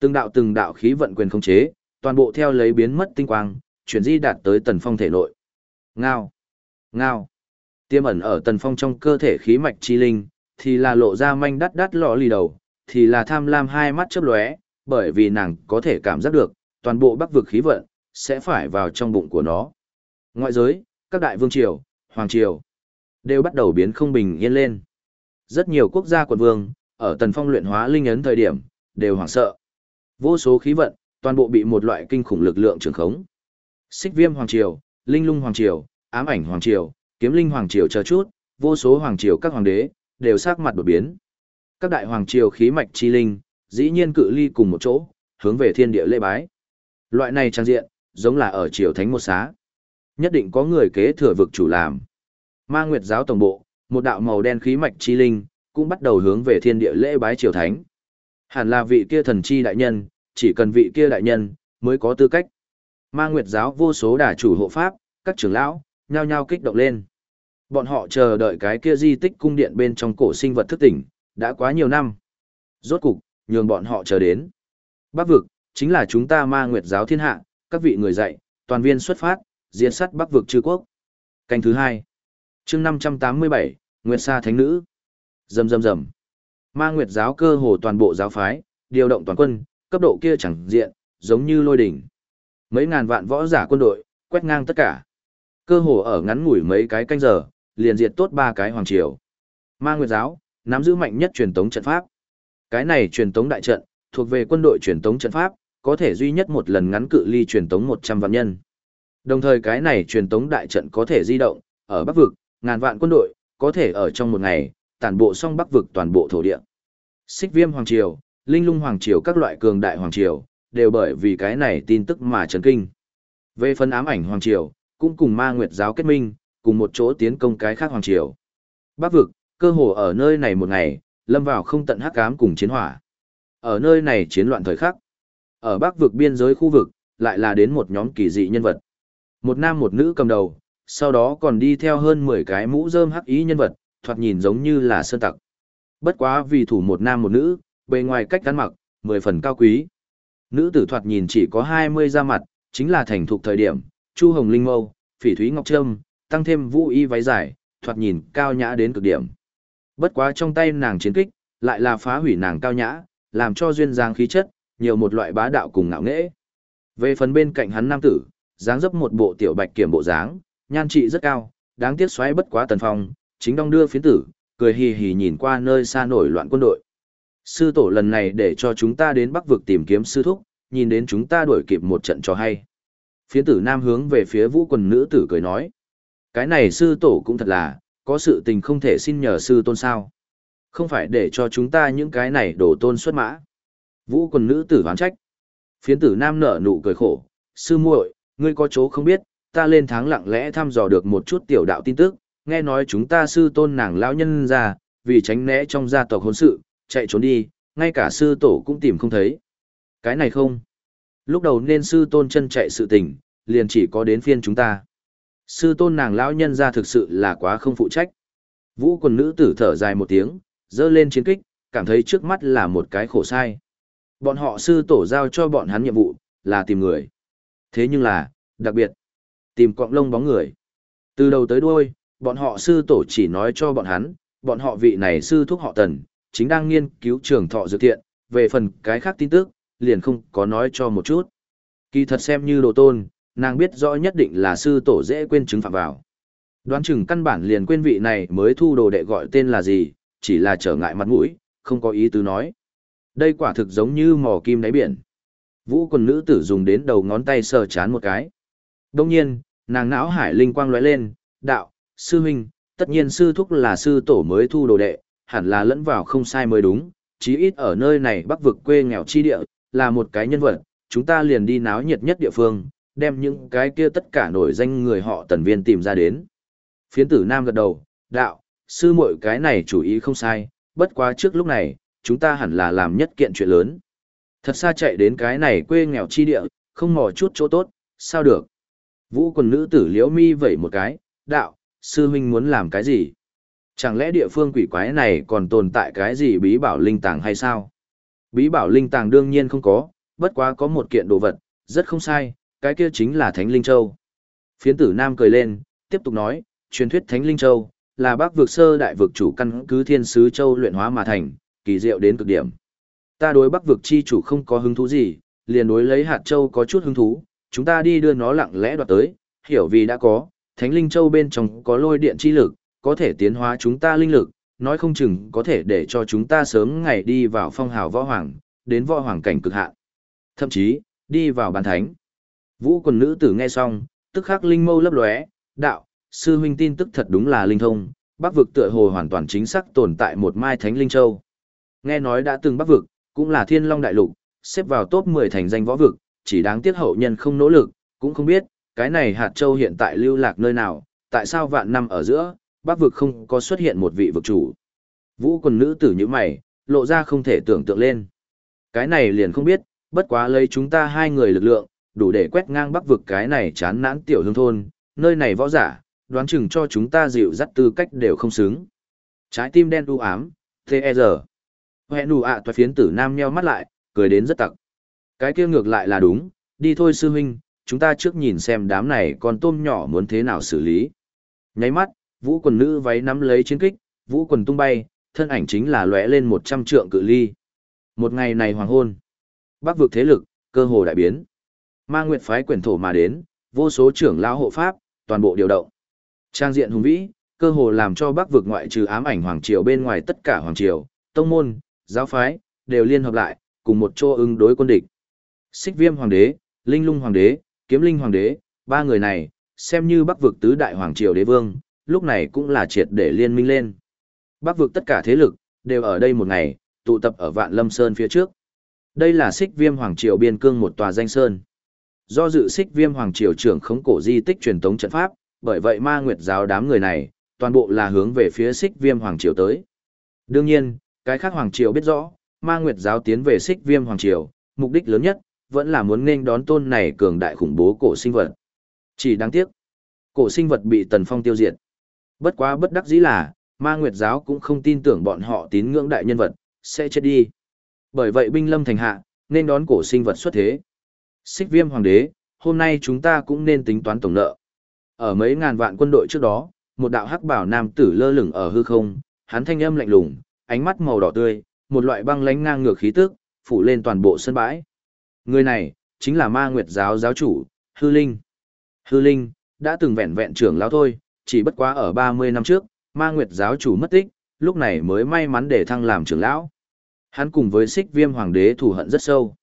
Từng đạo từng đạo khí vận quyền khống chế, toàn bộ theo lấy biến mất tinh quang, chuyển di đạt tới tần phong thể nội. Ngao, ngao. Tiêm ẩn ở tần phong trong cơ thể khí mạch chi linh, thì là lộ ra manh đắt đắt lọ lì đầu, thì là tham lam hai mắt chớp lóe, bởi vì nàng có thể cảm giác được, toàn bộ bắc vực khí vận, sẽ phải vào trong bụng của nó. Ngoại giới, các đại vương triều, hoàng triều, đều bắt đầu biến không bình yên lên. Rất nhiều quốc gia quận vương, ở tần phong luyện hóa linh ấn thời điểm, đều hoảng sợ. Vô số khí vận, toàn bộ bị một loại kinh khủng lực lượng trường khống. Xích viêm hoàng triều, linh lung hoàng triều, ám ảnh hoàng triều, kiếm linh hoàng triều chờ chút, vô số hoàng triều các hoàng đế, đều sắc mặt đột biến. Các đại hoàng triều khí mạch chi linh, dĩ nhiên cự ly cùng một chỗ, hướng về thiên địa lễ bái. Loại này trang diện, giống là ở triều thánh một xá. Nhất định có người kế thừa vực chủ làm. Ma Nguyệt giáo tổng bộ, một đạo màu đen khí mạch chi linh, cũng bắt đầu hướng về thiên địa lễ bái triều thánh. Hẳn là vị kia thần chi đại nhân, chỉ cần vị kia đại nhân, mới có tư cách. Ma Nguyệt giáo vô số đà chủ hộ pháp, các trưởng lão, nhao nhao kích động lên. Bọn họ chờ đợi cái kia di tích cung điện bên trong cổ sinh vật thức tỉnh, đã quá nhiều năm. Rốt cục, nhường bọn họ chờ đến. Bắc vực, chính là chúng ta ma nguyệt giáo thiên hạ, các vị người dạy, toàn viên xuất phát, diệt sát bắc vực chư quốc. Canh thứ hai chương 587, Nguyệt Sa Thánh Nữ. dầm dầm dầm Ma Nguyệt giáo cơ hồ toàn bộ giáo phái, điều động toàn quân, cấp độ kia chẳng diện, giống như lôi đỉnh. Mấy ngàn vạn võ giả quân đội, quét ngang tất cả. Cơ hồ ở ngắn ngủi mấy cái canh giờ, liền diệt tốt ba cái hoàng triều. Ma Nguyệt giáo, nắm giữ mạnh nhất truyền tống trận pháp. Cái này truyền tống đại trận, thuộc về quân đội truyền tống trận pháp, có thể duy nhất một lần ngắn cự ly truyền tống 100 vạn nhân. Đồng thời cái này truyền tống đại trận có thể di động, ở Bắc vực, ngàn vạn quân đội, có thể ở trong một ngày, tản bộ xong Bắc vực toàn bộ thổ địa. Xích Viêm Hoàng Triều, Linh Lung Hoàng Triều các loại cường đại Hoàng Triều, đều bởi vì cái này tin tức mà chấn kinh. Về phần ám ảnh Hoàng Triều, cũng cùng ma nguyệt giáo kết minh, cùng một chỗ tiến công cái khác Hoàng Triều. Bắc vực, cơ hồ ở nơi này một ngày, lâm vào không tận hắc ám cùng chiến hỏa. Ở nơi này chiến loạn thời khắc. Ở Bắc vực biên giới khu vực, lại là đến một nhóm kỳ dị nhân vật. Một nam một nữ cầm đầu, sau đó còn đi theo hơn 10 cái mũ rơm hắc ý nhân vật, thoạt nhìn giống như là sơn tặc. Bất quá vì thủ một nam một nữ, bề ngoài cách ăn mặc, 10 phần cao quý. Nữ tử thoạt nhìn chỉ có 20 da mặt, chính là thành thục thời điểm, Chu Hồng Linh Mâu, Phỉ Thúy Ngọc Trâm, tăng thêm vũ y váy dài, thoạt nhìn cao nhã đến cực điểm. Bất quá trong tay nàng chiến kích, lại là phá hủy nàng cao nhã, làm cho duyên dáng khí chất, nhiều một loại bá đạo cùng ngạo nghễ. Về phần bên cạnh hắn nam tử, dáng dấp một bộ tiểu bạch kiểm bộ dáng, nhan trị rất cao, đáng tiếc xoáy bất quá tần phong, chính đong đưa phiến tử, cười hì hì nhìn qua nơi xa nổi loạn quân đội. Sư tổ lần này để cho chúng ta đến bắc vực tìm kiếm sư thúc, nhìn đến chúng ta đuổi kịp một trận cho hay. Phiến tử nam hướng về phía vũ quần nữ tử cười nói. Cái này sư tổ cũng thật là, có sự tình không thể xin nhờ sư tôn sao. Không phải để cho chúng ta những cái này đổ tôn xuất mã. Vũ quần nữ tử hoán trách. Phiến tử nam nở nụ cười khổ. Sư muội, ngươi có chỗ không biết, ta lên tháng lặng lẽ thăm dò được một chút tiểu đạo tin tức, nghe nói chúng ta sư tôn nàng lão nhân ra, vì tránh né trong gia tộc hôn sự, chạy trốn đi, ngay cả sư tổ cũng tìm không thấy. Cái này không. Lúc đầu nên sư tôn chân chạy sự tình, liền chỉ có đến phiên chúng ta. Sư tôn nàng lão nhân ra thực sự là quá không phụ trách. Vũ quần nữ tử thở dài một tiếng, dơ lên chiến kích, cảm thấy trước mắt là một cái khổ sai. Bọn họ sư tổ giao cho bọn hắn nhiệm vụ, là tìm người. Thế nhưng là, đặc biệt, tìm cọng lông bóng người. Từ đầu tới đuôi, bọn họ sư tổ chỉ nói cho bọn hắn, bọn họ vị này sư thúc họ tần, chính đang nghiên cứu trường thọ dược thiện, về phần cái khác tin tức, liền không có nói cho một chút. Kỳ thật xem như đồ tôn, nàng biết rõ nhất định là sư tổ dễ quên chứng phạm vào. Đoán chừng căn bản liền quên vị này mới thu đồ đệ gọi tên là gì, chỉ là trở ngại mặt mũi, không có ý tứ nói. Đây quả thực giống như mò kim đáy biển. Vũ quần nữ tử dùng đến đầu ngón tay sờ chán một cái. Đông nhiên, nàng não hải linh quang lóe lên, đạo, sư huynh, tất nhiên sư thúc là sư tổ mới thu đồ đệ, hẳn là lẫn vào không sai mới đúng, chí ít ở nơi này bắc vực quê nghèo chi địa, là một cái nhân vật, chúng ta liền đi náo nhiệt nhất địa phương, đem những cái kia tất cả nổi danh người họ tần viên tìm ra đến. Phiến tử nam gật đầu, đạo, sư muội cái này chủ ý không sai, bất quá trước lúc này, chúng ta hẳn là làm nhất kiện chuyện lớn. Thật xa chạy đến cái này quê nghèo chi địa, không mò chút chỗ tốt, sao được. Vũ quần nữ tử liễu mi vẩy một cái, đạo, sư huynh muốn làm cái gì? Chẳng lẽ địa phương quỷ quái này còn tồn tại cái gì bí bảo linh tàng hay sao? Bí bảo linh tàng đương nhiên không có, bất quá có một kiện đồ vật, rất không sai, cái kia chính là Thánh Linh Châu. Phiến tử Nam cười lên, tiếp tục nói, truyền thuyết Thánh Linh Châu, là bác vực sơ đại vực chủ căn cứ thiên sứ châu luyện hóa mà thành, kỳ diệu đến cực điểm. Ta đối bắc vực chi chủ không có hứng thú gì, liền đối lấy hạt châu có chút hứng thú, chúng ta đi đưa nó lặng lẽ đoạt tới, hiểu vì đã có, thánh linh châu bên trong có lôi điện chi lực, có thể tiến hóa chúng ta linh lực, nói không chừng có thể để cho chúng ta sớm ngày đi vào phong hào võ hoàng, đến võ hoàng cảnh cực hạn. Thậm chí, đi vào bàn thánh. Vũ quần nữ tử nghe xong, tức khắc linh mâu lấp lóe, đạo, sư huynh tin tức thật đúng là linh thông, bắc vực tựa hồ hoàn toàn chính xác tồn tại một mai thánh linh châu. Nghe nói đã từng bắc vực, cũng là thiên long đại lục, xếp vào top 10 thành danh võ vực, chỉ đáng tiếc hậu nhân không nỗ lực, cũng không biết, cái này hạt châu hiện tại lưu lạc nơi nào, tại sao vạn năm ở giữa, bắc vực không có xuất hiện một vị vực chủ. Vũ quần nữ tử như mày, lộ ra không thể tưởng tượng lên. Cái này liền không biết, bất quá lấy chúng ta hai người lực lượng, đủ để quét ngang bắc vực cái này chán nản tiểu hương thôn, nơi này võ giả, đoán chừng cho chúng ta dịu dắt tư cách đều không xứng. Trái tim đen u ám, T.E.R. Hẹn nụ ạ toài phiến tử nam nheo mắt lại, cười đến rất tặc. Cái kia ngược lại là đúng, đi thôi sư huynh, chúng ta trước nhìn xem đám này con tôm nhỏ muốn thế nào xử lý. Nháy mắt, vũ quần nữ váy nắm lấy chiến kích, vũ quần tung bay, thân ảnh chính là lóe lên một trăm trượng cự ly. Một ngày này hoàng hôn, bắc vực thế lực, cơ hồ đại biến. Ma Nguyệt phái quyển thổ mà đến, vô số trưởng lão hộ pháp, toàn bộ điều động. Trang diện hùng vĩ, cơ hồ làm cho bắc vực ngoại trừ ám ảnh hoàng triều bên ngoài tất cả hoàng triều, tông môn, giáo phái, đều liên hợp lại, cùng một chỗ ứng đối quân địch. Xích viêm hoàng đế, linh lung hoàng đế, kiếm linh hoàng đế, ba người này, xem như bắc vực tứ đại hoàng triều đế vương, lúc này cũng là triệt để liên minh lên. Bắc vực tất cả thế lực, đều ở đây một ngày, tụ tập ở Vạn Lâm Sơn phía trước. Đây là xích viêm hoàng triều biên cương một tòa danh sơn. Do dự xích viêm hoàng triều trưởng khống cổ di tích truyền tống trận pháp, bởi vậy ma nguyệt giáo đám người này, toàn bộ là hướng về phía xích viêm hoàng triều tới. Đương nhiên, cái khác hoàng triều biết rõ, ma nguyệt giáo tiến về xích viêm hoàng triều, mục đích lớn nhất, vẫn là muốn nên đón tôn này cường đại khủng bố cổ sinh vật. Chỉ đáng tiếc, cổ sinh vật bị tần phong tiêu diệt. Bất quá bất đắc dĩ là, ma nguyệt giáo cũng không tin tưởng bọn họ tín ngưỡng đại nhân vật, sẽ chết đi. Bởi vậy binh lâm thành hạ, nên đón cổ sinh vật xuất thế. Xích viêm hoàng đế, hôm nay chúng ta cũng nên tính toán tổng nợ. Ở mấy ngàn vạn quân đội trước đó, một đạo hắc bảo nam tử lơ lửng ở hư không, hắn thanh âm lạnh lùng, ánh mắt màu đỏ tươi, một loại băng lánh ngang ngược khí tức, phủ lên toàn bộ sân bãi. Người này, chính là ma nguyệt giáo giáo chủ, Hư Linh. Hư Linh, đã từng vẹn vẹn trưởng lão thôi, chỉ bất quá ở 30 năm trước, ma nguyệt giáo chủ mất tích, lúc này mới may mắn để thăng làm trưởng lão. Hắn cùng với xích viêm hoàng đế thù hận rất sâu.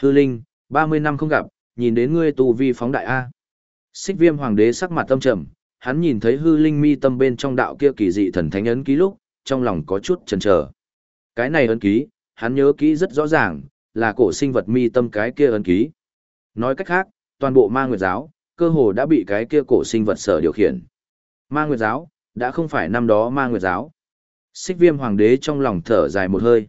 Hư Linh, 30 năm không gặp, nhìn đến ngươi tu vi phóng đại A. Xích viêm hoàng đế sắc mặt tâm trầm, hắn nhìn thấy hư linh mi tâm bên trong đạo kia kỳ dị thần thánh ấn ký lúc, trong lòng có chút chần chờ. Cái này ấn ký, hắn nhớ kỹ rất rõ ràng, là cổ sinh vật mi tâm cái kia ấn ký. Nói cách khác, toàn bộ ma nguyệt giáo, cơ hồ đã bị cái kia cổ sinh vật sở điều khiển. Ma nguyệt giáo, đã không phải năm đó ma nguyệt giáo. Xích viêm hoàng đế trong lòng thở dài một hơi.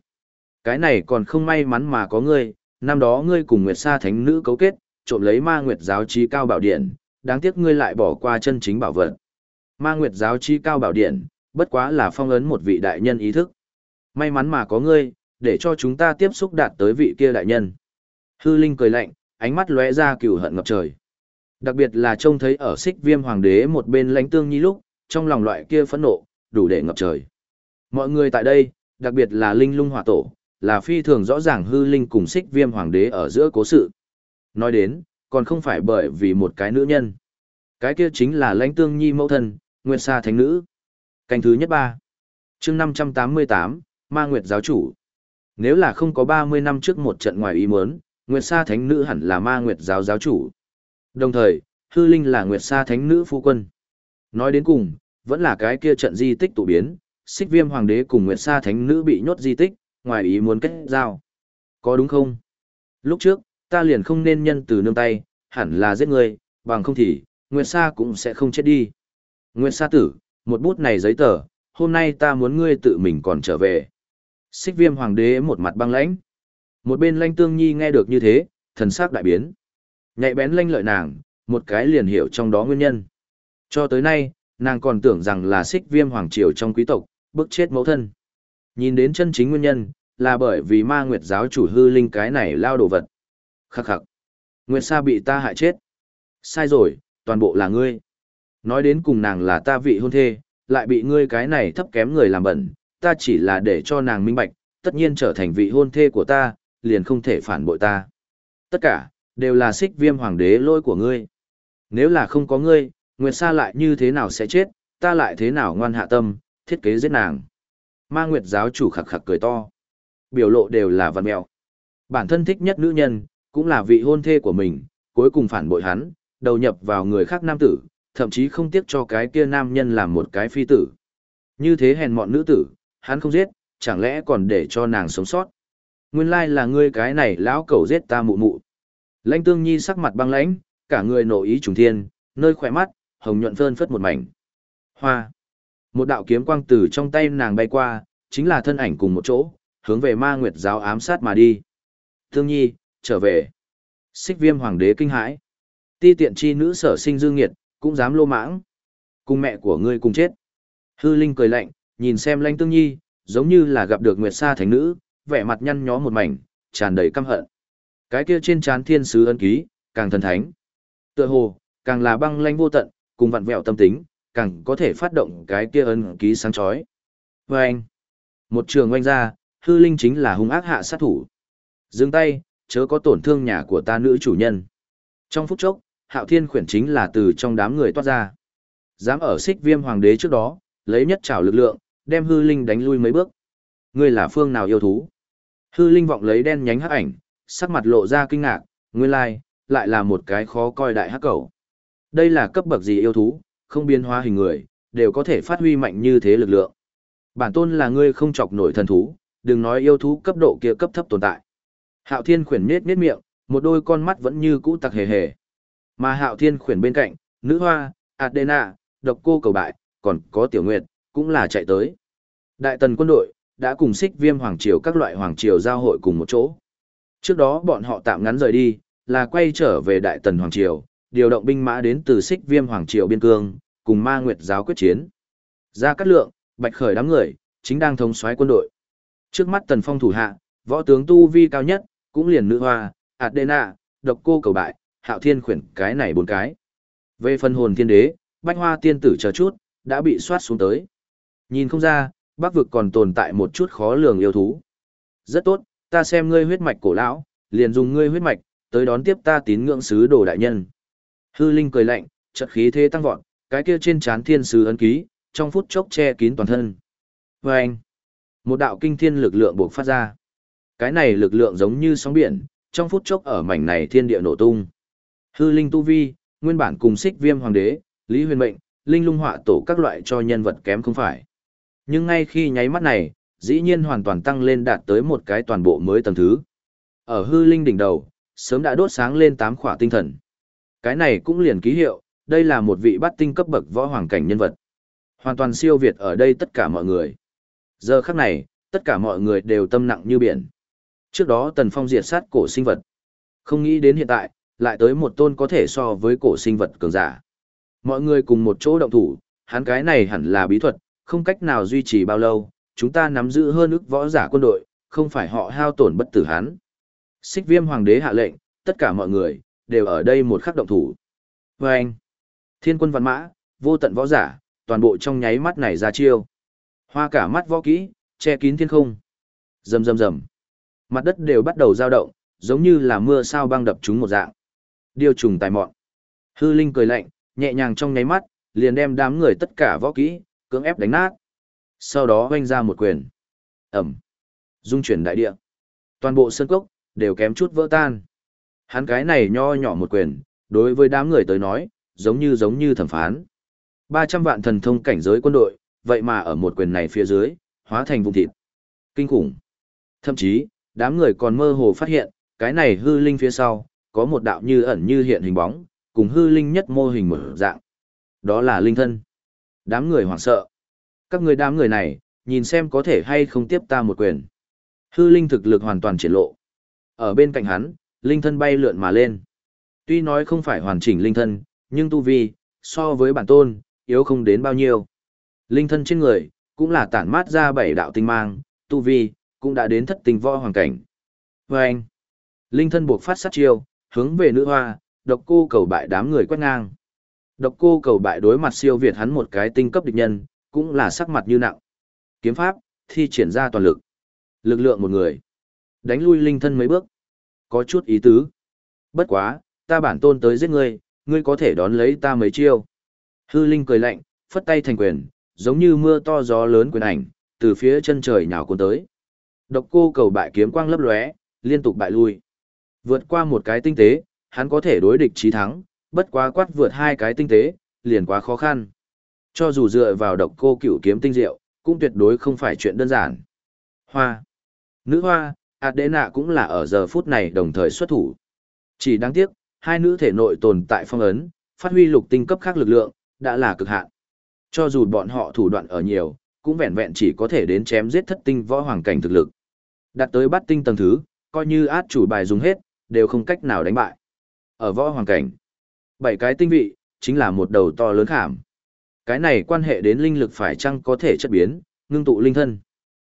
Cái này còn không may mắn mà có ngươi, năm đó ngươi cùng nguyệt sa thánh nữ cấu kết, trộm lấy ma nguyệt giáo trí cao bảo điện, đáng tiếc ngươi lại bỏ qua chân chính bảo vật. Ma Nguyệt giáo chi cao bảo điện, bất quá là phong ấn một vị đại nhân ý thức. May mắn mà có ngươi, để cho chúng ta tiếp xúc đạt tới vị kia đại nhân. Hư Linh cười lạnh, ánh mắt lóe ra cừu hận ngập trời. Đặc biệt là trông thấy ở xích viêm hoàng đế một bên lãnh tương nhi lúc, trong lòng loại kia phẫn nộ, đủ để ngập trời. Mọi người tại đây, đặc biệt là Linh lung hỏa tổ, là phi thường rõ ràng hư Linh cùng xích viêm hoàng đế ở giữa cố sự. Nói đến, còn không phải bởi vì một cái nữ nhân. Cái kia chính là lãnh tương nhi mẫu thân, Nguyệt Sa Thánh Nữ. Canh thứ nhất ba. chương 588, Ma Nguyệt Giáo Chủ. Nếu là không có 30 năm trước một trận ngoài ý muốn, Nguyệt Sa Thánh Nữ hẳn là Ma Nguyệt Giáo Giáo Chủ. Đồng thời, Hư Linh là Nguyệt Sa Thánh Nữ phu quân. Nói đến cùng, vẫn là cái kia trận di tích tụ biến, xích viêm hoàng đế cùng Nguyệt Sa Thánh Nữ bị nhốt di tích, ngoài ý muốn kết giao. Có đúng không? Lúc trước, ta liền không nên nhân từ nương tay, hẳn là giết người, bằng không thì, Nguyệt Sa cũng sẽ không chết đi. Nguyệt Sa tử, một bút này giấy tờ, hôm nay ta muốn ngươi tự mình còn trở về. Xích viêm hoàng đế một mặt băng lãnh. Một bên lanh tương nhi nghe được như thế, thần sắc đại biến. Nhạy bén lanh lợi nàng, một cái liền hiểu trong đó nguyên nhân. Cho tới nay, nàng còn tưởng rằng là xích viêm hoàng triều trong quý tộc, bức chết mẫu thân. Nhìn đến chân chính nguyên nhân, là bởi vì ma nguyệt giáo chủ hư linh cái này lao đồ vật. Khắc khắc. Nguyệt Sa bị ta hại chết. Sai rồi, toàn bộ là ngươi. Nói đến cùng nàng là ta vị hôn thê, lại bị ngươi cái này thấp kém người làm bẩn, ta chỉ là để cho nàng minh bạch, tất nhiên trở thành vị hôn thê của ta, liền không thể phản bội ta. Tất cả, đều là xích viêm hoàng đế lỗi của ngươi. Nếu là không có ngươi, Nguyệt Sa lại như thế nào sẽ chết, ta lại thế nào ngoan hạ tâm, thiết kế giết nàng. Ma Nguyệt giáo chủ khặc khặc cười to. Biểu lộ đều là văn mèo. Bản thân thích nhất nữ nhân, cũng là vị hôn thê của mình, cuối cùng phản bội hắn, đầu nhập vào người khác nam tử, thậm chí không tiếc cho cái kia nam nhân làm một cái phi tử. Như thế hèn mọn nữ tử, hắn không giết, chẳng lẽ còn để cho nàng sống sót. Nguyên lai là ngươi cái này lão cẩu giết ta mụ mụ. Lãnh tương nhi sắc mặt băng lãnh, cả người nổ ý trùng thiên, nơi khỏe mắt, hồng nhuận phơn phất một mảnh. Hoa. Một đạo kiếm quang từ trong tay nàng bay qua, chính là thân ảnh cùng một chỗ, hướng về ma nguyệt giáo ám sát mà đi. Tương nhi, trở về. Xích viêm hoàng đế kinh hãi. Ti tiện chi nữ sở sinh dương nghiệt, cũng dám lô mãng. Cùng mẹ của ngươi cùng chết. Hư Linh cười lạnh, nhìn xem Lãnh Tương Nhi, giống như là gặp được Nguyệt Sa thánh nữ, vẻ mặt nhăn nhó một mảnh, tràn đầy căm hận. Cái kia trên trán thiên sứ ân ký, càng thần thánh. Tựa hồ, càng là băng lanh vô tận, cùng vặn vẹo tâm tính, càng có thể phát động cái kia ân ký sáng chói. Và anh, một trường oanh ra, hư linh chính là hung ác hạ sát thủ. Dừng tay, chớ có tổn thương nhà của ta nữ chủ nhân. Trong phút chốc, hạo thiên khuyển chính là từ trong đám người toát ra. Dám ở xích viêm hoàng đế trước đó, lấy nhất trảo lực lượng, đem hư linh đánh lui mấy bước. Ngươi là phương nào yêu thú? Hư linh vọng lấy đen nhánh hắc ảnh, sắc mặt lộ ra kinh ngạc, nguyên lai, lại là một cái khó coi đại hắc cầu. Đây là cấp bậc gì yêu thú, không biến hóa hình người, đều có thể phát huy mạnh như thế lực lượng. Bản tôn là ngươi không chọc nổi thần thú, đừng nói yêu thú cấp độ kia cấp thấp tồn tại. Hạo Thiên khuyển nết nết miệng, một đôi con mắt vẫn như cũ tặc hề hề. Mà Hạo Thiên khuyển bên cạnh, nữ hoa, Adena, độc cô cầu bại, còn có Tiểu Nguyệt, cũng là chạy tới. Đại tần quân đội, đã cùng xích viêm hoàng triều các loại hoàng triều giao hội cùng một chỗ. Trước đó bọn họ tạm ngắn rời đi, là quay trở về đại tần hoàng triều, điều động binh mã đến từ xích viêm hoàng triều biên cương, cùng ma nguyệt giáo quyết chiến. Ra cắt lượng, bạch khởi đám người, chính đang thống soái quân đội. Trước mắt tần phong thủ hạ, võ tướng tu vi cao nhất, cũng liền nữ hoa, Adena, độc cô cầu bại, hạo thiên khuyển cái này bốn cái. Về phần hồn thiên đế, bách hoa tiên tử chờ chút, đã bị soát xuống tới. Nhìn không ra, bắc vực còn tồn tại một chút khó lường yêu thú. Rất tốt, ta xem ngươi huyết mạch cổ lão, liền dùng ngươi huyết mạch, tới đón tiếp ta tín ngưỡng sứ đồ đại nhân. Hư Linh cười lạnh, chợt khí thế tăng vọt, cái kia trên trán thiên sứ ấn ký, trong phút chốc che kín toàn thân. Và anh, một đạo kinh thiên lực lượng buộc phát ra. Cái này lực lượng giống như sóng biển, trong phút chốc ở mảnh này thiên địa nổ tung. Hư Linh tu vi, nguyên bản cùng xích viêm hoàng đế, Lý Huyền Mệnh, Linh Lung họa tổ các loại cho nhân vật kém không phải. Nhưng ngay khi nháy mắt này, dĩ nhiên hoàn toàn tăng lên đạt tới một cái toàn bộ mới tầng thứ. Ở hư linh đỉnh đầu, sớm đã đốt sáng lên tám khỏa tinh thần. Cái này cũng liền ký hiệu, đây là một vị bắt tinh cấp bậc võ hoàng cảnh nhân vật. Hoàn toàn siêu việt ở đây tất cả mọi người. Giờ khắc này, tất cả mọi người đều tâm nặng như biển. Trước đó Tần Phong diệt sát cổ sinh vật. Không nghĩ đến hiện tại, lại tới một tôn có thể so với cổ sinh vật cường giả. Mọi người cùng một chỗ động thủ, hắn cái này hẳn là bí thuật, không cách nào duy trì bao lâu, chúng ta nắm giữ hơn ức võ giả quân đội, không phải họ hao tổn bất tử hắn. Xích viêm hoàng đế hạ lệnh, tất cả mọi người, đều ở đây một khắc động thủ. Và anh, thiên quân văn mã, vô tận võ giả, toàn bộ trong nháy mắt này ra chiêu. Hoa cả mắt võ kỹ, che kín thiên không. Rầm rầm rầm. Mặt đất đều bắt đầu dao động, giống như là mưa sao băng đập chúng một dạng. Điều trùng tài mọn. Hư Linh cười lạnh, nhẹ nhàng trong nháy mắt, liền đem đám người tất cả võ kỹ, cưỡng ép đánh nát. Sau đó oanh ra một quyền. Ẩm. Dung chuyển đại địa. Toàn bộ sân cốc, đều kém chút vỡ tan. Hắn cái này nho nhỏ một quyền, đối với đám người tới nói, giống như giống như thẩm phán. 300 vạn thần thông cảnh giới quân đội, vậy mà ở một quyền này phía dưới, hóa thành vùng thịt. Kinh khủng. Thậm chí, đám người còn mơ hồ phát hiện, cái này hư linh phía sau, có một đạo như ẩn như hiện hình bóng, cùng hư linh nhất mô hình mở dạng. Đó là linh thân. Đám người hoảng sợ. Các người đám người này, nhìn xem có thể hay không tiếp ta một quyền. Hư linh thực lực hoàn toàn triển lộ. Ở bên cạnh hắn, linh thân bay lượn mà lên. Tuy nói không phải hoàn chỉnh linh thân, nhưng tu vi, so với bản tôn, yếu không đến bao nhiêu. Linh thân trên người, cũng là tản mát ra bảy đạo tinh mang, tu vi, cũng đã đến thất tình võ hoàng cảnh. Và anh, linh thân buộc phát sát chiêu, hướng về nữ hoa, độc cô cầu bại đám người quét ngang. Độc cô cầu bại đối mặt siêu việt hắn một cái tinh cấp địch nhân, cũng là sắc mặt như nặng. Kiếm pháp, thi triển ra toàn lực. Lực lượng một người. Đánh lui linh thân mấy bước. Có chút ý tứ. Bất quá, ta bản tôn tới giết ngươi, ngươi có thể đón lấy ta mấy chiêu. Hư linh cười lạnh, phất tay thành quyền, giống như mưa to gió lớn quyền ảnh, từ phía chân trời nhào cuốn tới. Độc cô cầu bại kiếm quang lấp lóe, liên tục bại lui. Vượt qua một cái tinh tế, hắn có thể đối địch chí thắng, bất quá quát vượt hai cái tinh tế, liền quá khó khăn. Cho dù dựa vào độc cô cửu kiếm tinh diệu, cũng tuyệt đối không phải chuyện đơn giản. Hoa. Nữ hoa, Adena cũng là ở giờ phút này đồng thời xuất thủ. Chỉ đáng tiếc, hai nữ thể nội tồn tại phong ấn, phát huy lục tinh cấp khác lực lượng, đã là cực hạn. Cho dù bọn họ thủ đoạn ở nhiều, cũng vẹn vẹn chỉ có thể đến chém giết thất tinh võ hoàng cảnh thực lực. Đạt tới bắt tinh tầng thứ, coi như át chủ bài dùng hết, đều không cách nào đánh bại. Ở võ hoàng cảnh, bảy cái tinh vị, chính là một đầu to lớn khảm. Cái này quan hệ đến linh lực phải chăng có thể chất biến, ngưng tụ linh thân.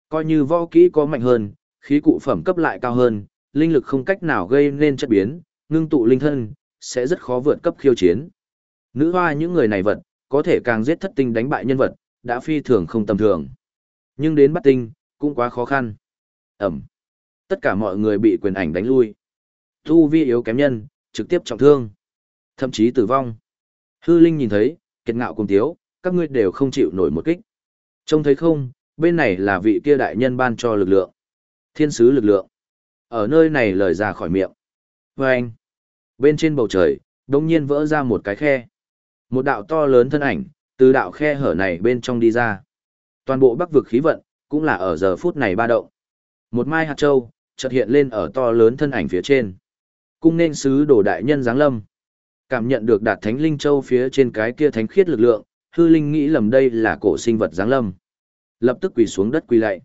Coi như võ kỹ có mạnh hơn, khí cụ phẩm cấp lại cao hơn, linh lực không cách nào gây nên chất biến, ngưng tụ linh thân, sẽ rất khó vượt cấp khiêu chiến. Nữ hoa những người này vật, có thể càng giết thất tinh đánh bại nhân vật, đã phi thường không tầm thường. Nhưng đến bắt tinh, cũng quá khó khăn. Ẩm. Tất cả mọi người bị quyền ảnh đánh lui. Tu vi yếu kém nhân, trực tiếp trọng thương. Thậm chí tử vong. Hư Linh nhìn thấy, kiệt ngạo cùng tiếu, các ngươi đều không chịu nổi một kích. Trông thấy không, bên này là vị kia đại nhân ban cho lực lượng. Thiên sứ lực lượng. Ở nơi này lời ra khỏi miệng. Và anh. Bên trên bầu trời, đông nhiên vỡ ra một cái khe. Một đạo to lớn thân ảnh, từ đạo khe hở này bên trong đi ra. Toàn bộ bắc vực khí vận, cũng là ở giờ phút này ba động. Một mai hạt châu, chợt hiện lên ở to lớn thân ảnh phía trên. Cung nên sứ đồ đại nhân giáng lâm. Cảm nhận được đạt thánh linh châu phía trên cái kia thánh khiết lực lượng, hư linh nghĩ lầm đây là cổ sinh vật giáng lâm. Lập tức quỳ xuống đất quỳ lạy.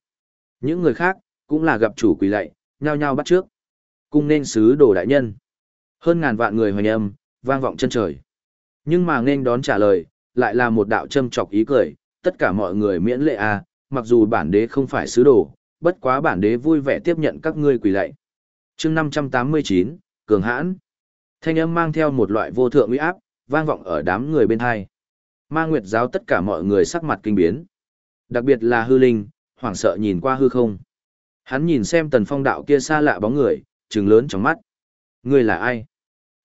Những người khác, cũng là gặp chủ quỳ lạy, nhao nhao bắt trước. Cung nên sứ đồ đại nhân. Hơn ngàn vạn người hoành âm, vang vọng chân trời. Nhưng mà nên đón trả lời, lại là một đạo châm chọc ý cười, tất cả mọi người miễn lệ à, mặc dù bản đế không phải sứ đồ, bất quá bản đế vui vẻ tiếp nhận các ngươi quỳ lạy. chương 589, Cường Hãn. Thanh âm mang theo một loại vô thượng uy áp, vang vọng ở đám người bên hai. Ma Nguyệt giáo tất cả mọi người sắc mặt kinh biến. Đặc biệt là hư linh, hoảng sợ nhìn qua hư không. Hắn nhìn xem tần phong đạo kia xa lạ bóng người, trừng lớn trong mắt. Người là ai?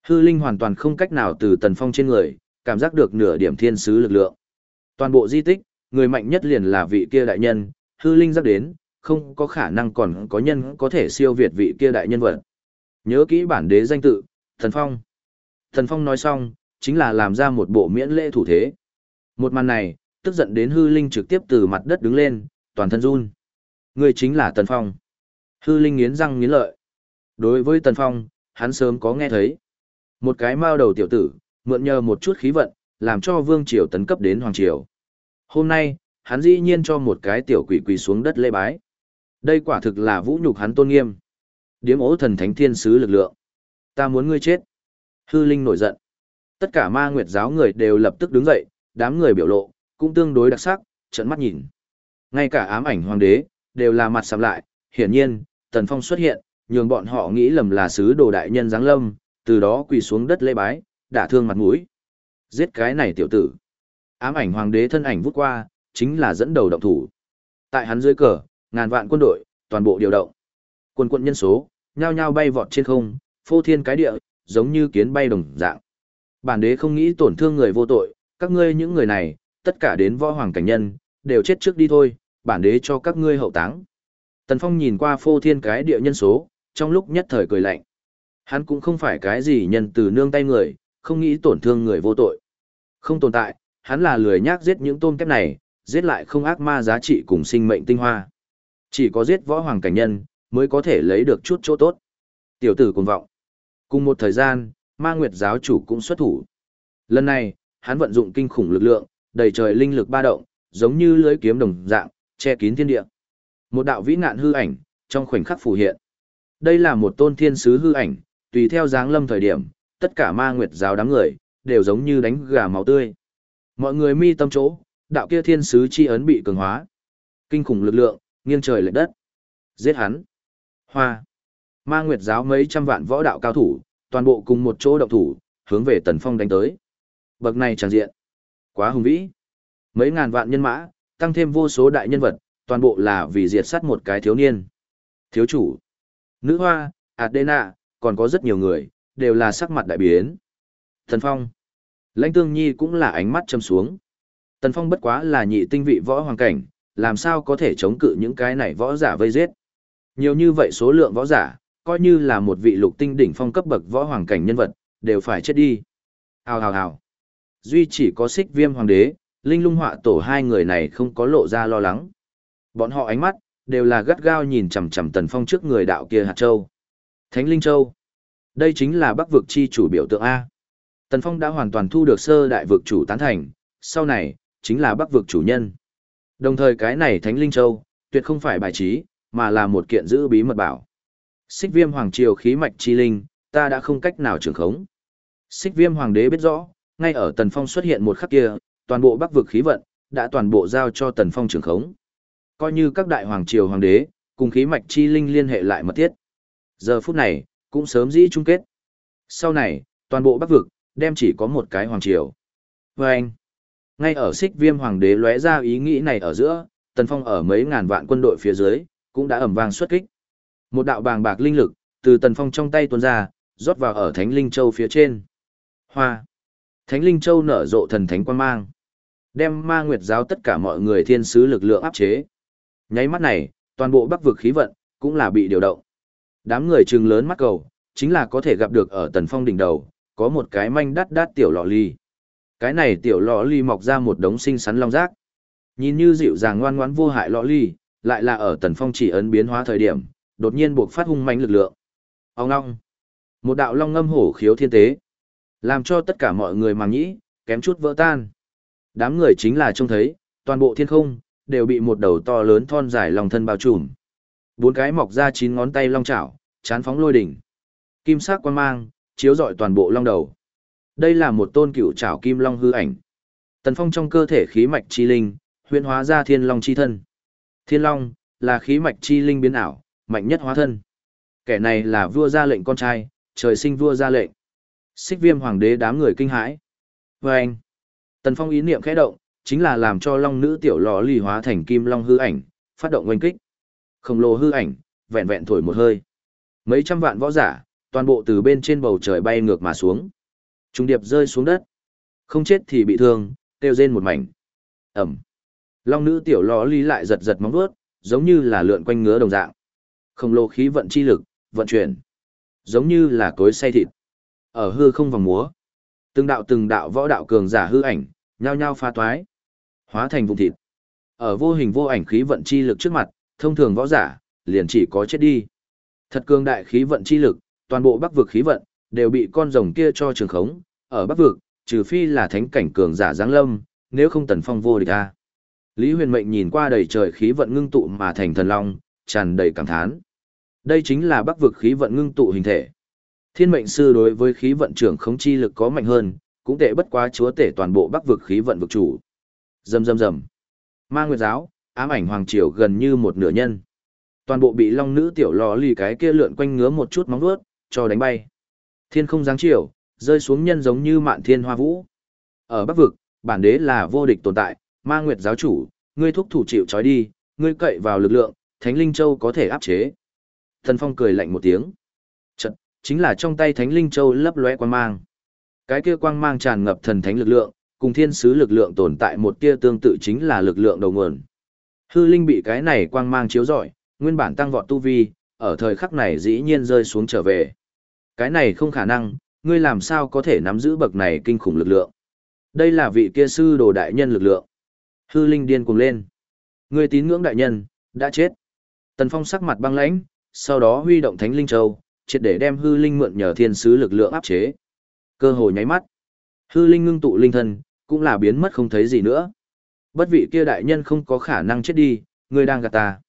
Hư linh hoàn toàn không cách nào từ tần phong trên người, cảm giác được nửa điểm thiên sứ lực lượng. Toàn bộ di tích, người mạnh nhất liền là vị kia đại nhân, hư linh giác đến, không có khả năng còn có nhân có thể siêu việt vị kia đại nhân vật. Nhớ kỹ bản đế danh tự, Thần Phong. Thần Phong nói xong, chính là làm ra một bộ miễn lễ thủ thế. Một màn này, tức giận đến hư linh trực tiếp từ mặt đất đứng lên, toàn thân run. Người chính là Tần Phong. Hư linh nghiến răng nghiến lợi. Đối với Tần Phong, hắn sớm có nghe thấy. Một cái mao đầu tiểu tử, mượn nhờ một chút khí vận, làm cho vương triều tấn cấp đến hoàng triều. Hôm nay, hắn dĩ nhiên cho một cái tiểu quỷ quỳ xuống đất lê bái. Đây quả thực là vũ nhục hắn tôn nghiêm. Điếm ố thần thánh thiên sứ lực lượng. Ta muốn ngươi chết. Hư linh nổi giận. Tất cả ma nguyệt giáo người đều lập tức đứng dậy, đám người biểu lộ, cũng tương đối đặc sắc, trận mắt nhìn. Ngay cả ám ảnh hoàng đế, đều là mặt sầm lại, hiển nhiên, tần phong xuất hiện, nhường bọn họ nghĩ lầm là sứ đồ đại nhân giáng lâm, từ đó quỳ xuống đất lễ bái, đả thương mặt mũi. Giết cái này tiểu tử. Ám ảnh hoàng đế thân ảnh vút qua, chính là dẫn đầu động thủ. Tại hắn dưới cờ, ngàn vạn quân đội, toàn bộ điều động. Quân quân nhân số, nhao nhao bay vọt trên không, phô thiên cái địa, giống như kiến bay đồng dạng. Bản đế không nghĩ tổn thương người vô tội, các ngươi những người này, tất cả đến võ hoàng cảnh nhân, đều chết trước đi thôi, bản đế cho các ngươi hậu táng. Tần Phong nhìn qua phô thiên cái địa nhân số, trong lúc nhất thời cười lạnh. Hắn cũng không phải cái gì nhân từ nương tay người, không nghĩ tổn thương người vô tội. Không tồn tại, hắn là lười nhác giết những tôm kép này, giết lại không ác ma giá trị cùng sinh mệnh tinh hoa. Chỉ có giết võ hoàng cảnh nhân, mới có thể lấy được chút chỗ tốt. Tiểu tử cùng vọng. Cùng một thời gian, ma nguyệt giáo chủ cũng xuất thủ. Lần này, hắn vận dụng kinh khủng lực lượng, đầy trời linh lực ba động, giống như lưới kiếm đồng dạng, che kín thiên địa. Một đạo vĩ nạn hư ảnh, trong khoảnh khắc phù hiện. Đây là một tôn thiên sứ hư ảnh, tùy theo dáng lâm thời điểm, tất cả ma nguyệt giáo đám người, đều giống như đánh gà máu tươi. Mọi người mi tâm chỗ, đạo kia thiên sứ chi ấn bị cường hóa. Kinh khủng lực lượng, nghiêng trời lệch đất. Giết hắn. Hoa. Ma Nguyệt giáo mấy trăm vạn võ đạo cao thủ, toàn bộ cùng một chỗ động thủ, hướng về Tần Phong đánh tới. Bậc này tràn diện. Quá hùng vĩ. Mấy ngàn vạn nhân mã, tăng thêm vô số đại nhân vật, toàn bộ là vì diệt sát một cái thiếu niên. Thiếu chủ. Nữ hoa, Adena, còn có rất nhiều người, đều là sắc mặt đại biến. Tần Phong. Lãnh Tương Nhi cũng là ánh mắt châm xuống. Tần Phong bất quá là nhị tinh vị võ hoàng cảnh, làm sao có thể chống cự những cái này võ giả vây giết. Nhiều như vậy số lượng võ giả, coi như là một vị lục tinh đỉnh phong cấp bậc võ hoàng cảnh nhân vật, đều phải chết đi. Hào hào hào. Duy chỉ có xích viêm hoàng đế, linh lung họa tổ hai người này không có lộ ra lo lắng. Bọn họ ánh mắt, đều là gắt gao nhìn chằm chằm tần phong trước người đạo kia hạt châu. Thánh linh châu. Đây chính là bắc vực chi chủ biểu tượng A. Tần phong đã hoàn toàn thu được sơ đại vực chủ tán thành, sau này, chính là bắc vực chủ nhân. Đồng thời cái này thánh linh châu, tuyệt không phải bài trí, mà là một kiện giữ bí mật bảo. Xích viêm hoàng triều khí mạch chi linh, ta đã không cách nào trường khống. Xích viêm hoàng đế biết rõ, ngay ở tần phong xuất hiện một khắc kia, toàn bộ bắc vực khí vận, đã toàn bộ giao cho tần phong trường khống. Coi như các đại hoàng triều hoàng đế, cùng khí mạch chi linh liên hệ lại mật thiết. Giờ phút này, cũng sớm dĩ chung kết. Sau này, toàn bộ bắc vực, đem chỉ có một cái hoàng triều. Và anh, ngay ở xích viêm hoàng đế lóe ra ý nghĩ này ở giữa, tần phong ở mấy ngàn vạn quân đội phía dưới, cũng đã ẩm vang xuất kích. Một đạo bàng bạc linh lực, từ tần phong trong tay tuôn ra, rót vào ở Thánh Linh Châu phía trên. Hoa. Thánh Linh Châu nở rộ thần thánh quan mang. Đem ma nguyệt giáo tất cả mọi người thiên sứ lực lượng áp chế. Nháy mắt này, toàn bộ bắc vực khí vận, cũng là bị điều động. Đám người trừng lớn mắt cầu, chính là có thể gặp được ở tần phong đỉnh đầu, có một cái manh đắt đắt tiểu lọ ly. Cái này tiểu lọ ly mọc ra một đống sinh sắn long rác. Nhìn như dịu dàng ngoan ngoãn vô hại lọ ly, lại là ở tần phong chỉ ấn biến hóa thời điểm, đột nhiên buộc phát hung mãnh lực lượng. Ông long. Một đạo long ngâm hổ khiếu thiên tế. Làm cho tất cả mọi người màng nhĩ, kém chút vỡ tan. Đám người chính là trông thấy, toàn bộ thiên không, đều bị một đầu to lớn thon dài lòng thân bao trùm. Bốn cái mọc ra chín ngón tay long chảo, chán phóng lôi đỉnh. Kim sắc quan mang, chiếu rọi toàn bộ long đầu. Đây là một tôn cựu chảo kim long hư ảnh. Tần phong trong cơ thể khí mạch chi linh, huyễn hóa ra thiên long chi thân. Thiên long, là khí mạch chi linh biến ảo, mạnh nhất hóa thân. Kẻ này là vua gia lệnh con trai, trời sinh vua gia lệnh. Xích viêm hoàng đế đám người kinh hãi. Và anh, tần phong ý niệm khẽ động, chính là làm cho long nữ tiểu lò ly hóa thành kim long hư ảnh, phát động oanh kích. Khổng lồ hư ảnh, vẹn vẹn thổi một hơi. Mấy trăm vạn võ giả, toàn bộ từ bên trên bầu trời bay ngược mà xuống. Trung điệp rơi xuống đất. Không chết thì bị thương, tiêu rên một mảnh. Ẩm. Long nữ tiểu lò ly lại giật giật móng vuốt, giống như là lượn quanh ngứa đồng dạng. Khổng lồ khí vận chi lực, vận chuyển. Giống như là cối xay thịt. Ở hư không vòng múa. Từng đạo từng đạo võ đạo cường giả hư ảnh, nhao nhao pha toái. Hóa thành vùng thịt. Ở vô hình vô ảnh khí vận chi lực trước mặt, thông thường võ giả, liền chỉ có chết đi. Thật cường đại khí vận chi lực, toàn bộ bắc vực khí vận, đều bị con rồng kia cho trường khống. Ở bắc vực, trừ phi là thánh cảnh cường giả giáng lâm, nếu không tần phong vô địch a. Lý huyền mệnh nhìn qua đầy trời khí vận ngưng tụ mà thành thần long, tràn đầy cảm thán. Đây chính là bắc vực khí vận ngưng tụ hình thể. Thiên mệnh sư đối với khí vận trưởng không chi lực có mạnh hơn, cũng tệ bất quá chúa tể toàn bộ bắc vực khí vận vực chủ. dầm dầm dầm Ma Nguyệt giáo, ám ảnh hoàng triều gần như một nửa nhân. Toàn bộ bị long nữ tiểu lò lì cái kia lượn quanh ngứa một chút móng vuốt, cho đánh bay. Thiên không giáng triều, rơi xuống nhân giống như mạn thiên hoa vũ. Ở bắc vực, bản đế là vô địch tồn tại, Ma Nguyệt giáo chủ, ngươi thúc thủ chịu trói đi, ngươi cậy vào lực lượng, Thánh Linh Châu có thể áp chế. Thần Phong cười lạnh một tiếng. Chính là trong tay Thánh Linh Châu lấp lóe quang mang. Cái kia quang mang tràn ngập thần thánh lực lượng, cùng thiên sứ lực lượng tồn tại một tia tương tự chính là lực lượng đầu nguồn. Hư linh bị cái này quang mang chiếu rọi, nguyên bản tăng vọt tu vi, ở thời khắc này dĩ nhiên rơi xuống trở về. Cái này không khả năng, ngươi làm sao có thể nắm giữ bậc này kinh khủng lực lượng. Đây là vị kia sư đồ đại nhân lực lượng. Hư linh điên cuồng lên. Ngươi tín ngưỡng đại nhân, đã chết. Tần Phong sắc mặt băng lãnh, sau đó huy động Thánh Linh Châu, triệt để đem hư linh mượn nhờ thiên sứ lực lượng áp chế. Cơ hội nháy mắt. Hư linh ngưng tụ linh thân, cũng là biến mất không thấy gì nữa. Bất vị kia đại nhân không có khả năng chết đi, người đang gạt ta.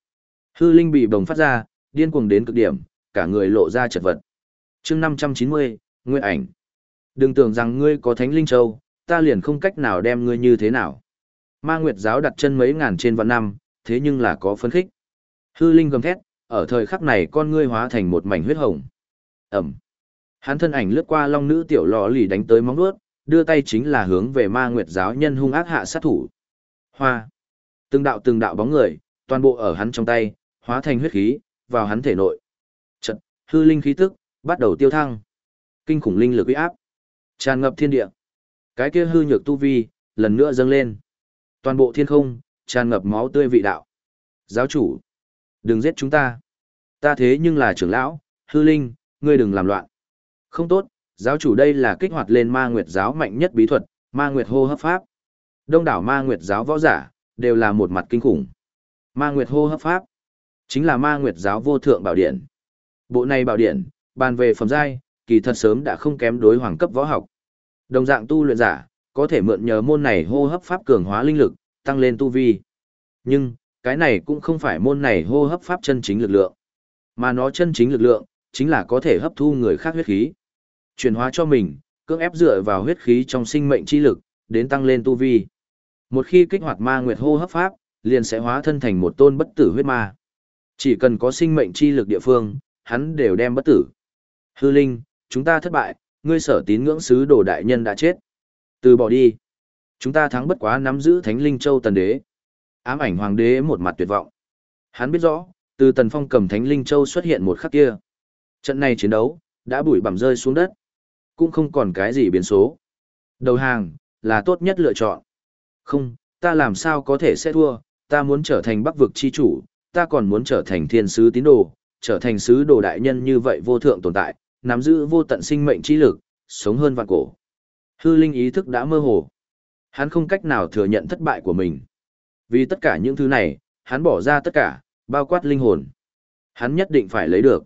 Hư linh bị bồng phát ra, điên cuồng đến cực điểm, cả người lộ ra chật vật. chương 590, Nguyên ảnh. Đừng tưởng rằng ngươi có thánh linh châu, ta liền không cách nào đem ngươi như thế nào. Ma Nguyệt giáo đặt chân mấy ngàn trên vạn năm, thế nhưng là có phấn khích. Hư linh gầm thét, ở thời khắc này con ngươi hóa thành một mảnh huyết hồng. Ẩm. Hắn thân ảnh lướt qua long nữ tiểu lò lì đánh tới móng vuốt, đưa tay chính là hướng về ma nguyệt giáo nhân hung ác hạ sát thủ. Hoa. Từng đạo từng đạo bóng người, toàn bộ ở hắn trong tay, hóa thành huyết khí, vào hắn thể nội. Trận, hư linh khí tức, bắt đầu tiêu thăng. Kinh khủng linh lực uy áp, tràn ngập thiên địa. Cái kia hư nhược tu vi, lần nữa dâng lên. Toàn bộ thiên không, tràn ngập máu tươi vị đạo. Giáo chủ, đừng giết chúng ta. Ta thế nhưng là trưởng lão, hư linh, ngươi đừng làm loạn. Không tốt, giáo chủ đây là kích hoạt lên ma nguyệt giáo mạnh nhất bí thuật, ma nguyệt hô hấp pháp. Đông đảo ma nguyệt giáo võ giả, đều là một mặt kinh khủng. Ma nguyệt hô hấp pháp, chính là ma nguyệt giáo vô thượng bảo điện. Bộ này bảo điện, bàn về phẩm giai, kỳ thật sớm đã không kém đối hoàng cấp võ học. Đồng dạng tu luyện giả, có thể mượn nhờ môn này hô hấp pháp cường hóa linh lực, tăng lên tu vi. Nhưng, cái này cũng không phải môn này hô hấp pháp chân chính lực lượng. Mà nó chân chính lực lượng, chính là có thể hấp thu người khác huyết khí. Chuyển hóa cho mình, cưỡng ép dựa vào huyết khí trong sinh mệnh chi lực, đến tăng lên tu vi. Một khi kích hoạt ma nguyệt hô hấp pháp, liền sẽ hóa thân thành một tôn bất tử huyết ma. Chỉ cần có sinh mệnh chi lực địa phương, hắn đều đem bất tử. Hư Linh, chúng ta thất bại, ngươi sở tín ngưỡng sứ đồ đại nhân đã chết. Từ bỏ đi. Chúng ta thắng bất quá nắm giữ Thánh Linh Châu Tần Đế. Ám ảnh Hoàng đế một mặt tuyệt vọng. Hắn biết rõ, từ Tần Phong cầm Thánh Linh Châu xuất hiện một khắc kia. Trận này chiến đấu, đã bụi bặm rơi xuống đất. Cũng không còn cái gì biến số. Đầu hàng, là tốt nhất lựa chọn. Không, ta làm sao có thể sẽ thua, ta muốn trở thành bắc vực chi chủ, ta còn muốn trở thành thiên sứ tín đồ, trở thành sứ đồ đại nhân như vậy vô thượng tồn tại, nắm giữ vô tận sinh mệnh chi lực, sống hơn vạn cổ. Hư linh ý thức đã mơ hồ. Hắn không cách nào thừa nhận thất bại của mình. Vì tất cả những thứ này, hắn bỏ ra tất cả, bao quát linh hồn. Hắn nhất định phải lấy được.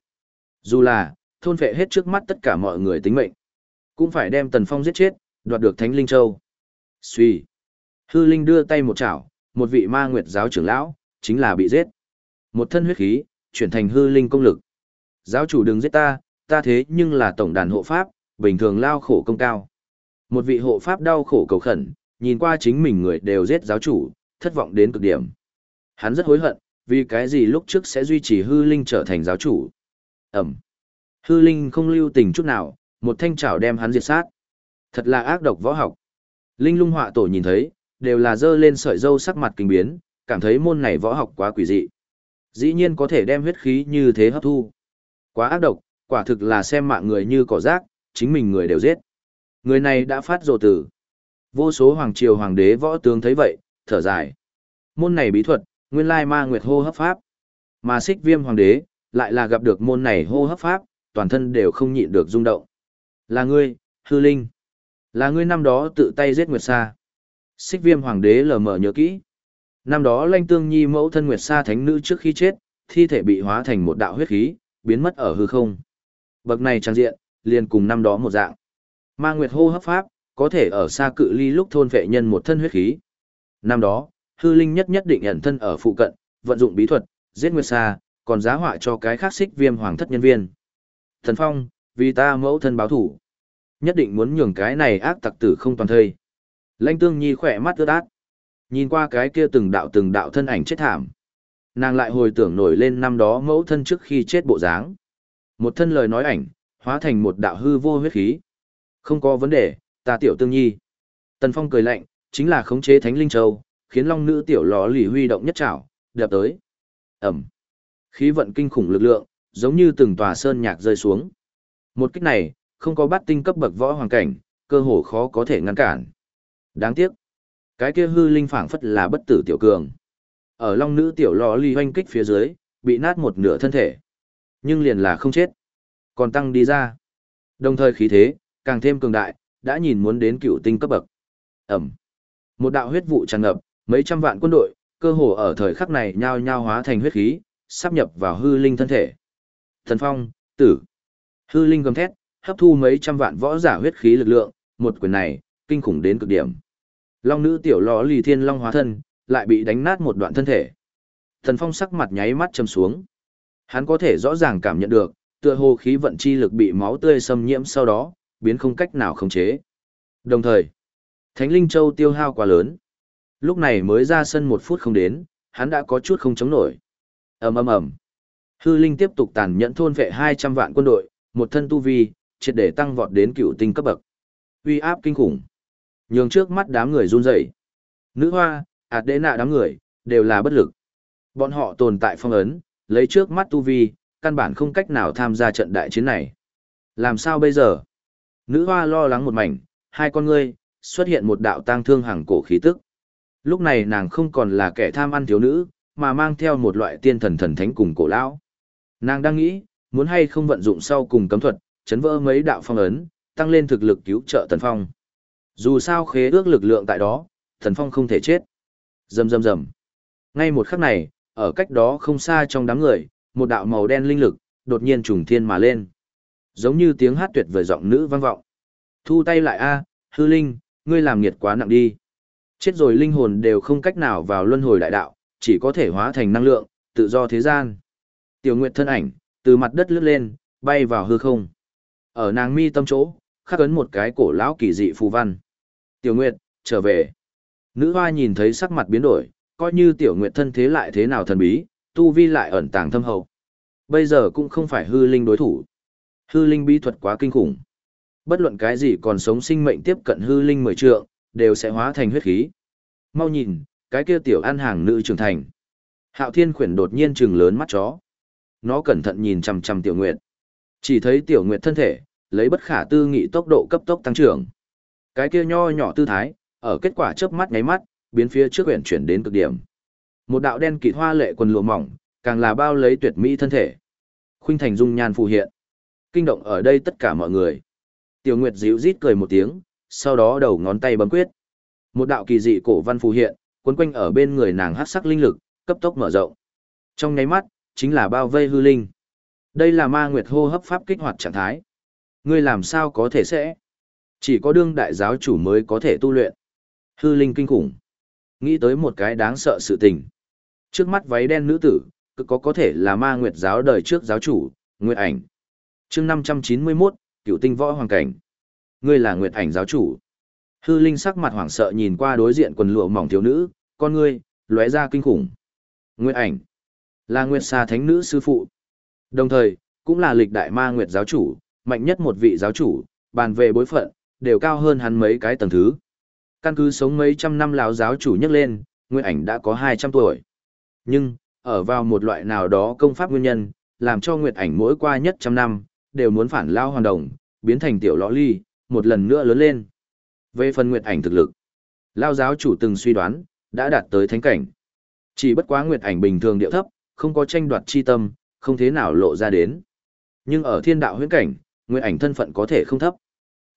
Dù là, thôn vệ hết trước mắt tất cả mọi người tính mệnh. Cũng phải đem Tần Phong giết chết, đoạt được Thánh Linh Châu. Suy. Hư Linh đưa tay một chảo, một vị ma nguyệt giáo trưởng lão, chính là bị giết. Một thân huyết khí, chuyển thành hư linh công lực. Giáo chủ đừng giết ta, ta thế nhưng là tổng đàn hộ pháp, bình thường lao khổ công cao. Một vị hộ pháp đau khổ cầu khẩn, nhìn qua chính mình người đều giết giáo chủ, thất vọng đến cực điểm. Hắn rất hối hận, vì cái gì lúc trước sẽ duy trì hư linh trở thành giáo chủ. Ẩm. Hư linh không lưu tình chút nào, một thanh chảo đem hắn diệt sát. Thật là ác độc võ học. Linh lung họa tổ nhìn thấy, đều là dơ lên sợi dâu sắc mặt kinh biến, cảm thấy môn này võ học quá quỷ dị. Dĩ nhiên có thể đem huyết khí như thế hấp thu. Quá ác độc, quả thực là xem mạng người như cỏ rác, chính mình người đều giết. Người này đã phát rồ tử. Vô số hoàng triều hoàng đế võ tướng thấy vậy, thở dài. Môn này bí thuật, nguyên lai ma nguyệt hô hấp pháp. Mà xích viêm hoàng đế, lại là gặp được môn này hô hấp pháp, toàn thân đều không nhịn được rung động. Là ngươi, hư linh. Là ngươi năm đó tự tay giết Nguyệt Sa. Xích viêm hoàng đế lờ mờ nhớ kỹ. Năm đó lanh tương nhi mẫu thân Nguyệt Sa thánh nữ trước khi chết, thi thể bị hóa thành một đạo huyết khí, biến mất ở hư không. Bậc này trang diện, liền cùng năm đó một dạng. Ma Nguyệt hô hấp pháp, có thể ở xa cự ly lúc thôn vệ nhân một thân huyết khí. Năm đó, hư linh nhất nhất định ẩn thân ở phụ cận, vận dụng bí thuật, giết Nguyệt Sa, còn giá họa cho cái khác xích viêm hoàng thất nhân viên. Thần Phong, vì ta mẫu thân báo thủ. Nhất định muốn nhường cái này ác tặc tử không toàn thây. Lãnh tương nhi khỏe mắt ướt át. Nhìn qua cái kia từng đạo từng đạo thân ảnh chết thảm. Nàng lại hồi tưởng nổi lên năm đó mẫu thân trước khi chết bộ dáng. Một thân lời nói ảnh, hóa thành một đạo hư vô huyết khí. Không có vấn đề, ta tiểu tương nhi. Tần Phong cười lạnh, chính là khống chế Thánh Linh Châu, khiến Long nữ tiểu lò lì huy động nhất trảo, đập tới. Ẩm. Khí vận kinh khủng lực lượng, giống như từng tòa sơn nhạc rơi xuống. Một kích này, không có bắt tinh cấp bậc võ hoàng cảnh, cơ hồ khó có thể ngăn cản. Đáng tiếc, cái kia hư linh phảng phất là bất tử tiểu cường. Ở long nữ tiểu lò ly hoanh kích phía dưới, bị nát một nửa thân thể. Nhưng liền là không chết, còn tăng đi ra. Đồng thời khí thế, càng thêm cường đại, đã nhìn muốn đến cựu tinh cấp bậc. Ẩm. Một đạo huyết vụ tràn ngập, mấy trăm vạn quân đội, cơ hồ ở thời khắc này nhao nhao hóa thành huyết khí, sắp nhập vào hư linh thân thể. Thần phong, tử. Hư linh gầm thét, hấp thu mấy trăm vạn võ giả huyết khí lực lượng, một quyền này, kinh khủng đến cực điểm. Long nữ tiểu lò lì thiên long hóa thân, lại bị đánh nát một đoạn thân thể. Thần phong sắc mặt nháy mắt châm xuống. Hắn có thể rõ ràng cảm nhận được, tựa hồ khí vận chi lực bị máu tươi xâm nhiễm sau đó, biến không cách nào khống chế. Đồng thời, Thánh Linh Châu tiêu hao quá lớn. Lúc này mới ra sân một phút không đến, hắn đã có chút không chống nổi ầm ầm ầm Hư Linh tiếp tục tàn nhẫn thôn vệ 200 vạn quân đội, một thân tu vi, triệt để tăng vọt đến cựu tinh cấp bậc. Uy áp kinh khủng. Nhường trước mắt đám người run rẩy. Nữ hoa, ạt đế nạ đám người, đều là bất lực. Bọn họ tồn tại phong ấn, lấy trước mắt tu vi, căn bản không cách nào tham gia trận đại chiến này. Làm sao bây giờ? Nữ hoa lo lắng một mảnh, hai con ngươi, xuất hiện một đạo tang thương hàng cổ khí tức. Lúc này nàng không còn là kẻ tham ăn thiếu nữ, mà mang theo một loại tiên thần thần thánh cùng cổ lão. Nàng đang nghĩ, muốn hay không vận dụng sau cùng cấm thuật, chấn vỡ mấy đạo phong ấn, tăng lên thực lực cứu trợ Tần Phong. Dù sao khế ước lực lượng tại đó, Tần Phong không thể chết. Rầm rầm rầm. Ngay một khắc này, ở cách đó không xa trong đám người, một đạo màu đen linh lực, đột nhiên trùng thiên mà lên. Giống như tiếng hát tuyệt vời giọng nữ vang vọng. Thu tay lại a, hư linh, ngươi làm nghiệt quá nặng đi. Chết rồi linh hồn đều không cách nào vào luân hồi đại đạo, chỉ có thể hóa thành năng lượng, tự do thế gian. Tiểu Nguyệt thân ảnh, từ mặt đất lướt lên, bay vào hư không. Ở nàng mi tâm chỗ, khắc ấn một cái cổ lão kỳ dị phù văn. Tiểu Nguyệt, trở về. Nữ hoa nhìn thấy sắc mặt biến đổi, coi như Tiểu Nguyệt thân thế lại thế nào thần bí, tu vi lại ẩn tàng thâm hậu. Bây giờ cũng không phải hư linh đối thủ. Hư linh bí thuật quá kinh khủng. Bất luận cái gì còn sống sinh mệnh tiếp cận hư linh mười trượng, đều sẽ hóa thành huyết khí. Mau nhìn, cái kia tiểu ăn hàng nữ trưởng thành. Hạo Thiên khuyển đột nhiên trừng lớn mắt chó. Nó cẩn thận nhìn chằm chằm Tiểu Nguyệt. Chỉ thấy Tiểu Nguyệt thân thể, lấy bất khả tư nghị tốc độ cấp tốc tăng trưởng. Cái kia nho nhỏ tư thái, ở kết quả chớp mắt nháy mắt, biến phía trước quyển chuyển đến cực điểm. Một đạo đen kịt hoa lệ quần lụa mỏng, càng là bao lấy tuyệt mỹ thân thể. Khuynh thành dung nhan phù hiện. Kinh động ở đây tất cả mọi người. Tiểu Nguyệt dịu rít cười một tiếng, sau đó đầu ngón tay bấm quyết. Một đạo kỳ dị cổ văn phù hiện, quấn quanh ở bên người nàng hắc sắc linh lực, cấp tốc mở rộng. Trong nháy mắt, chính là bao vây hư linh. Đây là ma nguyệt hô hấp pháp kích hoạt trạng thái. Ngươi làm sao có thể sẽ? Chỉ có đương đại giáo chủ mới có thể tu luyện. Hư linh kinh khủng. Nghĩ tới một cái đáng sợ sự tình. Trước mắt váy đen nữ tử, cực có có thể là ma nguyệt giáo đời trước giáo chủ, Nguyệt ảnh. chương 591, cựu tinh võ hoàng cảnh. Ngươi là Nguyệt ảnh giáo chủ. Hư linh sắc mặt hoảng sợ nhìn qua đối diện quần lụa mỏng thiếu nữ, con ngươi, lóe ra kinh khủng. Nguyệt ảnh, là Nguyệt Sa Thánh Nữ sư phụ. Đồng thời, cũng là lịch đại ma Nguyệt giáo chủ, mạnh nhất một vị giáo chủ, bàn về bối phận, đều cao hơn hắn mấy cái tầng thứ. Căn cứ sống mấy trăm năm lão giáo chủ nhắc lên, Nguyệt ảnh đã có 200 tuổi. Nhưng, ở vào một loại nào đó công pháp nguyên nhân, làm cho Nguyệt ảnh mỗi qua nhất trăm năm, đều muốn phản lao hoàn đồng, biến thành tiểu lõ ly, một lần nữa lớn lên. Về phần Nguyệt ảnh thực lực, lao giáo chủ từng suy đoán, đã đạt tới thánh cảnh. Chỉ bất quá Nguyệt ảnh bình thường điệu thấp, không có tranh đoạt chi tâm, không thế nào lộ ra đến. Nhưng ở thiên đạo huyễn cảnh, Nguyệt ảnh thân phận có thể không thấp.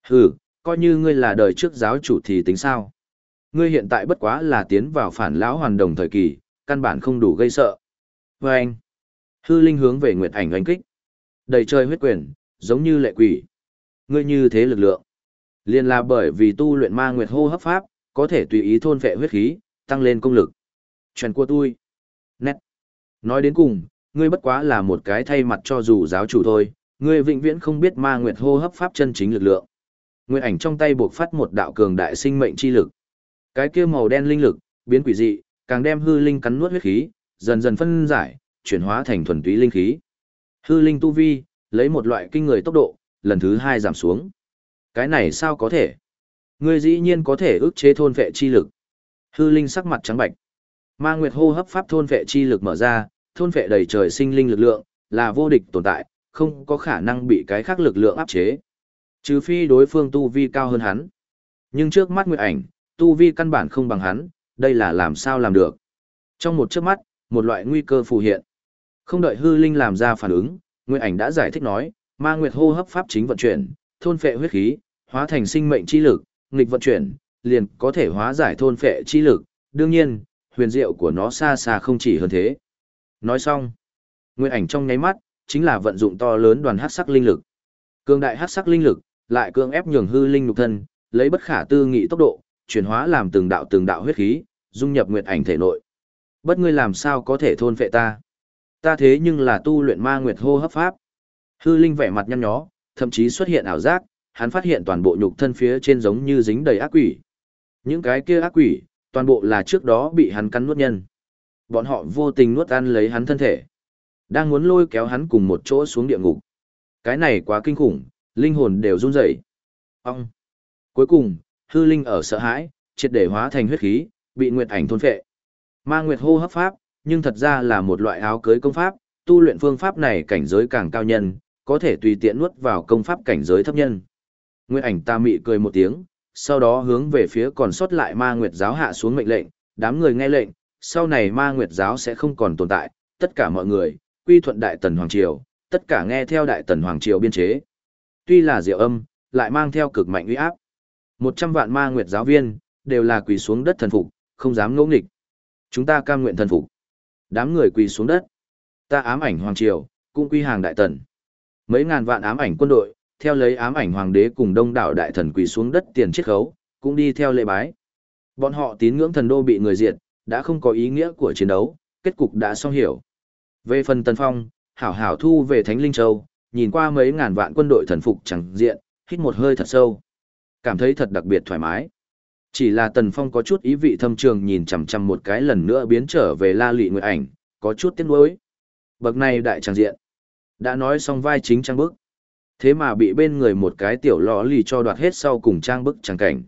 Hừ, coi như ngươi là đời trước giáo chủ thì tính sao? Ngươi hiện tại bất quá là tiến vào phản lão hoàn đồng thời kỳ, căn bản không đủ gây sợ. Và anh, hư linh hướng về Nguyệt ảnh đánh kích. Đầy trời huyết quyền, giống như lệ quỷ. Ngươi như thế lực lượng. Liên là bởi vì tu luyện ma nguyệt hô hấp pháp, có thể tùy ý thôn phệ huyết khí, tăng lên công lực. Chuyện của tôi. Nét. Nói đến cùng, ngươi bất quá là một cái thay mặt cho dù giáo chủ thôi, ngươi vĩnh viễn không biết ma nguyệt hô hấp pháp chân chính lực lượng. Nguyệt ảnh trong tay buộc phát một đạo cường đại sinh mệnh chi lực. Cái kia màu đen linh lực, biến quỷ dị, càng đem hư linh cắn nuốt huyết khí, dần dần phân giải, chuyển hóa thành thuần túy linh khí. Hư linh tu vi, lấy một loại kinh người tốc độ, lần thứ hai giảm xuống. Cái này sao có thể? Ngươi dĩ nhiên có thể ức chế thôn vệ chi lực. Hư linh sắc mặt trắng bạch. Ma Nguyệt hô hấp pháp thôn vệ chi lực mở ra, thôn vệ đầy trời sinh linh lực lượng, là vô địch tồn tại, không có khả năng bị cái khác lực lượng áp chế. Trừ phi đối phương tu vi cao hơn hắn. Nhưng trước mắt Nguyệt ảnh, tu vi căn bản không bằng hắn, đây là làm sao làm được. Trong một chớp mắt, một loại nguy cơ phù hiện. Không đợi hư linh làm ra phản ứng, Nguyệt ảnh đã giải thích nói, ma Nguyệt hô hấp pháp chính vận chuyển, thôn phệ huyết khí, hóa thành sinh mệnh chi lực, nghịch vận chuyển, liền có thể hóa giải thôn phệ chi lực, đương nhiên, huyền diệu của nó xa xa không chỉ hơn thế. Nói xong, nguyên ảnh trong nháy mắt, chính là vận dụng to lớn đoàn hắc sắc linh lực. Cương đại hắc sắc linh lực, lại cương ép nhường hư linh nhục thân, lấy bất khả tư nghị tốc độ, chuyển hóa làm từng đạo từng đạo huyết khí, dung nhập nguyệt ảnh thể nội. Bất ngươi làm sao có thể thôn phệ ta? Ta thế nhưng là tu luyện ma nguyệt hô hấp pháp. Hư linh vẻ mặt nhăn nhó, thậm chí xuất hiện ảo giác, hắn phát hiện toàn bộ nhục thân phía trên giống như dính đầy ác quỷ. Những cái kia ác quỷ, toàn bộ là trước đó bị hắn cắn nuốt nhân. Bọn họ vô tình nuốt ăn lấy hắn thân thể. đang muốn lôi kéo hắn cùng một chỗ xuống địa ngục. Cái này quá kinh khủng, linh hồn đều run rẩy. Ông. Cuối cùng, hư linh ở sợ hãi, triệt để hóa thành huyết khí, bị nguyệt ảnh thôn phệ. Ma nguyệt hô hấp pháp, nhưng thật ra là một loại áo cưới công pháp, tu luyện phương pháp này cảnh giới càng cao nhân, có thể tùy tiện nuốt vào công pháp cảnh giới thấp nhân. Nguyệt ảnh ta mị cười một tiếng, sau đó hướng về phía còn sót lại ma nguyệt giáo hạ xuống mệnh lệnh, đám người nghe lệnh, sau này ma nguyệt giáo sẽ không còn tồn tại, tất cả mọi người, quy thuận đại tần hoàng triều, tất cả nghe theo đại tần hoàng triều biên chế. Tuy là diệu âm, lại mang theo cực mạnh uy áp. Một trăm vạn ma nguyệt giáo viên, đều là quỳ xuống đất thần phục, không dám ngỗ nghịch. Chúng ta cam nguyện thần phục. Đám người quỳ xuống đất. Ta ám ảnh hoàng triều, cũng quy hàng đại tần. Mấy ngàn vạn ám ảnh quân đội, theo lấy ám ảnh hoàng đế cùng đông đảo đại thần quỳ xuống đất tiền chiết khấu, cũng đi theo lễ bái. Bọn họ tín ngưỡng thần đô bị người diệt, đã không có ý nghĩa của chiến đấu, kết cục đã xong hiểu. Về phần Tần Phong, hảo hảo thu về Thánh Linh Châu, nhìn qua mấy ngàn vạn quân đội thần phục chẳng diện, hít một hơi thật sâu. Cảm thấy thật đặc biệt thoải mái. Chỉ là Tần Phong có chút ý vị thâm trường nhìn chằm chằm một cái lần nữa biến trở về La Lệ Nguyệt Ảnh, có chút tiếc nuối. Bậc này đại tràng diện. Đã nói xong vai chính trang bức. Thế mà bị bên người một cái tiểu lò lì cho đoạt hết sau cùng trang bức trang cảnh.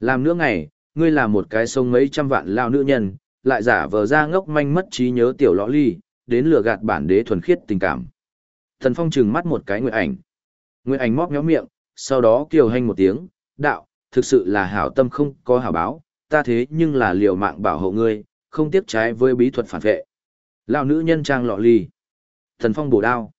Làm nữa ngày, ngươi là một cái sông mấy trăm vạn lao nữ nhân, lại giả vờ ra ngốc manh mất trí nhớ tiểu lò lì, đến lừa gạt bản đế thuần khiết tình cảm. Thần Phong trừng mắt một cái Nguyệt Ảnh. Nguyệt Ảnh móc méo miệng, sau đó kiều hành một tiếng, đạo, thực sự là hảo tâm không có hảo báo, ta thế nhưng là liều mạng bảo hộ ngươi, không tiếp trái với bí thuật phản vệ. Lão nữ nhân trang lọ lì. Thần Phong bổ đao.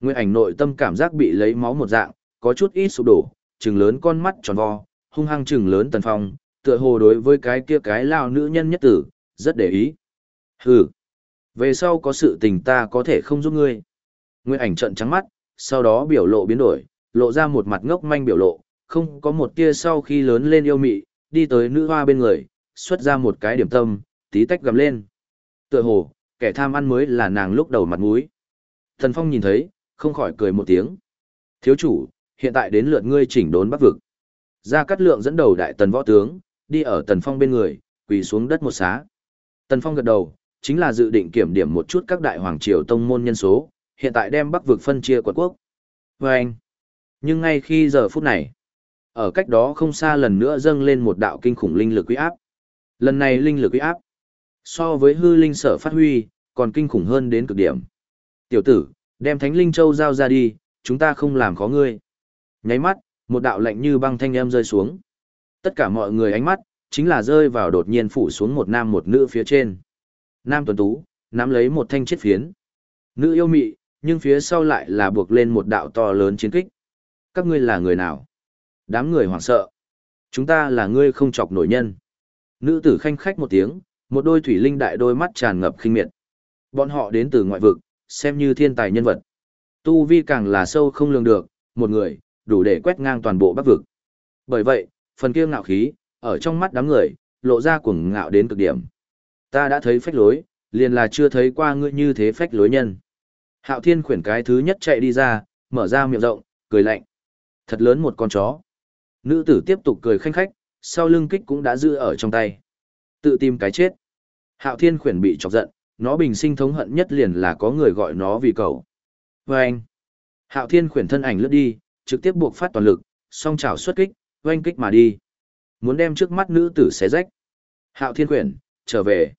Nguyệt Ảnh nội tâm cảm giác bị lấy máu một dạng, có chút ít sụp đổ, trừng lớn con mắt tròn vo, hung hăng trừng lớn Tần Phong, tựa hồ đối với cái kia cái lao nữ nhân nhất tử, rất để ý. Hừ. Về sau có sự tình ta có thể không giúp ngươi. Nguyên ảnh trận trắng mắt, sau đó biểu lộ biến đổi, lộ ra một mặt ngốc manh biểu lộ, không có một tia sau khi lớn lên yêu mị, đi tới nữ hoa bên người, xuất ra một cái điểm tâm, tí tách gầm lên. Tựa hồ, kẻ tham ăn mới là nàng lúc đầu mặt mũi. Thần Phong nhìn thấy, không khỏi cười một tiếng. Thiếu chủ, hiện tại đến lượt ngươi chỉnh đốn bắc vực. Gia Cát Lượng dẫn đầu đại tần võ tướng, đi ở Tần Phong bên người, quỳ xuống đất một xá. Tần Phong gật đầu, chính là dự định kiểm điểm một chút các đại hoàng triều tông môn nhân số, hiện tại đem Bắc vực phân chia quận quốc. Và anh, nhưng ngay khi giờ phút này, ở cách đó không xa lần nữa dâng lên một đạo kinh khủng linh lực uy áp. Lần này linh lực uy áp, so với hư linh sở phát huy, còn kinh khủng hơn đến cực điểm. Tiểu tử, đem Thánh Linh Châu giao ra đi, chúng ta không làm khó ngươi. Nháy mắt, một đạo lạnh như băng thanh âm rơi xuống. Tất cả mọi người ánh mắt, chính là rơi vào đột nhiên phủ xuống một nam một nữ phía trên. Nam tuấn tú, nắm lấy một thanh chiết phiến. Nữ yêu mị, nhưng phía sau lại là buộc lên một đạo to lớn chiến kích. Các ngươi là người nào? Đám người hoảng sợ. Chúng ta là ngươi không chọc nổi nhân. Nữ tử khanh khách một tiếng, một đôi thủy linh đại đôi mắt tràn ngập khinh miệt. Bọn họ đến từ ngoại vực, xem như thiên tài nhân vật. Tu vi càng là sâu không lường được, một người, đủ để quét ngang toàn bộ bắc vực. Bởi vậy, phần kia ngạo khí, ở trong mắt đám người, lộ ra cuồng ngạo đến cực điểm. Ta đã thấy phách lối, liền là chưa thấy qua ngươi như thế phách lối nhân. Hạo Thiên khuyển cái thứ nhất chạy đi ra, mở ra miệng rộng, cười lạnh. Thật lớn một con chó. Nữ tử tiếp tục cười khanh khách, sau lưng kích cũng đã giữ ở trong tay. Tự tìm cái chết. Hạo Thiên khuyển bị chọc giận, nó bình sinh thống hận nhất liền là có người gọi nó vì cậu. Vâng! Hạo Thiên khuyển thân ảnh lướt đi, trực tiếp buộc phát toàn lực, song chảo xuất kích, oanh kích mà đi. Muốn đem trước mắt nữ tử xé rách. Hạo Thiên khuyển, trở về.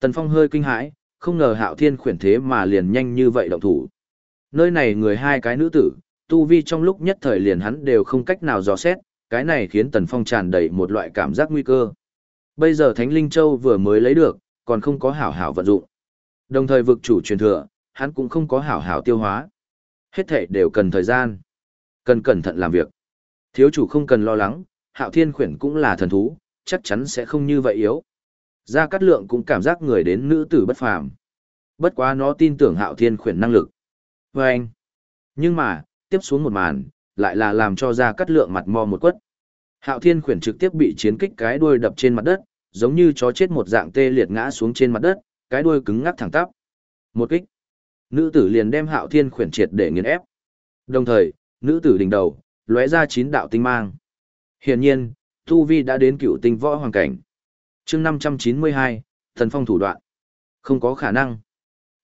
Tần Phong hơi kinh hãi, không ngờ Hạo Thiên khuyển thế mà liền nhanh như vậy động thủ. Nơi này người hai cái nữ tử, tu vi trong lúc nhất thời liền hắn đều không cách nào dò xét, cái này khiến Tần Phong tràn đầy một loại cảm giác nguy cơ. Bây giờ Thánh Linh Châu vừa mới lấy được, còn không có hảo hảo vận dụng. Đồng thời vực chủ truyền thừa, hắn cũng không có hảo hảo tiêu hóa. Hết thể đều cần thời gian. Cần cẩn thận làm việc. Thiếu chủ không cần lo lắng, hạo thiên khuyển cũng là thần thú, chắc chắn sẽ không như vậy yếu. Gia Cát Lượng cũng cảm giác người đến nữ tử bất phàm. Bất quá nó tin tưởng hạo thiên khuyển năng lực. Và anh. Nhưng mà, tiếp xuống một màn, lại là làm cho Gia Cát Lượng mặt mò một quất. Hạo thiên khuyển trực tiếp bị chiến kích cái đuôi đập trên mặt đất, giống như chó chết một dạng tê liệt ngã xuống trên mặt đất, cái đuôi cứng ngắc thẳng tắp. Một kích. Nữ tử liền đem hạo thiên khuyển triệt để nghiền ép. Đồng thời, nữ tử đỉnh đầu, lóe ra chín đạo tinh mang. Hiển nhiên, Tu Vi đã đến cựu tinh võ hoàng cảnh. chương 592, thần phong thủ đoạn. Không có khả năng.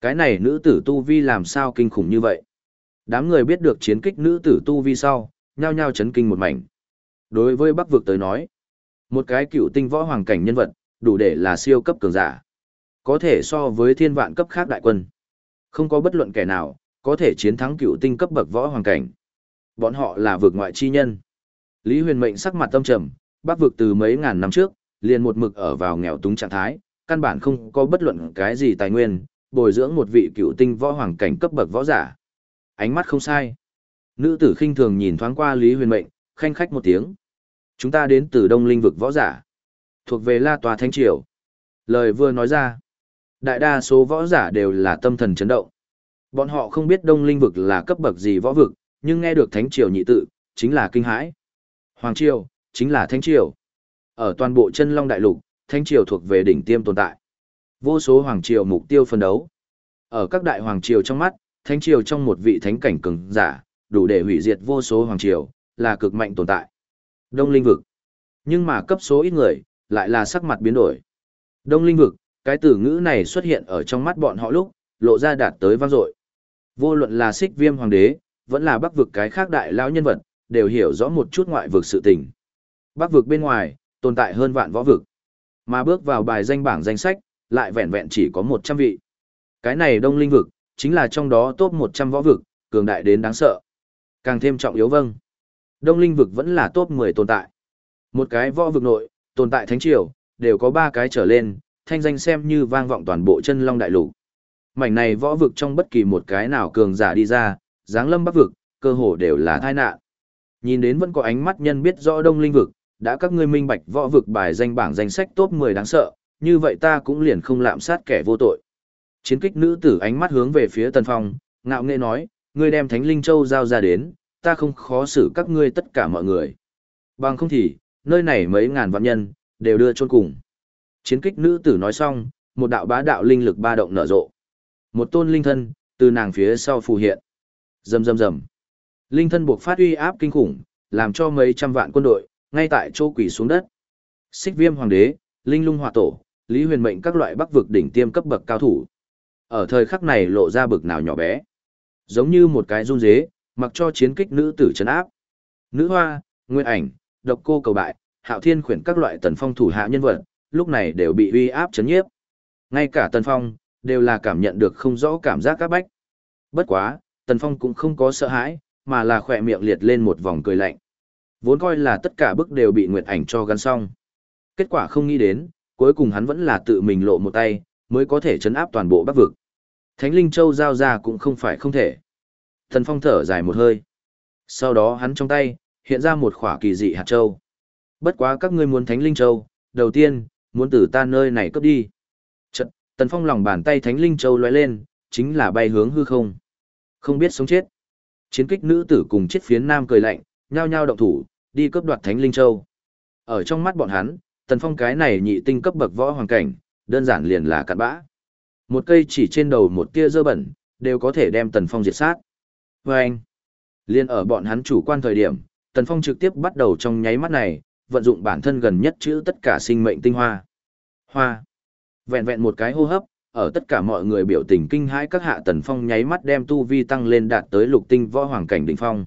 Cái này nữ tử tu vi làm sao kinh khủng như vậy? Đám người biết được chiến kích nữ tử tu vi sau, nhao nhao chấn kinh một mảnh. Đối với Bắc vực tới nói, một cái cựu tinh võ hoàng cảnh nhân vật, đủ để là siêu cấp cường giả. Có thể so với thiên vạn cấp khác đại quân. Không có bất luận kẻ nào, có thể chiến thắng cựu tinh cấp bậc võ hoàng cảnh. Bọn họ là vực ngoại chi nhân. Lý Huyền Mệnh sắc mặt tâm trầm, Bắc vực từ mấy ngàn năm trước, liền một mực ở vào nghèo túng trạng thái, căn bản không có bất luận cái gì tài nguyên, bồi dưỡng một vị cựu tinh võ hoàng cảnh cấp bậc võ giả. Ánh mắt không sai. Nữ tử khinh thường nhìn thoáng qua Lý Huyền Mệnh, khanh khách một tiếng. Chúng ta đến từ Đông Linh vực võ giả, thuộc về La Tòa Thánh Triều. Lời vừa nói ra, đại đa số võ giả đều là tâm thần chấn động. Bọn họ không biết Đông Linh vực là cấp bậc gì võ vực, nhưng nghe được Thánh Triều nhị tự, chính là kinh hãi. Hoàng Triều, chính là Thánh Triều. Ở toàn bộ chân Long Đại Lục, Thánh Triều thuộc về đỉnh tiêm tồn tại. Vô số Hoàng Triều mục tiêu phân đấu. Ở các đại Hoàng Triều trong mắt, Thánh Triều trong một vị thánh cảnh cường giả, đủ để hủy diệt vô số Hoàng Triều, là cực mạnh tồn tại. Đông Linh vực. Nhưng mà cấp số ít người, lại là sắc mặt biến đổi. Đông Linh vực, cái từ ngữ này xuất hiện ở trong mắt bọn họ lúc, lộ ra đạt tới vang dội. Vô luận là xích viêm hoàng đế, vẫn là bắc vực cái khác đại lão nhân vật, đều hiểu rõ một chút ngoại vực sự tình. Bắc vực bên ngoài, tồn tại hơn vạn võ vực. Mà bước vào bài danh bảng danh sách, lại vẹn vẹn chỉ có 100 vị. Cái này đông linh vực, chính là trong đó top 100 võ vực, cường đại đến đáng sợ. Càng thêm trọng yếu vâng. Đông linh vực vẫn là top 10 tồn tại. Một cái võ vực nội, tồn tại thánh triều, đều có ba cái trở lên, thanh danh xem như vang vọng toàn bộ chân long đại lục. Mảnh này võ vực trong bất kỳ một cái nào cường giả đi ra, dáng lâm bắc vực, cơ hồ đều là tai nạn. Nhìn đến vẫn có ánh mắt nhân biết rõ đông linh vực, đã các ngươi minh bạch võ vực bài danh bảng danh sách top 10 đáng sợ, như vậy ta cũng liền không lạm sát kẻ vô tội. Chiến kích nữ tử ánh mắt hướng về phía Tần Phong, ngạo nghễ nói, ngươi đem Thánh Linh Châu giao ra đến, ta không khó xử các ngươi tất cả mọi người. Bằng không thì, nơi này mấy ngàn vạn nhân, đều đưa chôn cùng. Chiến kích nữ tử nói xong, một đạo bá đạo linh lực ba động nở rộ. Một tôn linh thân, từ nàng phía sau phù hiện. Rầm rầm rầm. Linh thân buộc phát uy áp kinh khủng, làm cho mấy trăm vạn quân đội, ngay tại chỗ quỷ xuống đất. Xích viêm hoàng đế, linh lung hòa tổ, lý huyền mệnh các loại bắc vực đỉnh tiêm cấp bậc cao thủ. Ở thời khắc này lộ ra bực nào nhỏ bé. Giống như một cái run dế, mặc cho chiến kích nữ tử chấn áp. Nữ hoa, nguyên ảnh, độc cô cầu bại, hạo thiên khuyển các loại tần phong thủ hạ nhân vật, lúc này đều bị uy áp chấn nhiếp. Ngay cả tần phong, đều là cảm nhận được không rõ cảm giác các bách. Bất quá, tần phong cũng không có sợ hãi, mà là khỏe miệng liệt lên một vòng cười lạnh. Vốn coi là tất cả bức đều bị nguyệt ảnh cho gắn xong. Kết quả không nghĩ đến, cuối cùng hắn vẫn là tự mình lộ một tay, mới có thể chấn áp toàn bộ bắc vực. Thánh Linh Châu giao ra cũng không phải không thể. Thần Phong thở dài một hơi. Sau đó hắn trong tay, hiện ra một khỏa kỳ dị hạt châu. Bất quá các ngươi muốn Thánh Linh Châu, đầu tiên, muốn từ ta nơi này cướp đi. Chật, Tần Phong lòng bàn tay Thánh Linh Châu lóe lên, chính là bay hướng hư không. Không biết sống chết. Chiến kích nữ tử cùng chết phiến nam cười lạnh, nhao nhao động thủ, đi cướp đoạt Thánh Linh Châu. Ở trong mắt bọn hắn, Tần Phong cái này nhị tinh cấp bậc võ hoàng cảnh, đơn giản liền là cặn bã. Một cây chỉ trên đầu một tia dơ bẩn, đều có thể đem Tần Phong diệt sát. Và anh, liên ở bọn hắn chủ quan thời điểm, Tần Phong trực tiếp bắt đầu trong nháy mắt này, vận dụng bản thân gần nhất chữ tất cả sinh mệnh tinh hoa. Hoa. Vẹn vẹn một cái hô hấp, ở tất cả mọi người biểu tình kinh hãi các hạ Tần Phong nháy mắt đem tu vi tăng lên đạt tới lục tinh võ hoàng cảnh đỉnh phong.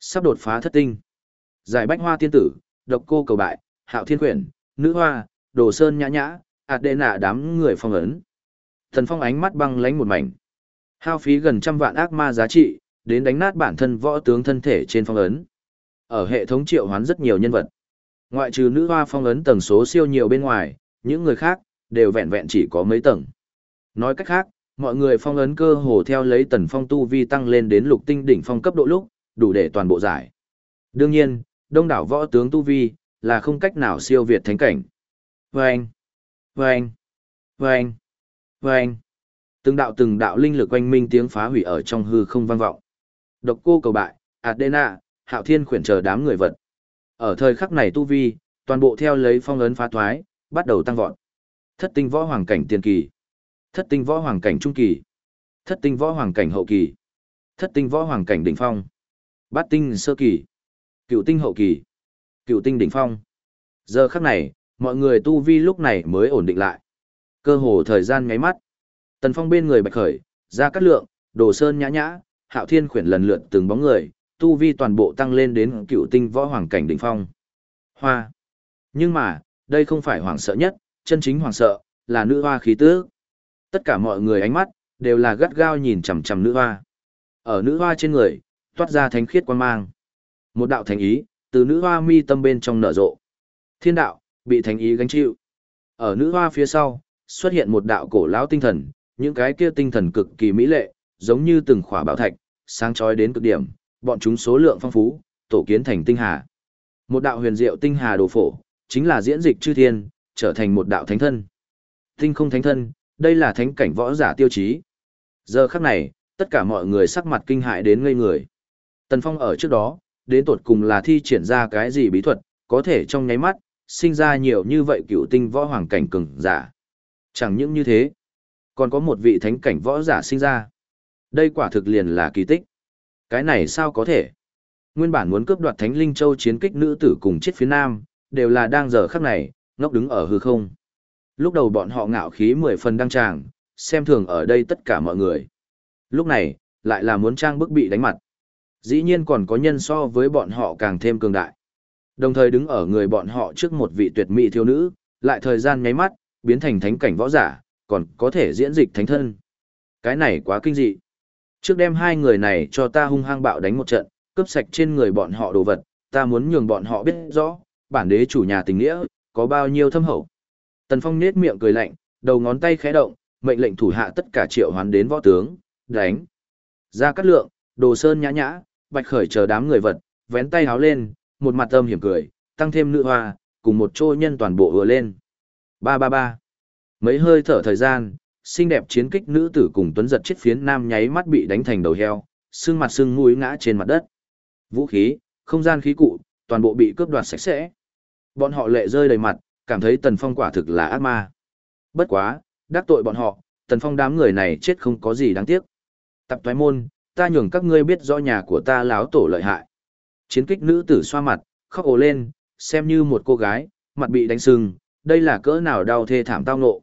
Sắp đột phá thất tinh. Giải bách hoa tiên tử, độc cô cầu bại, hạo thiên quyển, nữ hoa, đồ sơn nhã nhã, ạt đệ nạ đám người phong ấn. tần phong ánh mắt băng lánh một mảnh. Hao phí gần trăm vạn ác ma giá trị, đến đánh nát bản thân võ tướng thân thể trên phong ấn. Ở hệ thống triệu hoán rất nhiều nhân vật. Ngoại trừ nữ hoa phong ấn tầng số siêu nhiều bên ngoài, những người khác, đều vẹn vẹn chỉ có mấy tầng. Nói cách khác, mọi người phong ấn cơ hồ theo lấy tần phong tu vi tăng lên đến lục tinh đỉnh phong cấp độ lúc, đủ để toàn bộ giải. Đương nhiên, đông đảo võ tướng tu vi, là không cách nào siêu việt thánh cảnh. Vâng! Vâng! Vâng! Vâng! Từng đạo từng đạo linh lực quanh minh tiếng phá hủy ở trong hư không vang vọng. Độc cô cầu bại, Adena, Hạo Thiên khuyển chờ đám người vật. Ở thời khắc này tu vi, toàn bộ theo lấy phong ấn phá thoái, bắt đầu tăng vọt. Thất tinh võ hoàng cảnh tiền kỳ, thất tinh võ hoàng cảnh trung kỳ, thất tinh võ hoàng cảnh hậu kỳ, thất tinh võ hoàng cảnh đỉnh phong, bát tinh sơ kỳ, cựu tinh hậu kỳ, cựu tinh đỉnh phong. Giờ khắc này, mọi người tu vi lúc này mới ổn định lại. Cơ hồ thời gian nháy mắt. Tần Phong bên người Bạch Khởi, ra cắt lượng, Đồ Sơn nhã nhã, Hạo Thiên khuyển lần lượt từng bóng người, tu vi toàn bộ tăng lên đến cựu tinh võ hoàng cảnh đỉnh phong. Hoa. Nhưng mà, đây không phải hoàng sợ nhất, chân chính hoàng sợ, là nữ hoa khí tứ. Tất cả mọi người ánh mắt, đều là gắt gao nhìn chằm chằm nữ hoa. Ở nữ hoa trên người, toát ra thánh khiết quan mang. Một đạo thánh ý, từ nữ hoa mi tâm bên trong nở rộ. Thiên đạo, bị thánh ý gánh chịu. Ở nữ hoa phía sau, xuất hiện một đạo cổ lão tinh thần, những cái kia tinh thần cực kỳ mỹ lệ, giống như từng khỏa bảo thạch, sáng chói đến cực điểm, bọn chúng số lượng phong phú, tổ kiến thành tinh hà. Một đạo huyền diệu tinh hà đồ phổ, chính là diễn dịch chư thiên, trở thành một đạo thánh thân. Tinh không thánh thân, đây là thánh cảnh võ giả tiêu chí. Giờ khắc này, tất cả mọi người sắc mặt kinh hại đến ngây người. Tần Phong ở trước đó, đến tột cùng là thi triển ra cái gì bí thuật, có thể trong nháy mắt, sinh ra nhiều như vậy cựu tinh võ hoàng cảnh cường giả. Chẳng những như thế, còn có một vị thánh cảnh võ giả sinh ra. Đây quả thực liền là kỳ tích. Cái này sao có thể? Nguyên bản muốn cướp đoạt Thánh Linh Châu chiến kích nữ tử cùng chết phía nam, đều là đang giờ khắc này, ngốc đứng ở hư không. Lúc đầu bọn họ ngạo khí mười phần đăng tràng, xem thường ở đây tất cả mọi người. Lúc này, lại là muốn trang bức bị đánh mặt. Dĩ nhiên còn có nhân so với bọn họ càng thêm cường đại. Đồng thời đứng ở người bọn họ trước một vị tuyệt mỹ thiếu nữ, lại thời gian nháy mắt, biến thành thánh cảnh võ giả, còn có thể diễn dịch thánh thân. Cái này quá kinh dị. Trước đem hai người này cho ta hung hăng bạo đánh một trận, cướp sạch trên người bọn họ đồ vật, ta muốn nhường bọn họ biết rõ, bản đế chủ nhà tình nghĩa, có bao nhiêu thâm hậu. Tần Phong nết miệng cười lạnh, đầu ngón tay khẽ động, mệnh lệnh thủ hạ tất cả triệu hoán đến võ tướng, đánh. Ra cắt lượng, đồ sơn nhã nhã, bạch khởi chờ đám người vật, vén tay háo lên, một mặt âm hiểm cười, tăng thêm nữ hoa, cùng một trôi nhân toàn bộ vừa lên. Ba ba ba. Mấy hơi thở thời gian, xinh đẹp chiến kích nữ tử cùng tuấn giật chết phiến nam nháy mắt bị đánh thành đầu heo, xương mặt xương mũi ngã trên mặt đất. Vũ khí, không gian khí cụ, toàn bộ bị cướp đoạt sạch sẽ. Bọn họ lệ rơi đầy mặt, cảm thấy Tần Phong quả thực là ác ma. Bất quá, đắc tội bọn họ, Tần Phong đám người này chết không có gì đáng tiếc. Tập toái môn, ta nhường các ngươi biết rõ nhà của ta láo tổ lợi hại. Chiến kích nữ tử xoa mặt, khóc ồ lên, xem như một cô gái, mặt bị đánh sưng, đây là cỡ nào đau thê thảm tao nộ.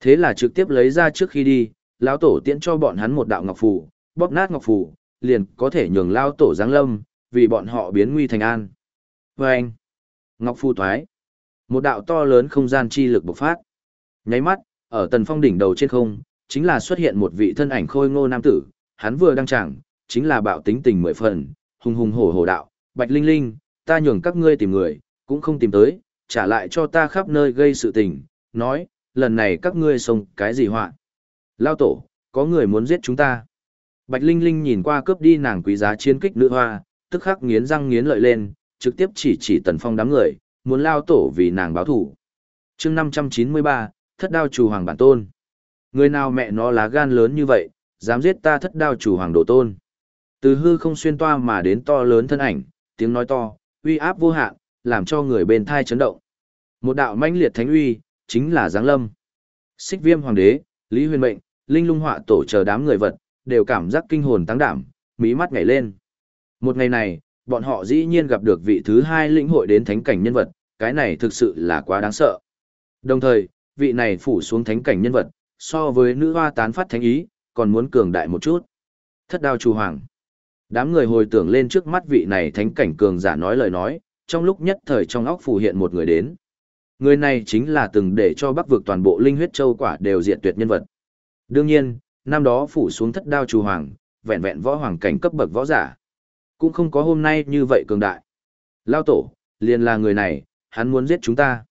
Thế là trực tiếp lấy ra trước khi đi, lão tổ tiễn cho bọn hắn một đạo ngọc phù, bóp nát ngọc phù, liền có thể nhường lão tổ giáng lâm, vì bọn họ biến nguy thành an. Và anh, ngọc phù thoái, một đạo to lớn không gian chi lực bộc phát. Nháy mắt, ở tần phong đỉnh đầu trên không, chính là xuất hiện một vị thân ảnh khôi ngô nam tử, hắn vừa đăng tràng, chính là bạo tính tình mười phần, hùng hùng hổ hổ đạo, bạch linh linh, ta nhường các ngươi tìm người, cũng không tìm tới, trả lại cho ta khắp nơi gây sự tình, nói, lần này các ngươi xông cái gì họa Lao tổ, có người muốn giết chúng ta. Bạch Linh Linh nhìn qua cướp đi nàng quý giá chiến kích nữ hoa, tức khắc nghiến răng nghiến lợi lên, trực tiếp chỉ chỉ tần phong đám người, muốn lao tổ vì nàng báo thủ. chương 593, thất đao chủ hoàng bản tôn. Người nào mẹ nó lá gan lớn như vậy, dám giết ta thất đao chủ hoàng độ tôn. Từ hư không xuyên toa mà đến to lớn thân ảnh, tiếng nói to, uy áp vô hạn, làm cho người bên thai chấn động. Một đạo mãnh liệt thánh uy, chính là Giáng Lâm. Xích Viêm Hoàng đế, Lý Huyền Mệnh, Linh Lung Họa tổ chờ đám người vật, đều cảm giác kinh hồn tăng đảm, mí mắt nhảy lên. Một ngày này, bọn họ dĩ nhiên gặp được vị thứ hai lĩnh hội đến thánh cảnh nhân vật, cái này thực sự là quá đáng sợ. Đồng thời, vị này phủ xuống thánh cảnh nhân vật, so với nữ hoa tán phát thánh ý, còn muốn cường đại một chút. Thất đao chủ hoàng. Đám người hồi tưởng lên trước mắt vị này thánh cảnh cường giả nói lời nói, trong lúc nhất thời trong óc phù hiện một người đến. Người này chính là từng để cho bắc vực toàn bộ linh huyết châu quả đều diệt tuyệt nhân vật. Đương nhiên, năm đó phủ xuống thất đao chủ hoàng, vẹn vẹn võ hoàng cảnh cấp bậc võ giả. Cũng không có hôm nay như vậy cường đại. Lao tổ, liền là người này, hắn muốn giết chúng ta.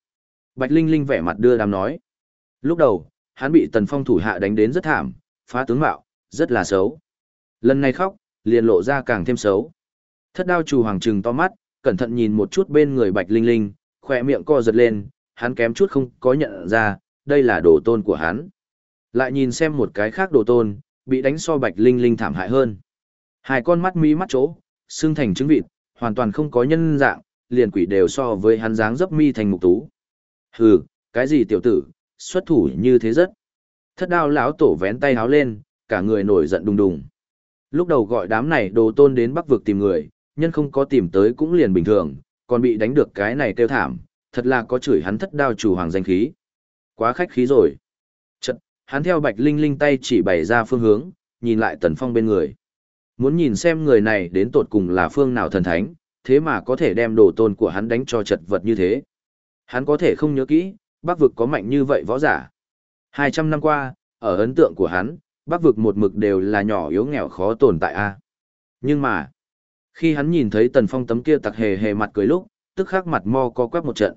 Bạch Linh Linh vẻ mặt đưa đám nói. Lúc đầu, hắn bị tần phong thủ hạ đánh đến rất thảm, phá tướng mạo, rất là xấu. Lần này khóc, liền lộ ra càng thêm xấu. Thất đao chủ hoàng trừng to mắt, cẩn thận nhìn một chút bên người Bạch Linh Linh, khỏe miệng co giật lên, hắn kém chút không có nhận ra, đây là đồ tôn của hắn. Lại nhìn xem một cái khác đồ tôn, bị đánh so Bạch Linh Linh thảm hại hơn. Hai con mắt mi mắt chỗ, xương thành trứng vịt, hoàn toàn không có nhân dạng, liền quỷ đều so với hắn dáng dấp mi thành mục tú. Hừ, cái gì tiểu tử, xuất thủ như thế rất. Thất đao lão tổ vén tay háo lên, cả người nổi giận đùng đùng. Lúc đầu gọi đám này đồ tôn đến bắc vực tìm người, nhân không có tìm tới cũng liền bình thường, còn bị đánh được cái này kêu thảm, thật là có chửi hắn thất đao chủ hoàng danh khí. Quá khách khí rồi. Chật, hắn theo Bạch Linh Linh tay chỉ bày ra phương hướng, nhìn lại Tần Phong bên người. Muốn nhìn xem người này đến tột cùng là phương nào thần thánh, thế mà có thể đem đồ tôn của hắn đánh cho chật vật như thế. Hắn có thể không nhớ kỹ, Bắc vực có mạnh như vậy võ giả. 200 năm qua, ở ấn tượng của hắn, Bắc vực một mực đều là nhỏ yếu nghèo khó tồn tại a. Nhưng mà, khi hắn nhìn thấy Tần Phong tấm kia tặc hề hề mặt cười lúc, tức khắc mặt mo co quắp một trận.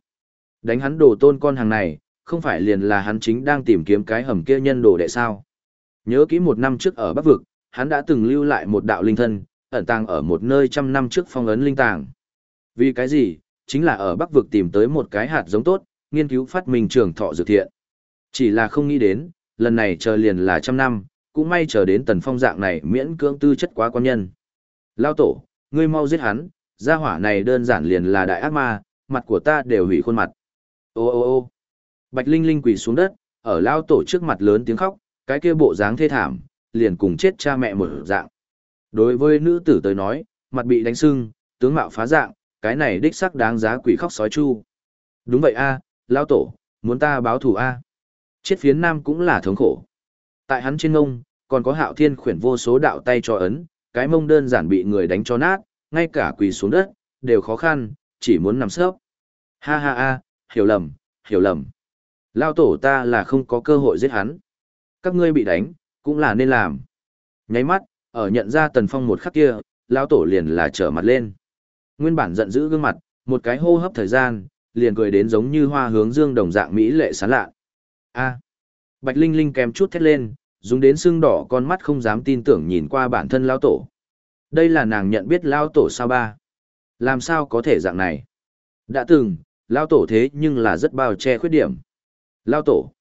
Đánh hắn đồ tôn con hàng này, không phải liền là hắn chính đang tìm kiếm cái hầm kia nhân đồ đệ sao. Nhớ kỹ một năm trước ở Bắc Vực, hắn đã từng lưu lại một đạo linh thân, ẩn tàng ở một nơi trăm năm trước phong ấn linh tàng. Vì cái gì? Chính là ở Bắc Vực tìm tới một cái hạt giống tốt, nghiên cứu phát minh trường thọ dược thiện. Chỉ là không nghĩ đến, lần này chờ liền là trăm năm, cũng may chờ đến tần phong dạng này miễn cưỡng tư chất quá quan nhân. Lao tổ, ngươi mau giết hắn, gia hỏa này đơn giản liền là đại ác ma, mặt của ta đều hủy khuôn mặt. Ô ô ô Bạch Linh Linh quỳ xuống đất, ở lao tổ trước mặt lớn tiếng khóc, cái kia bộ dáng thê thảm, liền cùng chết cha mẹ một dạng. Đối với nữ tử tới nói, mặt bị đánh sưng, tướng mạo phá dạng, cái này đích sắc đáng giá quỷ khóc sói chu. Đúng vậy a, à, lao tổ, muốn ta báo thù a. À. Chết phiến nam cũng là thống khổ. Tại hắn trên ngông, còn có hạo thiên khuyển vô số đạo tay cho ấn, cái mông đơn giản bị người đánh cho nát, ngay cả quỳ xuống đất, đều khó khăn, chỉ muốn nằm sấp. Ha ha ha, hiểu lầm, hiểu lầm. Lao tổ ta là không có cơ hội giết hắn. Các ngươi bị đánh, cũng là nên làm. Nháy mắt, ở nhận ra tần phong một khắc kia, Lao tổ liền là trở mặt lên. Nguyên bản giận dữ gương mặt, một cái hô hấp thời gian, liền cười đến giống như hoa hướng dương đồng dạng mỹ lệ sán lạ. A. Bạch Linh Linh kèm chút thét lên, dùng đến sưng đỏ con mắt không dám tin tưởng nhìn qua bản thân Lao tổ. Đây là nàng nhận biết Lao tổ sao ba. Làm sao có thể dạng này? Đã từng, Lao tổ thế nhưng là rất bao che khuyết điểm. Lao tổ.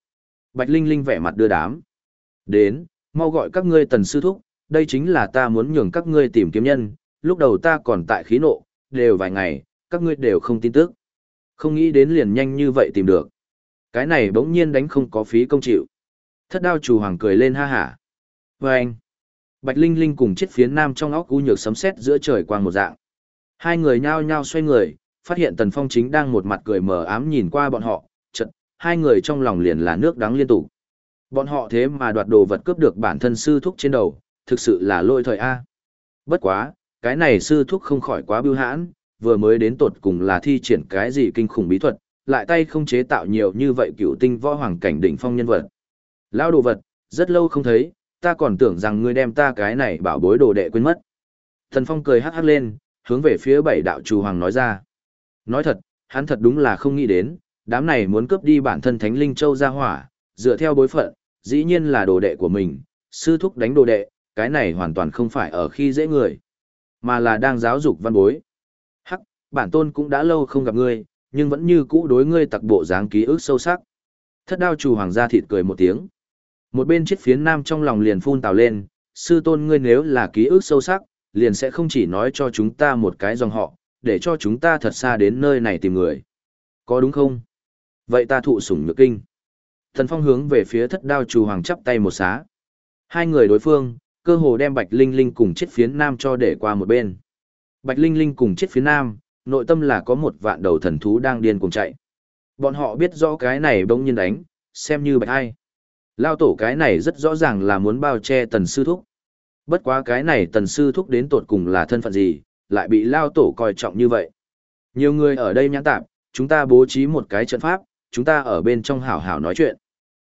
Bạch Linh Linh vẻ mặt đưa đám. Đến, mau gọi các ngươi tần sư thúc, đây chính là ta muốn nhường các ngươi tìm kiếm nhân, lúc đầu ta còn tại khí nộ, đều vài ngày, các ngươi đều không tin tức. Không nghĩ đến liền nhanh như vậy tìm được. Cái này bỗng nhiên đánh không có phí công chịu. Thất đao chủ hoàng cười lên ha hả. Và anh. Bạch Linh Linh cùng chiếc phiến nam trong óc u nhược sấm sét giữa trời quang một dạng. Hai người nhao nhao xoay người, phát hiện Tần Phong chính đang một mặt cười mờ ám nhìn qua bọn họ, chợt hai người trong lòng liền là nước đắng liên tục. Bọn họ thế mà đoạt đồ vật cướp được bản thân sư thúc trên đầu, thực sự là lỗi thời A. Bất quá, cái này sư thúc không khỏi quá bưu hãn, vừa mới đến tột cùng là thi triển cái gì kinh khủng bí thuật, lại tay không chế tạo nhiều như vậy cựu tinh võ hoàng cảnh đỉnh phong nhân vật. Lao đồ vật, rất lâu không thấy, ta còn tưởng rằng ngươi đem ta cái này bảo bối đồ đệ quên mất. Thần Phong cười hắc hắc lên, hướng về phía bảy đạo chủ hoàng nói ra. Nói thật, hắn thật đúng là không nghĩ đến, đám này muốn cướp đi bản thân Thánh Linh Châu ra hỏa, dựa theo bối phận, dĩ nhiên là đồ đệ của mình, sư thúc đánh đồ đệ, cái này hoàn toàn không phải ở khi dễ người, mà là đang giáo dục văn bối. Hắc, bản tôn cũng đã lâu không gặp ngươi, nhưng vẫn như cũ đối ngươi tặc bộ dáng ký ức sâu sắc. Thất đao chủ hoàng gia thịt cười một tiếng. Một bên chiếc phiến nam trong lòng liền phun tào lên, sư tôn ngươi nếu là ký ức sâu sắc, liền sẽ không chỉ nói cho chúng ta một cái dòng họ, để cho chúng ta thật xa đến nơi này tìm người. Có đúng không? Vậy ta thụ sủng nhược kinh. Thần Phong hướng về phía thất đao trù hoàng chắp tay một xá. Hai người đối phương, cơ hồ đem Bạch Linh Linh cùng chiếc phiến nam cho để qua một bên. Bạch Linh Linh cùng chiếc phiến nam, nội tâm là có một vạn đầu thần thú đang điên cùng chạy. Bọn họ biết rõ cái này bỗng nhiên đánh, xem như bạch ai. Lao tổ cái này rất rõ ràng là muốn bao che tần sư thúc. Bất quá cái này tần sư thúc đến tột cùng là thân phận gì, lại bị Lao tổ coi trọng như vậy. Nhiều người ở đây nhãn tạp, chúng ta bố trí một cái trận pháp, chúng ta ở bên trong hảo hảo nói chuyện.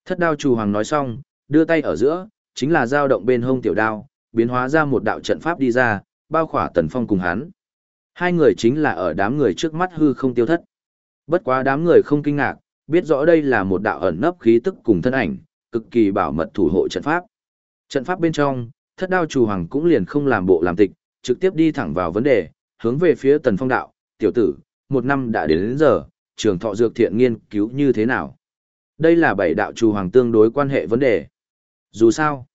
Thất đao chủ hoàng nói xong, đưa tay ở giữa, chính là dao động bên hông tiểu đao, biến hóa ra một đạo trận pháp đi ra, bao khỏa tần phong cùng hắn. Hai người chính là ở đám người trước mắt hư không tiêu thất. Bất quá đám người không kinh ngạc, biết rõ đây là một đạo ẩn nấp khí tức cùng thân ảnh, cực kỳ bảo mật thủ hộ trận pháp. Trận pháp bên trong, thất đao chủ hoàng cũng liền không làm bộ làm tịch, trực tiếp đi thẳng vào vấn đề, hướng về phía tần phong đạo, tiểu tử, một năm đã đến, đến giờ, trường thọ dược thiện nghiên cứu như thế nào? Đây là bảy đạo chủ hoàng tương đối quan hệ vấn đề. Dù sao,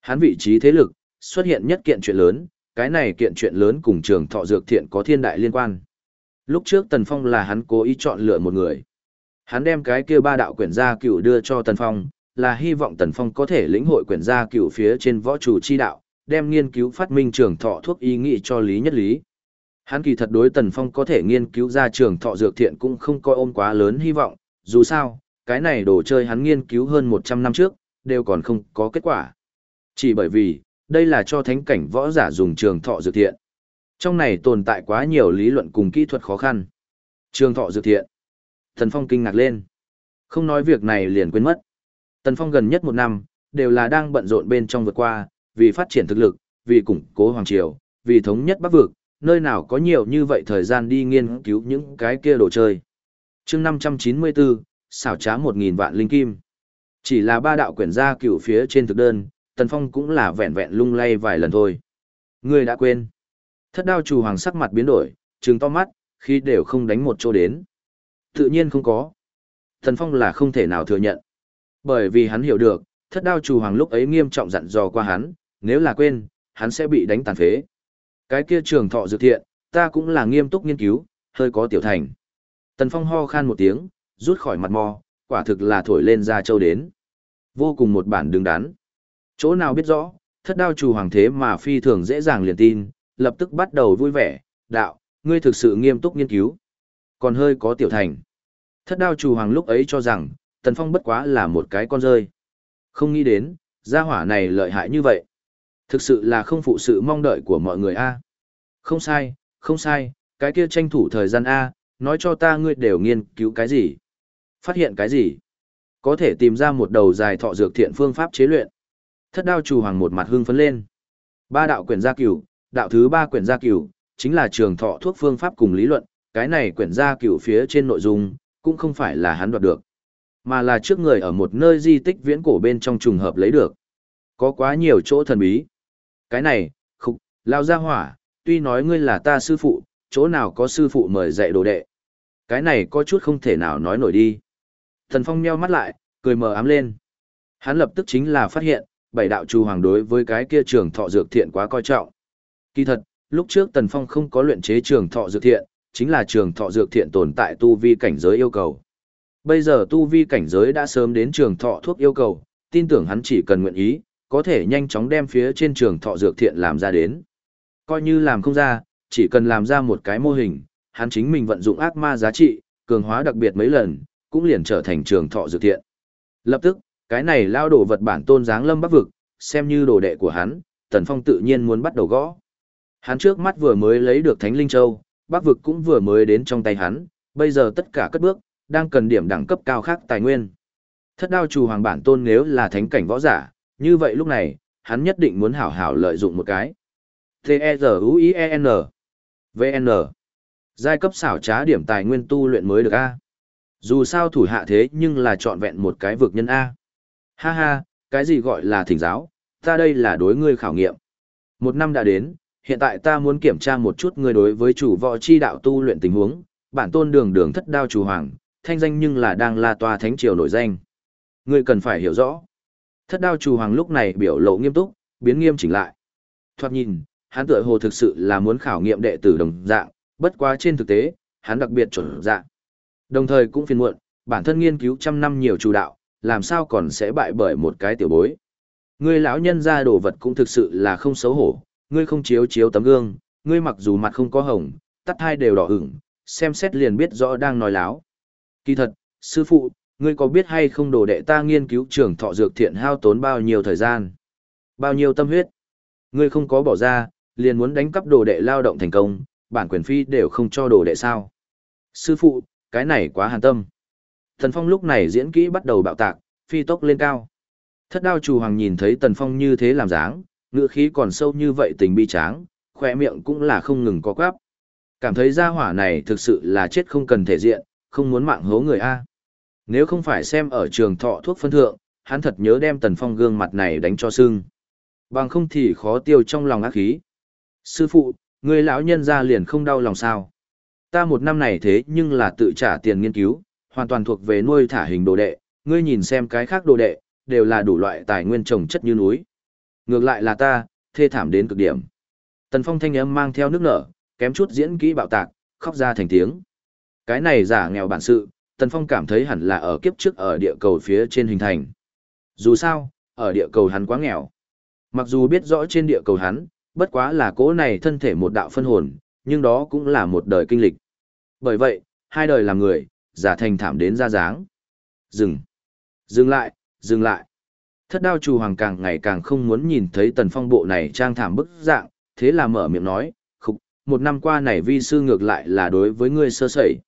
hắn vị trí thế lực, xuất hiện nhất kiện chuyện lớn, cái này kiện chuyện lớn cùng trường thọ dược thiện có thiên đại liên quan. Lúc trước Tần Phong là hắn cố ý chọn lựa một người. Hắn đem cái kia ba đạo quyển gia cựu đưa cho Tần Phong, là hy vọng Tần Phong có thể lĩnh hội quyển gia cựu phía trên võ chủ chi đạo, đem nghiên cứu phát minh trường thọ thuốc ý nghị cho lý nhất lý. Hắn kỳ thật đối Tần Phong có thể nghiên cứu ra trường thọ dược thiện cũng không coi ôm quá lớn hy vọng, dù sao, cái này đồ chơi hắn nghiên cứu hơn 100 năm trước, đều còn không có kết quả. Chỉ bởi vì, đây là cho thánh cảnh võ giả dùng trường thọ dược thiện. Trong này tồn tại quá nhiều lý luận cùng kỹ thuật khó khăn. Trường thọ dược thiện. Tần Phong kinh ngạc lên. Không nói việc này liền quên mất. Tần Phong gần nhất một năm, đều là đang bận rộn bên trong vượt qua, vì phát triển thực lực, vì củng cố Hoàng Triều, vì thống nhất Bắc Vực, nơi nào có nhiều như vậy thời gian đi nghiên cứu những cái kia đồ chơi. chương 594, xảo trá 1.000 vạn linh kim. Chỉ là ba đạo quyển gia cửu phía trên thực đơn, Tần Phong cũng là vẹn vẹn lung lay vài lần thôi. Người đã quên. Thất đao chủ hoàng sắc mặt biến đổi, trừng to mắt, khi đều không đánh một chỗ đến. Tự nhiên không có. Tần Phong là không thể nào thừa nhận. Bởi vì hắn hiểu được, thất đao chủ hoàng lúc ấy nghiêm trọng dặn dò qua hắn, nếu là quên, hắn sẽ bị đánh tàn phế. Cái kia trường thọ dược thiện, ta cũng là nghiêm túc nghiên cứu, hơi có tiểu thành. Tần Phong ho khan một tiếng, rút khỏi mặt mò, quả thực là thổi lên ra châu đến. Vô cùng một bản đứng đắn. Chỗ nào biết rõ, thất đao chủ hoàng thế mà phi thường dễ dàng liền tin, lập tức bắt đầu vui vẻ, đạo, ngươi thực sự nghiêm túc nghiên cứu. Còn hơi có tiểu thành. Thất đao chủ hoàng lúc ấy cho rằng, Tần Phong bất quá là một cái con rơi. Không nghĩ đến, gia hỏa này lợi hại như vậy. Thực sự là không phụ sự mong đợi của mọi người a. Không sai, không sai, cái kia tranh thủ thời gian a, nói cho ta ngươi đều nghiên cứu cái gì? Phát hiện cái gì? Có thể tìm ra một đầu dài thọ dược thiện phương pháp chế luyện. Thất đao chủ hoàng một mặt hưng phấn lên. Ba đạo quyển gia cửu, đạo thứ ba quyển gia cửu, chính là trường thọ thuốc phương pháp cùng lý luận, cái này quyển gia cửu phía trên nội dung, cũng không phải là hắn đoạt được, mà là trước người ở một nơi di tích viễn cổ bên trong trùng hợp lấy được. Có quá nhiều chỗ thần bí. Cái này, khục, lao ra hỏa, tuy nói ngươi là ta sư phụ, chỗ nào có sư phụ mời dạy đồ đệ. Cái này có chút không thể nào nói nổi đi. Thần Phong nheo mắt lại, cười mờ ám lên. Hắn lập tức chính là phát hiện, bảy đạo trù hoàng đối với cái kia trường thọ dược thiện quá coi trọng. Kỳ thật, lúc trước Tần Phong không có luyện chế trường thọ dược thiện, chính là trường thọ dược thiện tồn tại tu vi cảnh giới yêu cầu. Bây giờ tu vi cảnh giới đã sớm đến trường thọ thuốc yêu cầu, tin tưởng hắn chỉ cần nguyện ý, có thể nhanh chóng đem phía trên trường thọ dược thiện làm ra đến. Coi như làm không ra, chỉ cần làm ra một cái mô hình, hắn chính mình vận dụng ác ma giá trị, cường hóa đặc biệt mấy lần, cũng liền trở thành trường thọ dược thiện. Lập tức, cái này lao đổ vật bản tôn dáng lâm bắc vực, xem như đồ đệ của hắn, Tần Phong tự nhiên muốn bắt đầu gõ. Hắn trước mắt vừa mới lấy được Thánh Linh Châu, bắc vực cũng vừa mới đến trong tay hắn, bây giờ tất cả cất bước, đang cần điểm đẳng cấp cao khác tài nguyên. Thất đao chủ hoàng bản tôn nếu là thánh cảnh võ giả, như vậy lúc này, hắn nhất định muốn hảo hảo lợi dụng một cái. T-E-Z-U-I-E-N V-N Giai cấp xảo trá điểm tài nguyên tu luyện mới được A. Dù sao thủ hạ thế nhưng là chọn vẹn một cái vực nhân A. Ha ha, cái gì gọi là thỉnh giáo, ta đây là đối ngươi khảo nghiệm. Một năm đã đến, hiện tại ta muốn kiểm tra một chút ngươi đối với chủ võ chi đạo tu luyện tình huống, bản tôn đường đường thất đao chủ hoàng, thanh danh nhưng là đang la tòa thánh triều nổi danh. Ngươi cần phải hiểu rõ. Thất đao chủ hoàng lúc này biểu lộ nghiêm túc, biến nghiêm chỉnh lại. Thoạt nhìn, hắn tựa hồ thực sự là muốn khảo nghiệm đệ tử đồng dạng, bất quá trên thực tế, hắn đặc biệt chuẩn dạng. Đồng thời cũng phiền muộn, bản thân nghiên cứu trăm năm nhiều chủ đạo, làm sao còn sẽ bại bởi một cái tiểu bối. Ngươi lão nhân ra đồ vật cũng thực sự là không xấu hổ, ngươi không chiếu chiếu tấm gương, ngươi mặc dù mặt không có hồng, tắt hai đều đỏ ửng, xem xét liền biết rõ đang nói láo. Kỳ thật, sư phụ, ngươi có biết hay không đồ đệ ta nghiên cứu trường thọ dược thiện hao tốn bao nhiêu thời gian, bao nhiêu tâm huyết. Ngươi không có bỏ ra, liền muốn đánh cắp đồ đệ lao động thành công, bản quyền phi đều không cho đồ đệ sao. Sư phụ, cái này quá hàn tâm. Thần Phong lúc này diễn kỹ bắt đầu bạo tạc, phi tốc lên cao. Thất đao chủ hoàng nhìn thấy Tần Phong như thế làm dáng, ngựa khí còn sâu như vậy tình bi tráng, khỏe miệng cũng là không ngừng có quáp. Cảm thấy gia hỏa này thực sự là chết không cần thể diện, không muốn mạng hố người A. Nếu không phải xem ở trường thọ thuốc phân thượng, hắn thật nhớ đem Tần Phong gương mặt này đánh cho sưng. Bằng không thì khó tiêu trong lòng ác khí. Sư phụ, người lão nhân ra liền không đau lòng sao. Ta một năm này thế nhưng là tự trả tiền nghiên cứu, hoàn toàn thuộc về nuôi thả hình đồ đệ, ngươi nhìn xem cái khác đồ đệ, đều là đủ loại tài nguyên trồng chất như núi. Ngược lại là ta, thê thảm đến cực điểm. Tần Phong thanh âm mang theo nước nở, kém chút diễn kỹ bạo tạc, khóc ra thành tiếng. Cái này giả nghèo bản sự, Tần Phong cảm thấy hẳn là ở kiếp trước ở địa cầu phía trên hình thành. Dù sao, ở địa cầu hắn quá nghèo. Mặc dù biết rõ trên địa cầu hắn, bất quá là cố này thân thể một đạo phân hồn, nhưng đó cũng là một đời kinh lịch. Bởi vậy, hai đời làm người, giả thành thảm đến ra dáng. Dừng. Dừng lại, dừng lại. Thất đao trù hoàng càng ngày càng không muốn nhìn thấy tần phong bộ này trang thảm bức dạng, thế là mở miệng nói, khục, một năm qua này vi sư ngược lại là đối với ngươi sơ sẩy.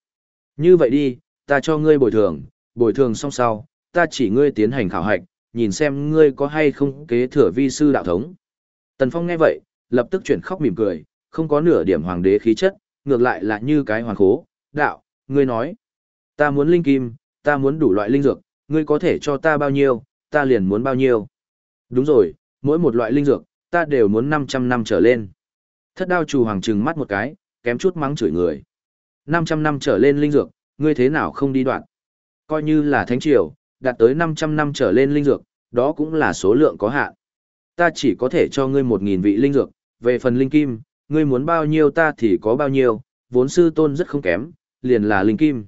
Như vậy đi, ta cho ngươi bồi thường, bồi thường xong sau, ta chỉ ngươi tiến hành khảo hạch, nhìn xem ngươi có hay không kế thừa vi sư đạo thống. Tần Phong nghe vậy, lập tức chuyển khóc mỉm cười, không có nửa điểm hoàng đế khí chất, ngược lại là như cái hoàng khố, đạo, ngươi nói, ta muốn linh kim, ta muốn đủ loại linh dược, ngươi có thể cho ta bao nhiêu, ta liền muốn bao nhiêu. Đúng rồi, mỗi một loại linh dược, ta đều muốn 500 năm trở lên. Thất đao chủ hoàng trừng mắt một cái, kém chút mắng chửi người. 500 năm trở lên linh dược, ngươi thế nào không đi đoạn? Coi như là thánh triều, đạt tới 500 năm trở lên linh dược, đó cũng là số lượng có hạn. Ta chỉ có thể cho ngươi 1.000 vị linh dược, về phần linh kim, ngươi muốn bao nhiêu ta thì có bao nhiêu, vốn sư tôn rất không kém, liền là linh kim.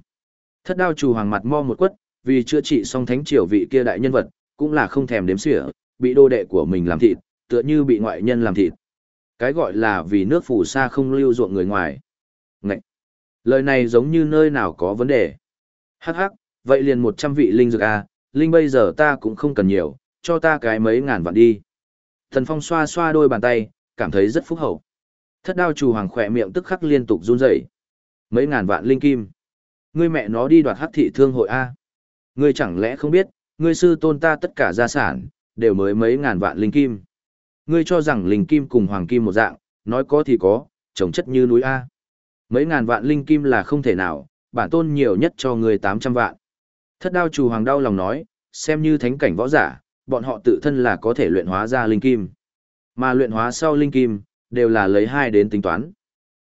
Thất đao chủ hoàng mặt mo một quất, vì chữa trị xong thánh triều vị kia đại nhân vật, cũng là không thèm đếm xỉa, bị đô đệ của mình làm thịt, tựa như bị ngoại nhân làm thịt. Cái gọi là vì nước phủ xa không lưu ruộng người ngoài. Lời này giống như nơi nào có vấn đề. Hắc hắc, vậy liền 100 vị linh dược A, linh bây giờ ta cũng không cần nhiều, cho ta cái mấy ngàn vạn đi. Thần Phong xoa xoa đôi bàn tay, cảm thấy rất phúc hậu. Thất đao chủ hoàng khỏe miệng tức khắc liên tục run rẩy. Mấy ngàn vạn linh kim. Ngươi mẹ nó đi đoạt hắc thị thương hội A. Ngươi chẳng lẽ không biết, ngươi sư tôn ta tất cả gia sản, đều mới mấy ngàn vạn linh kim. Ngươi cho rằng linh kim cùng hoàng kim một dạng, nói có thì có, trồng chất như núi A. Mấy ngàn vạn linh kim là không thể nào, bản tôn nhiều nhất cho người 800 vạn. Thất đao chủ hoàng đau lòng nói, xem như thánh cảnh võ giả, bọn họ tự thân là có thể luyện hóa ra linh kim. Mà luyện hóa sau linh kim, đều là lấy hai đến tính toán.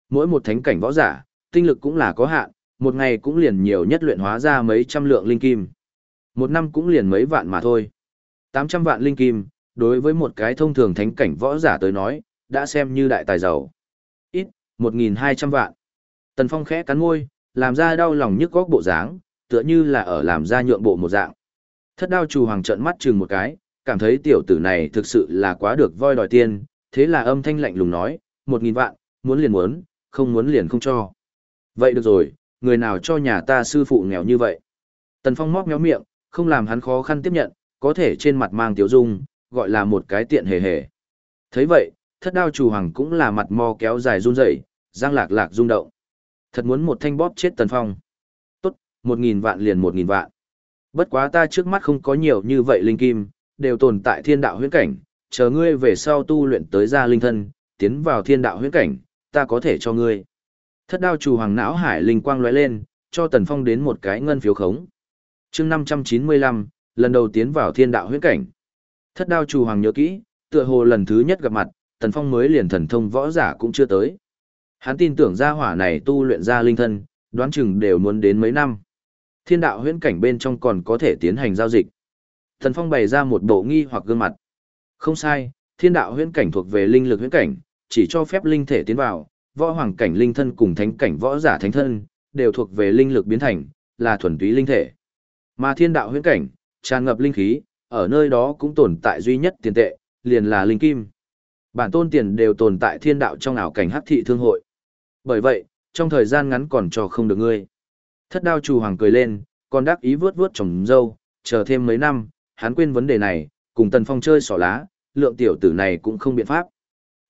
Mỗi một thánh cảnh võ giả, tinh lực cũng là có hạn, một ngày cũng liền nhiều nhất luyện hóa ra mấy trăm lượng linh kim. Một năm cũng liền mấy vạn mà thôi. 800 vạn linh kim, đối với một cái thông thường thánh cảnh võ giả tới nói, đã xem như đại tài giàu. Ít, 1.200 vạn. Tần Phong khẽ cắn môi, làm ra đau lòng nhức góc bộ dáng, tựa như là ở làm ra nhượng bộ một dạng. Thất đao chủ hoàng trợn mắt chừng một cái, cảm thấy tiểu tử này thực sự là quá được voi đòi tiền, thế là âm thanh lạnh lùng nói, một nghìn vạn, muốn liền muốn, không muốn liền không cho. Vậy được rồi, người nào cho nhà ta sư phụ nghèo như vậy? Tần Phong móc méo miệng, không làm hắn khó khăn tiếp nhận, có thể trên mặt mang tiểu dung, gọi là một cái tiện hề hề. thấy vậy, thất đao chủ hoàng cũng là mặt mò kéo dài run rẩy, giang lạc lạc rung động. Thật muốn một thanh bóp chết Tần Phong. Tốt, một nghìn vạn liền một nghìn vạn. Bất quá ta trước mắt không có nhiều như vậy linh kim, đều tồn tại thiên đạo huyễn cảnh, chờ ngươi về sau tu luyện tới ra linh thân, tiến vào thiên đạo huyễn cảnh, ta có thể cho ngươi. Thất đao trù hoàng não hải linh quang lóe lên, cho Tần Phong đến một cái ngân phiếu khống. chương 595, lần đầu tiến vào thiên đạo huyễn cảnh. Thất đao trù hoàng nhớ kỹ, tựa hồ lần thứ nhất gặp mặt, Tần Phong mới liền thần thông võ giả cũng chưa tới. Hắn tin tưởng gia hỏa này tu luyện ra linh thân, đoán chừng đều muốn đến mấy năm. Thiên đạo huyễn cảnh bên trong còn có thể tiến hành giao dịch. Thần Phong bày ra một bộ nghi hoặc gương mặt. Không sai, thiên đạo huyễn cảnh thuộc về linh lực huyễn cảnh, chỉ cho phép linh thể tiến vào, võ hoàng cảnh linh thân cùng thánh cảnh võ giả thánh thân, đều thuộc về linh lực biến thành, là thuần túy linh thể. Mà thiên đạo huyễn cảnh, tràn ngập linh khí, ở nơi đó cũng tồn tại duy nhất tiền tệ, liền là linh kim. Bản tôn tiền đều tồn tại thiên đạo trong ảo cảnh hắc thị thương hội. Bởi vậy, trong thời gian ngắn còn cho không được ngươi. Thất đao chủ hoàng cười lên, còn đắc ý vướt vướt trồng dâu, chờ thêm mấy năm, hắn quên vấn đề này, cùng Tần Phong chơi xỏ lá, lượng tiểu tử này cũng không biện pháp.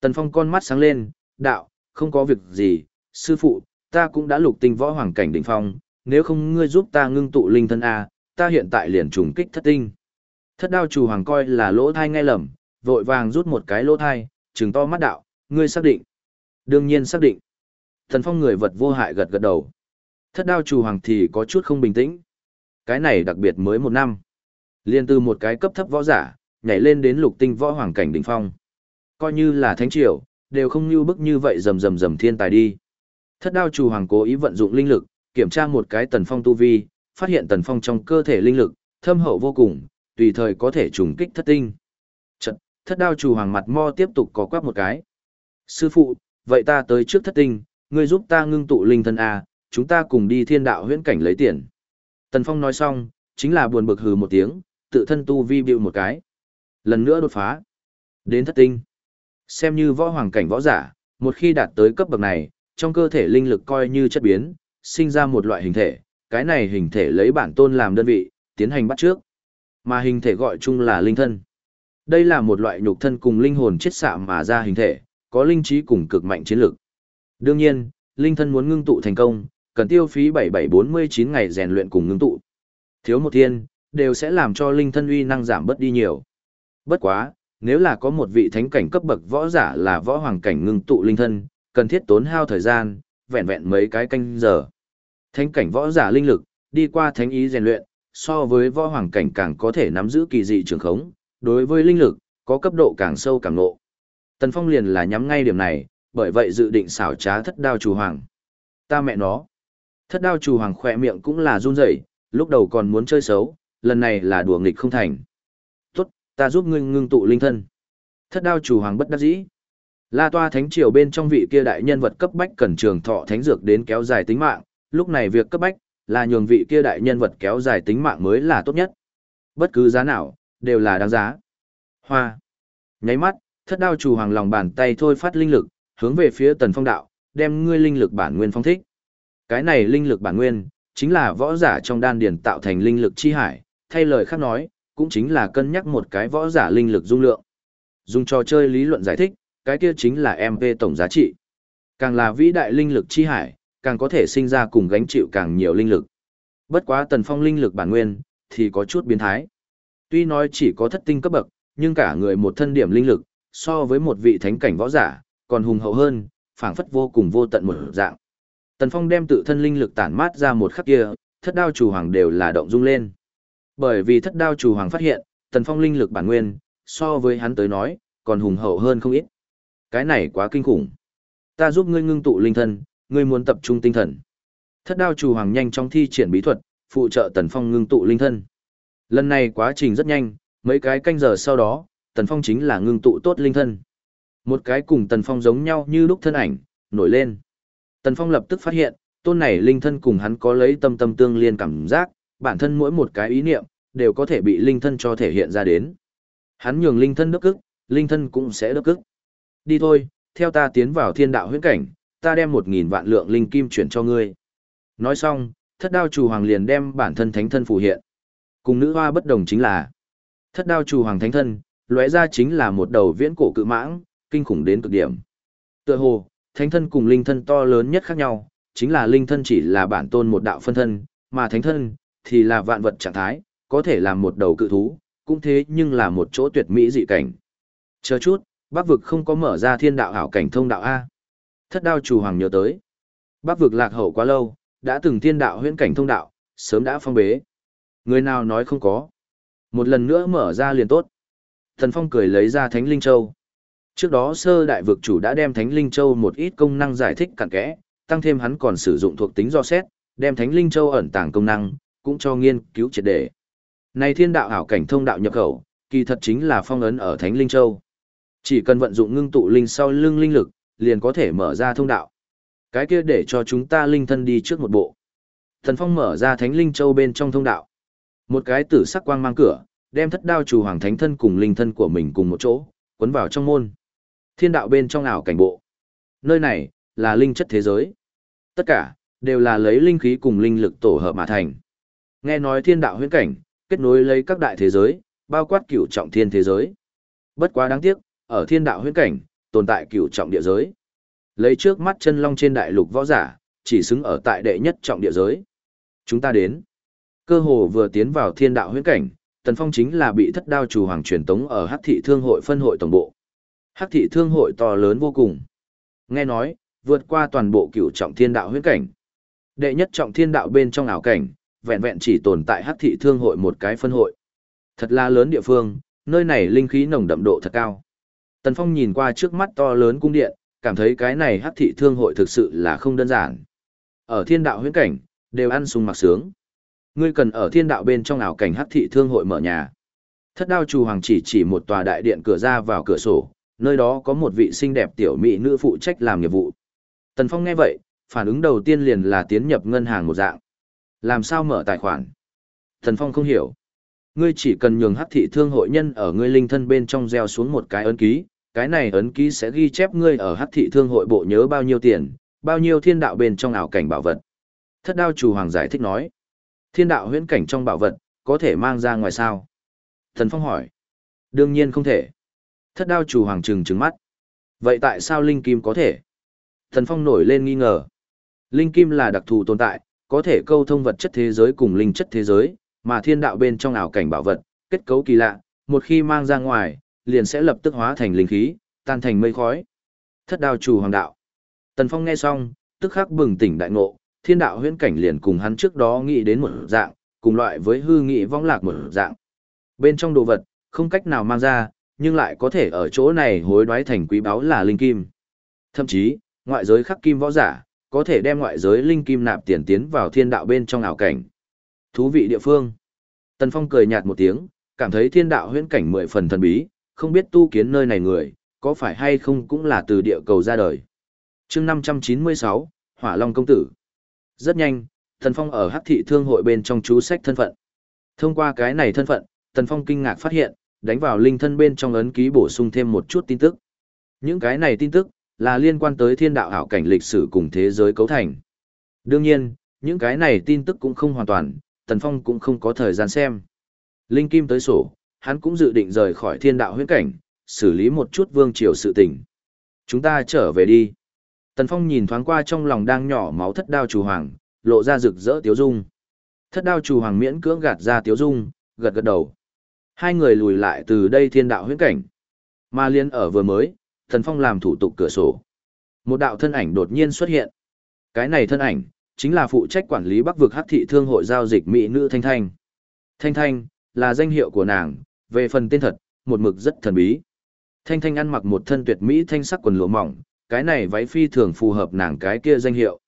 Tần Phong con mắt sáng lên, đạo, không có việc gì, sư phụ, ta cũng đã lục tinh võ hoàng cảnh đỉnh phong, nếu không ngươi giúp ta ngưng tụ linh thân A, ta hiện tại liền trùng kích thất tinh. Thất đao chủ hoàng coi là lỗ thai nghe lầm, vội vàng rút một cái lỗ thai, trừng to mắt đạo, ngươi xác định. Đương nhiên xác định. Thần phong người vật vô hại gật gật đầu. Thất đao chủ hoàng thì có chút không bình tĩnh. Cái này đặc biệt mới một năm. Liên từ một cái cấp thấp võ giả, nhảy lên đến lục tinh võ hoàng cảnh đỉnh phong. Coi như là thánh triều, đều không như bức như vậy rầm rầm rầm thiên tài đi. Thất đao chủ hoàng cố ý vận dụng linh lực, kiểm tra một cái tần phong tu vi, phát hiện tần phong trong cơ thể linh lực, thâm hậu vô cùng, tùy thời có thể trùng kích thất tinh. Chật, thất đao chủ hoàng mặt mo tiếp tục có quắc một cái. Sư phụ, vậy ta tới trước thất tinh, ngươi giúp ta ngưng tụ linh thân A, chúng ta cùng đi thiên đạo huyễn cảnh lấy tiền. Tần Phong nói xong, chính là buồn bực hừ một tiếng, tự thân tu vi bịu một cái. Lần nữa đột phá. Đến thất tinh. Xem như võ hoàng cảnh võ giả, một khi đạt tới cấp bậc này, trong cơ thể linh lực coi như chất biến, sinh ra một loại hình thể, cái này hình thể lấy bản tôn làm đơn vị, tiến hành bắt trước. Mà hình thể gọi chung là linh thân. Đây là một loại nhục thân cùng linh hồn chiết xạ mà ra hình thể, có linh trí cùng cực mạnh chiến lực. Đương nhiên, linh thân muốn ngưng tụ thành công, cần tiêu phí 7749 ngày rèn luyện cùng ngưng tụ. Thiếu một thiên, đều sẽ làm cho linh thân uy năng giảm bớt đi nhiều. Bất quá, nếu là có một vị thánh cảnh cấp bậc võ giả là võ hoàng cảnh ngưng tụ linh thân, cần thiết tốn hao thời gian, vẹn vẹn mấy cái canh giờ. Thánh cảnh võ giả linh lực, đi qua thánh ý rèn luyện, so với võ hoàng cảnh càng có thể nắm giữ kỳ dị trường khống, đối với linh lực, có cấp độ càng sâu càng ngộ. Tần Phong liền là nhắm ngay điểm này, bởi vậy dự định xảo trá thất đao chủ hoàng. Ta mẹ nó. Thất đao chủ hoàng khỏe miệng cũng là run rẩy, lúc đầu còn muốn chơi xấu, lần này là đùa nghịch không thành. Tốt, ta giúp ngươi ngưng tụ linh thân. Thất đao chủ hoàng bất đắc dĩ. La toa thánh triều bên trong vị kia đại nhân vật cấp bách cần trường thọ thánh dược đến kéo dài tính mạng, lúc này việc cấp bách là nhường vị kia đại nhân vật kéo dài tính mạng mới là tốt nhất. Bất cứ giá nào, đều là đáng giá. Hoa. Nháy mắt, thất đao chủ hoàng lòng bàn tay thôi phát linh lực, hướng về phía tần phong đạo, đem ngươi linh lực bản nguyên phong thích. Cái này linh lực bản nguyên, chính là võ giả trong đan điền tạo thành linh lực chi hải, thay lời khác nói, cũng chính là cân nhắc một cái võ giả linh lực dung lượng. Dùng trò chơi lý luận giải thích, cái kia chính là MP tổng giá trị. Càng là vĩ đại linh lực chi hải, càng có thể sinh ra cùng gánh chịu càng nhiều linh lực. Bất quá tần phong linh lực bản nguyên, thì có chút biến thái. Tuy nói chỉ có thất tinh cấp bậc, nhưng cả người một thân điểm linh lực, so với một vị thánh cảnh võ giả, còn hùng hậu hơn, phảng phất vô cùng vô tận một dạng. Tần Phong đem tự thân linh lực tản mát ra một khắc kia, thất đao chủ hoàng đều là động dung lên. Bởi vì thất đao chủ hoàng phát hiện, Tần Phong linh lực bản nguyên, so với hắn tới nói, còn hùng hậu hơn không ít. Cái này quá kinh khủng. Ta giúp ngươi ngưng tụ linh thân, ngươi muốn tập trung tinh thần. Thất đao chủ hoàng nhanh chóng thi triển bí thuật, phụ trợ Tần Phong ngưng tụ linh thân. Lần này quá trình rất nhanh, mấy cái canh giờ sau đó, Tần Phong chính là ngưng tụ tốt linh thân. Một cái cùng Tần Phong giống nhau như lúc thân ảnh, nổi lên. Tần Phong lập tức phát hiện, tôn này linh thân cùng hắn có lấy tâm tâm tương liên cảm giác, bản thân mỗi một cái ý niệm, đều có thể bị linh thân cho thể hiện ra đến. Hắn nhường linh thân đức ức, linh thân cũng sẽ đức ức. Đi thôi, theo ta tiến vào thiên đạo huyễn cảnh, ta đem một nghìn vạn lượng linh kim chuyển cho ngươi. Nói xong, thất đao chủ hoàng liền đem bản thân thánh thân phù hiện. Cùng nữ hoa bất đồng chính là, thất đao chủ hoàng thánh thân, lóe ra chính là một đầu viễn cổ cự mãng, kinh khủng đến cực điểm. Tựa hồ, thánh thân cùng linh thân to lớn nhất khác nhau, chính là linh thân chỉ là bản tôn một đạo phân thân, mà thánh thân thì là vạn vật trạng thái, có thể làm một đầu cự thú, cũng thế nhưng là một chỗ tuyệt mỹ dị cảnh. Chờ chút, Bắc vực không có mở ra thiên đạo hảo cảnh thông đạo a. Thất đao chủ hoàng nhớ tới. Bắc vực lạc hậu quá lâu, đã từng thiên đạo huyễn cảnh thông đạo, sớm đã phong bế. Người nào nói không có. Một lần nữa mở ra liền tốt. Thần Phong cười lấy ra Thánh Linh Châu. Trước đó sơ đại vực chủ đã đem Thánh Linh Châu một ít công năng giải thích cặn kẽ, tăng thêm hắn còn sử dụng thuộc tính do xét, đem Thánh Linh Châu ẩn tàng công năng, cũng cho nghiên cứu triệt đề. Này thiên đạo ảo cảnh thông đạo nhập khẩu, kỳ thật chính là phong ấn ở Thánh Linh Châu. Chỉ cần vận dụng ngưng tụ linh sau lưng linh lực, liền có thể mở ra thông đạo. Cái kia để cho chúng ta linh thân đi trước một bộ. Thần Phong mở ra Thánh Linh Châu bên trong thông đạo. Một cái tử sắc quang mang cửa, đem thất đao chủ hoàng thánh thân cùng linh thân của mình cùng một chỗ, quấn vào trong môn. Thiên đạo bên trong ảo cảnh bộ. Nơi này, là linh chất thế giới. Tất cả, đều là lấy linh khí cùng linh lực tổ hợp mà thành. Nghe nói thiên đạo huyễn cảnh, kết nối lấy các đại thế giới, bao quát cửu trọng thiên thế giới. Bất quá đáng tiếc, ở thiên đạo huyễn cảnh, tồn tại cửu trọng địa giới. Lấy trước mắt chân long trên đại lục võ giả, chỉ xứng ở tại đệ nhất trọng địa giới. Chúng ta đến. Cơ hồ vừa tiến vào thiên đạo huyễn cảnh, Tần Phong chính là bị thất đao chủ hoàng truyền tống ở Hắc thị thương hội phân hội tổng bộ. Hắc thị thương hội to lớn vô cùng. Nghe nói, vượt qua toàn bộ cửu trọng thiên đạo huyễn cảnh. Đệ nhất trọng thiên đạo bên trong ảo cảnh, vẹn vẹn chỉ tồn tại Hắc thị thương hội một cái phân hội. Thật là lớn địa phương, nơi này linh khí nồng đậm độ thật cao. Tần Phong nhìn qua trước mắt to lớn cung điện, cảm thấy cái này Hắc thị thương hội thực sự là không đơn giản. Ở thiên đạo huyễn cảnh, đều ăn sung mặc sướng. Ngươi cần ở thiên đạo bên trong ảo cảnh hắc thị thương hội mở nhà. Thất đao chủ hoàng chỉ chỉ một tòa đại điện cửa ra vào cửa sổ, nơi đó có một vị xinh đẹp tiểu mỹ nữ phụ trách làm nghiệp vụ. Tần Phong nghe vậy, phản ứng đầu tiên liền là tiến nhập ngân hàng một dạng. Làm sao mở tài khoản? Tần Phong không hiểu. Ngươi chỉ cần nhường hắc thị thương hội nhân ở ngươi linh thân bên trong gieo xuống một cái ấn ký, cái này ấn ký sẽ ghi chép ngươi ở hắc thị thương hội bộ nhớ bao nhiêu tiền, bao nhiêu thiên đạo bên trong ảo cảnh bảo vật. Thất đao chủ hoàng giải thích nói thiên đạo huyễn cảnh trong bảo vật, có thể mang ra ngoài sao? Thần Phong hỏi. Đương nhiên không thể. Thất đao chủ hoàng trừng trừng mắt. Vậy tại sao linh kim có thể? Thần Phong nổi lên nghi ngờ. Linh kim là đặc thù tồn tại, có thể câu thông vật chất thế giới cùng linh chất thế giới, mà thiên đạo bên trong ảo cảnh bảo vật, kết cấu kỳ lạ, một khi mang ra ngoài, liền sẽ lập tức hóa thành linh khí, tan thành mây khói. Thất đao chủ hoàng đạo. Tần Phong nghe xong, tức khắc bừng tỉnh đại ngộ, thiên đạo huyễn cảnh liền cùng hắn trước đó nghĩ đến một dạng, cùng loại với hư nghị vong lạc một dạng. Bên trong đồ vật, không cách nào mang ra, nhưng lại có thể ở chỗ này hối đoái thành quý báu là linh kim. Thậm chí, ngoại giới khắc kim võ giả, có thể đem ngoại giới linh kim nạp tiền tiến vào thiên đạo bên trong ảo cảnh. Thú vị địa phương. Tần Phong cười nhạt một tiếng, cảm thấy thiên đạo huyễn cảnh mười phần thần bí, không biết tu kiến nơi này người, có phải hay không cũng là từ địa cầu ra đời. chương 596, Hỏa Long Công Tử. Rất nhanh, Tần Phong ở Hắc thị thương hội bên trong chú sách thân phận. Thông qua cái này thân phận, Tần Phong kinh ngạc phát hiện, đánh vào linh thân bên trong ấn ký bổ sung thêm một chút tin tức. Những cái này tin tức, là liên quan tới thiên đạo hảo cảnh lịch sử cùng thế giới cấu thành. Đương nhiên, những cái này tin tức cũng không hoàn toàn, Tần Phong cũng không có thời gian xem. Linh Kim tới sổ, hắn cũng dự định rời khỏi thiên đạo huyễn cảnh, xử lý một chút vương triều sự tình. Chúng ta trở về đi. Tần Phong nhìn thoáng qua trong lòng đang nhỏ máu thất đao chủ hoàng, lộ ra rực rỡ tiếu dung. Thất đao chủ hoàng miễn cưỡng gạt ra tiếu dung, gật gật đầu. Hai người lùi lại từ đây thiên đạo huyễn cảnh. Mà liên ở vừa mới, thần Phong làm thủ tục cửa sổ. Một đạo thân ảnh đột nhiên xuất hiện. Cái này thân ảnh, chính là phụ trách quản lý Bắc vực Hắc thị thương hội giao dịch mỹ nữ Thanh Thanh. Thanh Thanh là danh hiệu của nàng, về phần tên thật, một mực rất thần bí. Thanh Thanh ăn mặc một thân tuyệt mỹ thanh sắc quần lụa mỏng, cái này váy phi thường phù hợp nàng cái kia danh hiệu.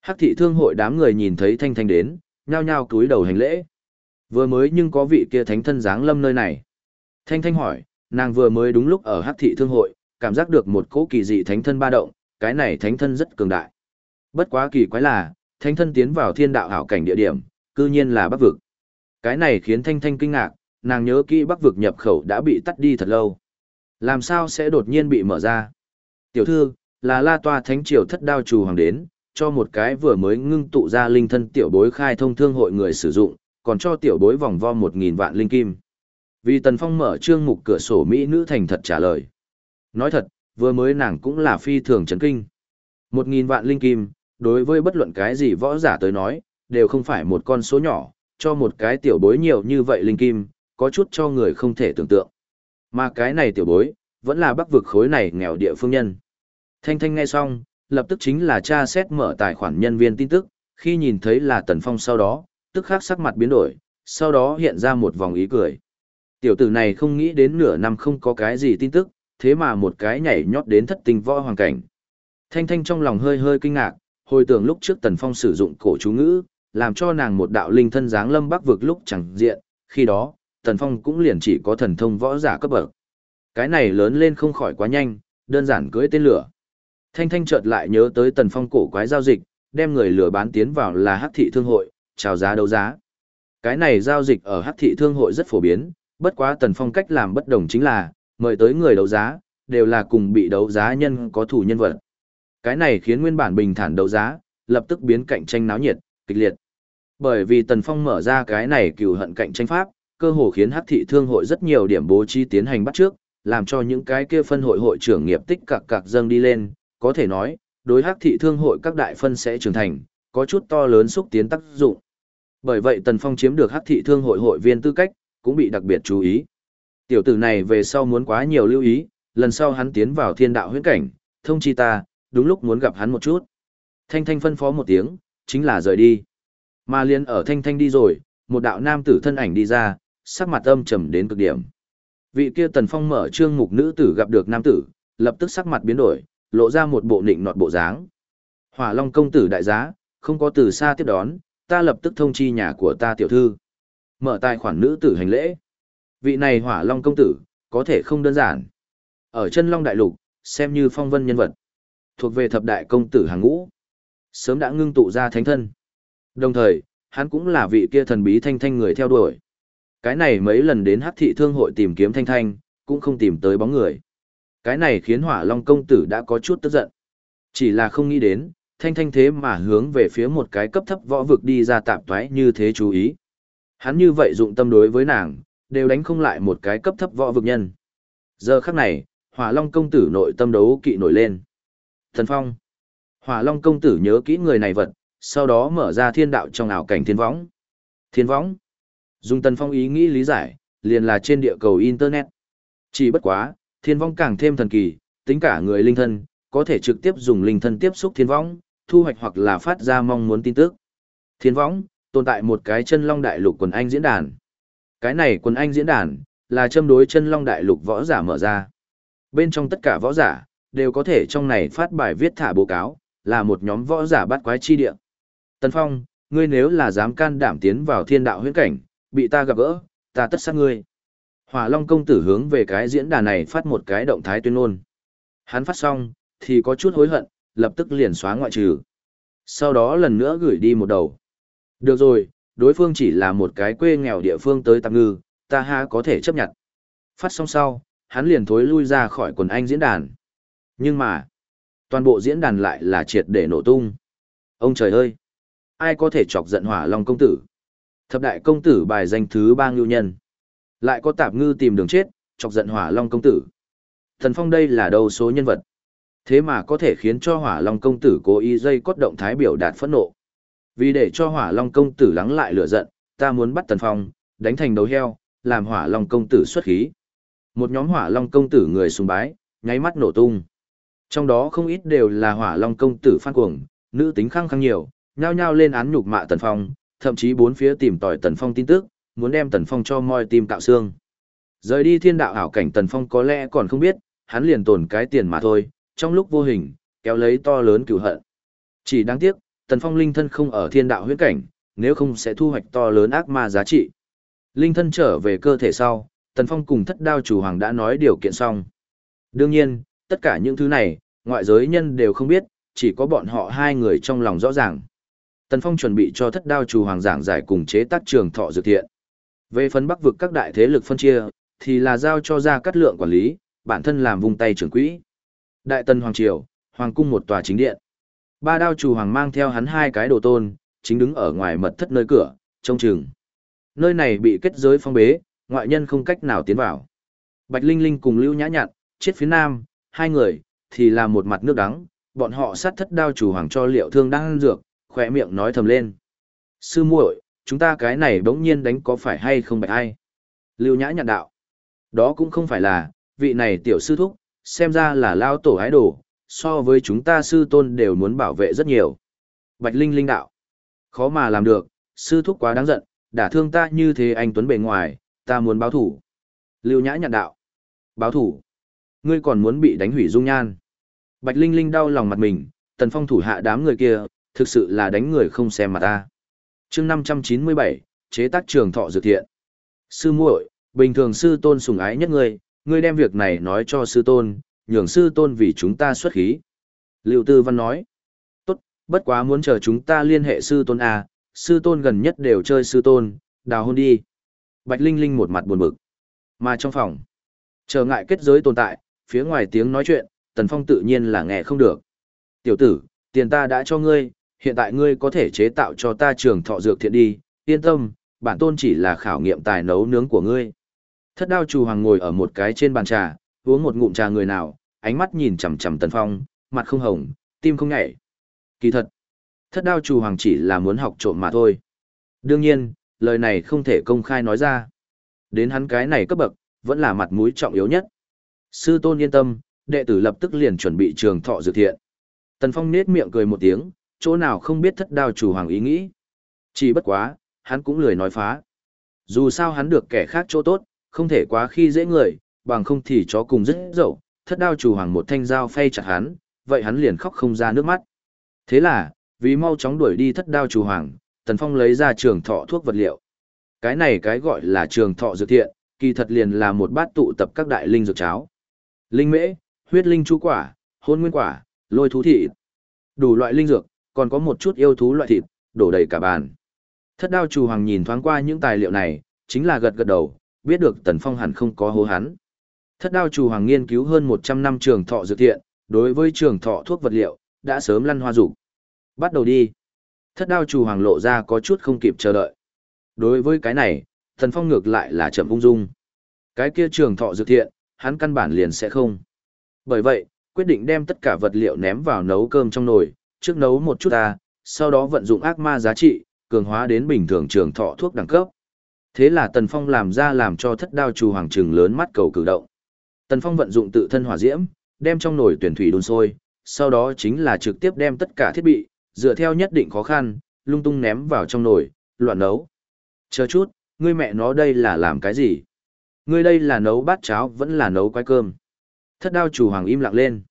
Hắc thị thương hội đám người nhìn thấy Thanh Thanh đến, nhao nhao cúi đầu hành lễ. Vừa mới nhưng có vị kia thánh thân dáng lâm nơi này. Thanh Thanh hỏi, nàng vừa mới đúng lúc ở Hắc thị thương hội, cảm giác được một cỗ kỳ dị thánh thân ba động, cái này thánh thân rất cường đại. Bất quá kỳ quái là, thánh thân tiến vào thiên đạo hảo cảnh địa điểm, cư nhiên là bắc vực. Cái này khiến Thanh Thanh kinh ngạc, nàng nhớ kỹ bắc vực nhập khẩu đã bị tắt đi thật lâu. Làm sao sẽ đột nhiên bị mở ra? Tiểu thư, là la toa thánh triều thất đao chủ hoàng đến, cho một cái vừa mới ngưng tụ ra linh thân tiểu bối khai thông thương hội người sử dụng, còn cho tiểu bối vòng vo một nghìn vạn linh kim. Vì Tần Phong mở trương mục cửa sổ Mỹ nữ thành thật trả lời. Nói thật, vừa mới nàng cũng là phi thường chấn kinh. Một nghìn vạn linh kim, đối với bất luận cái gì võ giả tới nói, đều không phải một con số nhỏ, cho một cái tiểu bối nhiều như vậy linh kim, có chút cho người không thể tưởng tượng. Mà cái này tiểu bối, vẫn là bắc vực khối này nghèo địa phương nhân. Thanh Thanh nghe xong, lập tức chính là tra xét mở tài khoản nhân viên tin tức, khi nhìn thấy là Tần Phong sau đó, tức khắc sắc mặt biến đổi, sau đó hiện ra một vòng ý cười. Tiểu tử này không nghĩ đến nửa năm không có cái gì tin tức, thế mà một cái nhảy nhót đến thất tình võ hoàng cảnh. Thanh Thanh trong lòng hơi hơi kinh ngạc, hồi tưởng lúc trước Tần Phong sử dụng cổ chú ngữ, làm cho nàng một đạo linh thân dáng lâm bắc vực lúc chẳng diện, khi đó, Tần Phong cũng liền chỉ có thần thông võ giả cấp bậc. Cái này lớn lên không khỏi quá nhanh, đơn giản cưỡi tên lửa. Thanh Thanh chợt lại nhớ tới Tần Phong cổ quái giao dịch, đem người lừa bán tiến vào là Hắc thị thương hội, chào giá đấu giá. Cái này giao dịch ở Hắc thị thương hội rất phổ biến, bất quá Tần Phong cách làm bất đồng chính là, mời tới người đấu giá, đều là cùng bị đấu giá nhân có thủ nhân vật. Cái này khiến nguyên bản bình thản đấu giá, lập tức biến cạnh tranh náo nhiệt, kịch liệt. Bởi vì Tần Phong mở ra cái này cừu hận cạnh tranh pháp, cơ hồ khiến Hắc thị thương hội rất nhiều điểm bố trí tiến hành bắt trước, làm cho những cái kia phân hội hội trưởng nghiệp tích cặc cặc dâng đi lên, có thể nói, đối Hắc thị thương hội các đại phân sẽ trưởng thành, có chút to lớn xúc tiến tác dụng. Bởi vậy Tần Phong chiếm được Hắc thị thương hội hội viên tư cách, cũng bị đặc biệt chú ý. Tiểu tử này về sau muốn quá nhiều lưu ý, lần sau hắn tiến vào thiên đạo huyễn cảnh, thông chi ta, đúng lúc muốn gặp hắn một chút. Thanh Thanh phân phó một tiếng, chính là rời đi. Mà liên ở Thanh Thanh đi rồi, một đạo nam tử thân ảnh đi ra, sắc mặt âm trầm đến cực điểm. Vị kia Tần Phong mở trương mục nữ tử gặp được nam tử, lập tức sắc mặt biến đổi, lộ ra một bộ nịnh nọt bộ dáng. Hỏa Long công tử đại giá, không có từ xa tiếp đón, ta lập tức thông chi nhà của ta tiểu thư. Mở tài khoản nữ tử hành lễ. Vị này Hỏa Long công tử, có thể không đơn giản. Ở chân Long đại lục, xem như phong vân nhân vật. Thuộc về thập đại công tử hàng ngũ. Sớm đã ngưng tụ ra thánh thân. Đồng thời, hắn cũng là vị kia thần bí thanh thanh người theo đuổi. Cái này mấy lần đến hắc thị thương hội tìm kiếm thanh thanh, cũng không tìm tới bóng người. Cái này khiến hỏa long công tử đã có chút tức giận. Chỉ là không nghĩ đến, thanh thanh thế mà hướng về phía một cái cấp thấp võ vực đi ra tạp thoái như thế chú ý. Hắn như vậy dụng tâm đối với nàng, đều đánh không lại một cái cấp thấp võ vực nhân. Giờ khắc này, Hỏa Long công tử nội tâm đấu kỵ nổi lên. Thần Phong. Hỏa Long công tử nhớ kỹ người này vật, sau đó mở ra thiên đạo trong ảo cảnh thiên võng. Thiên võng. Dùng Tần Phong ý nghĩ lý giải, liền là trên địa cầu Internet. Chỉ bất quá, thiên võng càng thêm thần kỳ, tính cả người linh thân, có thể trực tiếp dùng linh thân tiếp xúc thiên võng, thu hoạch hoặc là phát ra mong muốn tin tức. Thiên võng, tồn tại một cái chân long đại lục quần anh diễn đàn. Cái này quần anh diễn đàn, là châm đối chân long đại lục võ giả mở ra. Bên trong tất cả võ giả, đều có thể trong này phát bài viết thả báo cáo, là một nhóm võ giả bắt quái chi địa. Tần Phong, ngươi nếu là dám can đảm tiến vào thiên đạo huyễn cảnh, bị ta gặp gỡ, ta tất sát ngươi. Hỏa Long công tử hướng về cái diễn đàn này phát một cái động thái tuyên ngôn. Hắn phát xong, thì có chút hối hận, lập tức liền xóa ngoại trừ. Sau đó lần nữa gửi đi một đầu. Được rồi, đối phương chỉ là một cái quê nghèo địa phương tới tạm ngư, ta ha có thể chấp nhận. Phát xong sau, hắn liền thối lui ra khỏi quần anh diễn đàn. Nhưng mà, toàn bộ diễn đàn lại là triệt để nổ tung. Ông trời ơi! Ai có thể chọc giận hỏa long công tử? Thập đại công tử bài danh thứ ba ngưu nhân. Lại có tạp ngư tìm đường chết, chọc giận hỏa long công tử. Thần phong đây là đầu số nhân vật. Thế mà có thể khiến cho hỏa long công tử cố ý dây cốt động thái biểu đạt phẫn nộ. Vì để cho hỏa long công tử lắng lại lửa giận, ta muốn bắt tần phong, đánh thành đấu heo, làm hỏa long công tử xuất khí. Một nhóm hỏa long công tử người sùng bái, nháy mắt nổ tung. Trong đó không ít đều là hỏa long công tử phan cuồng, nữ tính khăng khăng nhiều, nhao nhao lên án nhục mạ tần phong, thậm chí bốn phía tìm tòi tần phong tin tức, muốn đem tần phong cho moi tim cạo xương. Rời đi thiên đạo hảo cảnh tần phong có lẽ còn không biết, hắn liền tồn cái tiền mà thôi, trong lúc vô hình, kéo lấy to lớn cửu hận. Chỉ đáng tiếc, tần phong linh thân không ở thiên đạo huyết cảnh, nếu không sẽ thu hoạch to lớn ác ma giá trị. Linh thân trở về cơ thể sau, tần phong cùng thất đao chủ hoàng đã nói điều kiện xong. Đương nhiên, tất cả những thứ này, ngoại giới nhân đều không biết, chỉ có bọn họ hai người trong lòng rõ ràng. Tần Phong chuẩn bị cho thất đao chủ hoàng giảng giải cùng chế tác trường thọ dược thiện. Về phần bắc vực các đại thế lực phân chia, thì là giao cho ra cắt lượng quản lý, bản thân làm vùng tay trưởng quỹ. Đại tần hoàng triều, hoàng cung một tòa chính điện. Ba đao chủ hoàng mang theo hắn hai cái đồ tôn, chính đứng ở ngoài mật thất nơi cửa, trông chừng. Nơi này bị kết giới phong bế, ngoại nhân không cách nào tiến vào. Bạch Linh Linh cùng Lưu Nhã Nhặn, chết phía nam, hai người, thì là một mặt nước đắng, bọn họ sát thất đao chủ hoàng cho liệu thương đang ăn dược, khỏe miệng nói thầm lên. Sư muội, chúng ta cái này bỗng nhiên đánh có phải hay không bạch ai? Lưu Nhã Nhặn đạo. Đó cũng không phải là, vị này tiểu sư thúc, xem ra là lao tổ ái đồ, so với chúng ta sư tôn đều muốn bảo vệ rất nhiều. Bạch Linh Linh đạo. Khó mà làm được, sư thúc quá đáng giận, đả thương ta như thế anh Tuấn bề ngoài, ta muốn báo thủ. Lưu Nhã nhận đạo. Báo thủ. Ngươi còn muốn bị đánh hủy dung nhan. Bạch Linh Linh đau lòng mặt mình, tần phong thủ hạ đám người kia, thực sự là đánh người không xem mặt ta. chương 597, chế tác trường thọ dược thiện. Sư muội, bình thường sư tôn sùng ái nhất ngươi, ngươi đem việc này nói cho sư tôn, nhường sư tôn vì chúng ta xuất khí. Lưu Tư Văn nói, tốt, bất quá muốn chờ chúng ta liên hệ sư tôn à, sư tôn gần nhất đều chơi sư tôn, đào hôn đi. Bạch Linh Linh một mặt buồn bực. Mà trong phòng, trở ngại kết giới tồn tại, phía ngoài tiếng nói chuyện, Tần Phong tự nhiên là nghe không được. Tiểu tử, tiền ta đã cho ngươi, hiện tại ngươi có thể chế tạo cho ta trường thọ dược thiện đi, yên tâm, bản tôn chỉ là khảo nghiệm tài nấu nướng của ngươi. Thất đao chủ hoàng ngồi ở một cái trên bàn trà, uống một ngụm trà người nào, ánh mắt nhìn chằm chằm Tần Phong, mặt không hồng, tim không nhảy. Kỳ thật, thất đao chủ hoàng chỉ là muốn học trộm mà thôi. Đương nhiên, lời này không thể công khai nói ra. Đến hắn cái này cấp bậc, vẫn là mặt mũi trọng yếu nhất. Sư tôn yên tâm, đệ tử lập tức liền chuẩn bị trường thọ dự thiện. Tần Phong nết miệng cười một tiếng, chỗ nào không biết thất đao chủ hoàng ý nghĩ. Chỉ bất quá, hắn cũng lười nói phá. Dù sao hắn được kẻ khác chỗ tốt, không thể quá khi dễ người, bằng không thì chó cùng rất dậu, thất đao chủ hoàng một thanh dao phay chặt hắn, vậy hắn liền khóc không ra nước mắt. Thế là, vì mau chóng đuổi đi thất đao chủ hoàng, Tần Phong lấy ra trường thọ thuốc vật liệu. Cái này cái gọi là trường thọ dược thiện, kỳ thật liền là một bát tụ tập các đại linh dược cháo. Linh mễ, huyết linh chu quả, hôn nguyên quả, lôi thú thịt. Đủ loại linh dược, còn có một chút yêu thú loại thịt, đổ đầy cả bàn. Thất đao chủ hoàng nhìn thoáng qua những tài liệu này, chính là gật gật đầu, biết được Tần Phong hẳn không có hố hắn. Thất đao chủ hoàng nghiên cứu hơn 100 năm trường thọ dược thiện, đối với trường thọ thuốc vật liệu, đã sớm lăn hoa rủ. Bắt đầu đi. Thất đao chủ hoàng lộ ra có chút không kịp chờ đợi. Đối với cái này, tần Phong ngược lại là chậm ung dung. Cái kia trường thọ dược thiện, hắn căn bản liền sẽ không. Bởi vậy, quyết định đem tất cả vật liệu ném vào nấu cơm trong nồi, trước nấu một chút ta, sau đó vận dụng ác ma giá trị, cường hóa đến bình thường trường thọ thuốc đẳng cấp. Thế là Tần Phong làm ra làm cho thất đao trù hoàng trừng lớn mắt cầu cử động. Tần Phong vận dụng tự thân hỏa diễm, đem trong nồi tuyển thủy đun sôi, sau đó chính là trực tiếp đem tất cả thiết bị, dựa theo nhất định khó khăn, lung tung ném vào trong nồi, loạn nấu. Chờ chút, ngươi mẹ nó đây là làm cái gì? Ngươi đây là nấu bát cháo vẫn là nấu quái cơm. Thất đao chủ hoàng im lặng lên.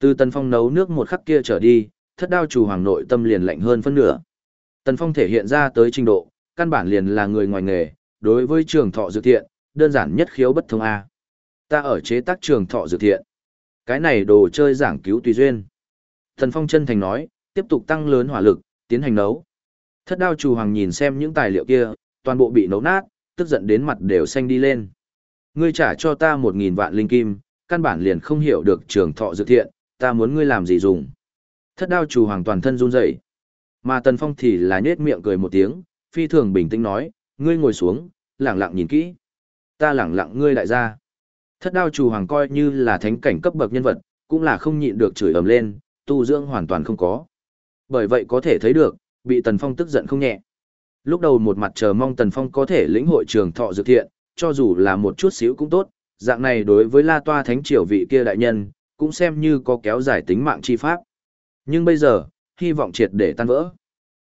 Từ Tần Phong nấu nước một khắc kia trở đi, thất đao chủ hoàng nội tâm liền lạnh hơn phân nửa. Tần Phong thể hiện ra tới trình độ, căn bản liền là người ngoài nghề, đối với trường thọ dược thiện, đơn giản nhất khiếu bất thông A. Ta ở chế tác trường thọ dược thiện. Cái này đồ chơi giảng cứu tùy duyên. thần Phong chân thành nói, tiếp tục tăng lớn hỏa lực, tiến hành nấu. Thất đao chủ hoàng nhìn xem những tài liệu kia, toàn bộ bị nấu nát, tức giận đến mặt đều xanh đi lên. Ngươi trả cho ta một nghìn vạn linh kim, căn bản liền không hiểu được trường thọ dược thiện, ta muốn ngươi làm gì dùng. Thất đao chủ hoàng toàn thân run rẩy. Mà Tần Phong thì là nhết miệng cười một tiếng, phi thường bình tĩnh nói, ngươi ngồi xuống, lặng lặng nhìn kỹ. Ta lặng lặng ngươi đại gia. Thất đao chủ hoàng coi như là thánh cảnh cấp bậc nhân vật, cũng là không nhịn được chửi ầm lên, tu dưỡng hoàn toàn không có. Bởi vậy có thể thấy được, bị Tần Phong tức giận không nhẹ. Lúc đầu một mặt chờ mong Tần Phong có thể lĩnh hội trường thọ dược thiện, cho dù là một chút xíu cũng tốt, dạng này đối với La Toa Thánh Triều vị kia đại nhân, cũng xem như có kéo dài tính mạng chi pháp. Nhưng bây giờ, hy vọng triệt để tan vỡ.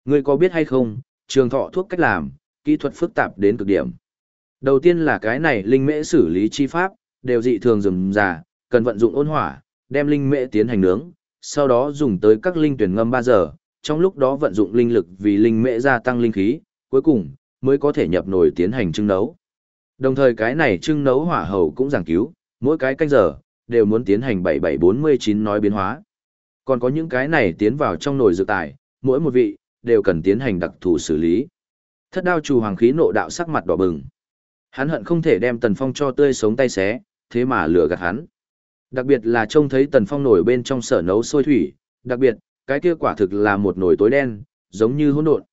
Ngươi có biết hay không, trường thọ thuốc cách làm, kỹ thuật phức tạp đến cực điểm. Đầu tiên là cái này linh mễ xử lý chi pháp, đều dị thường rườm rà, cần vận dụng ôn hỏa, đem linh mễ tiến hành nướng, sau đó dùng tới các linh tuyển ngâm 3 giờ, trong lúc đó vận dụng linh lực vì linh mễ gia tăng linh khí, cuối cùng mới có thể nhập nồi tiến hành trưng nấu. Đồng thời cái này trưng nấu hỏa hầu cũng giảng cứu, mỗi cái canh giờ đều muốn tiến hành 7749 nói biến hóa. Còn có những cái này tiến vào trong nồi dược tài, mỗi một vị đều cần tiến hành đặc thù xử lý. Thất đao chủ hoàng khí nộ đạo sắc mặt đỏ bừng. Hắn hận không thể đem Tần Phong cho tươi sống tay xé, thế mà lừa gạt hắn. Đặc biệt là trông thấy Tần Phong nổi bên trong sở nấu sôi thủy, đặc biệt, cái kia quả thực là một nồi tối đen, giống như hỗn độn.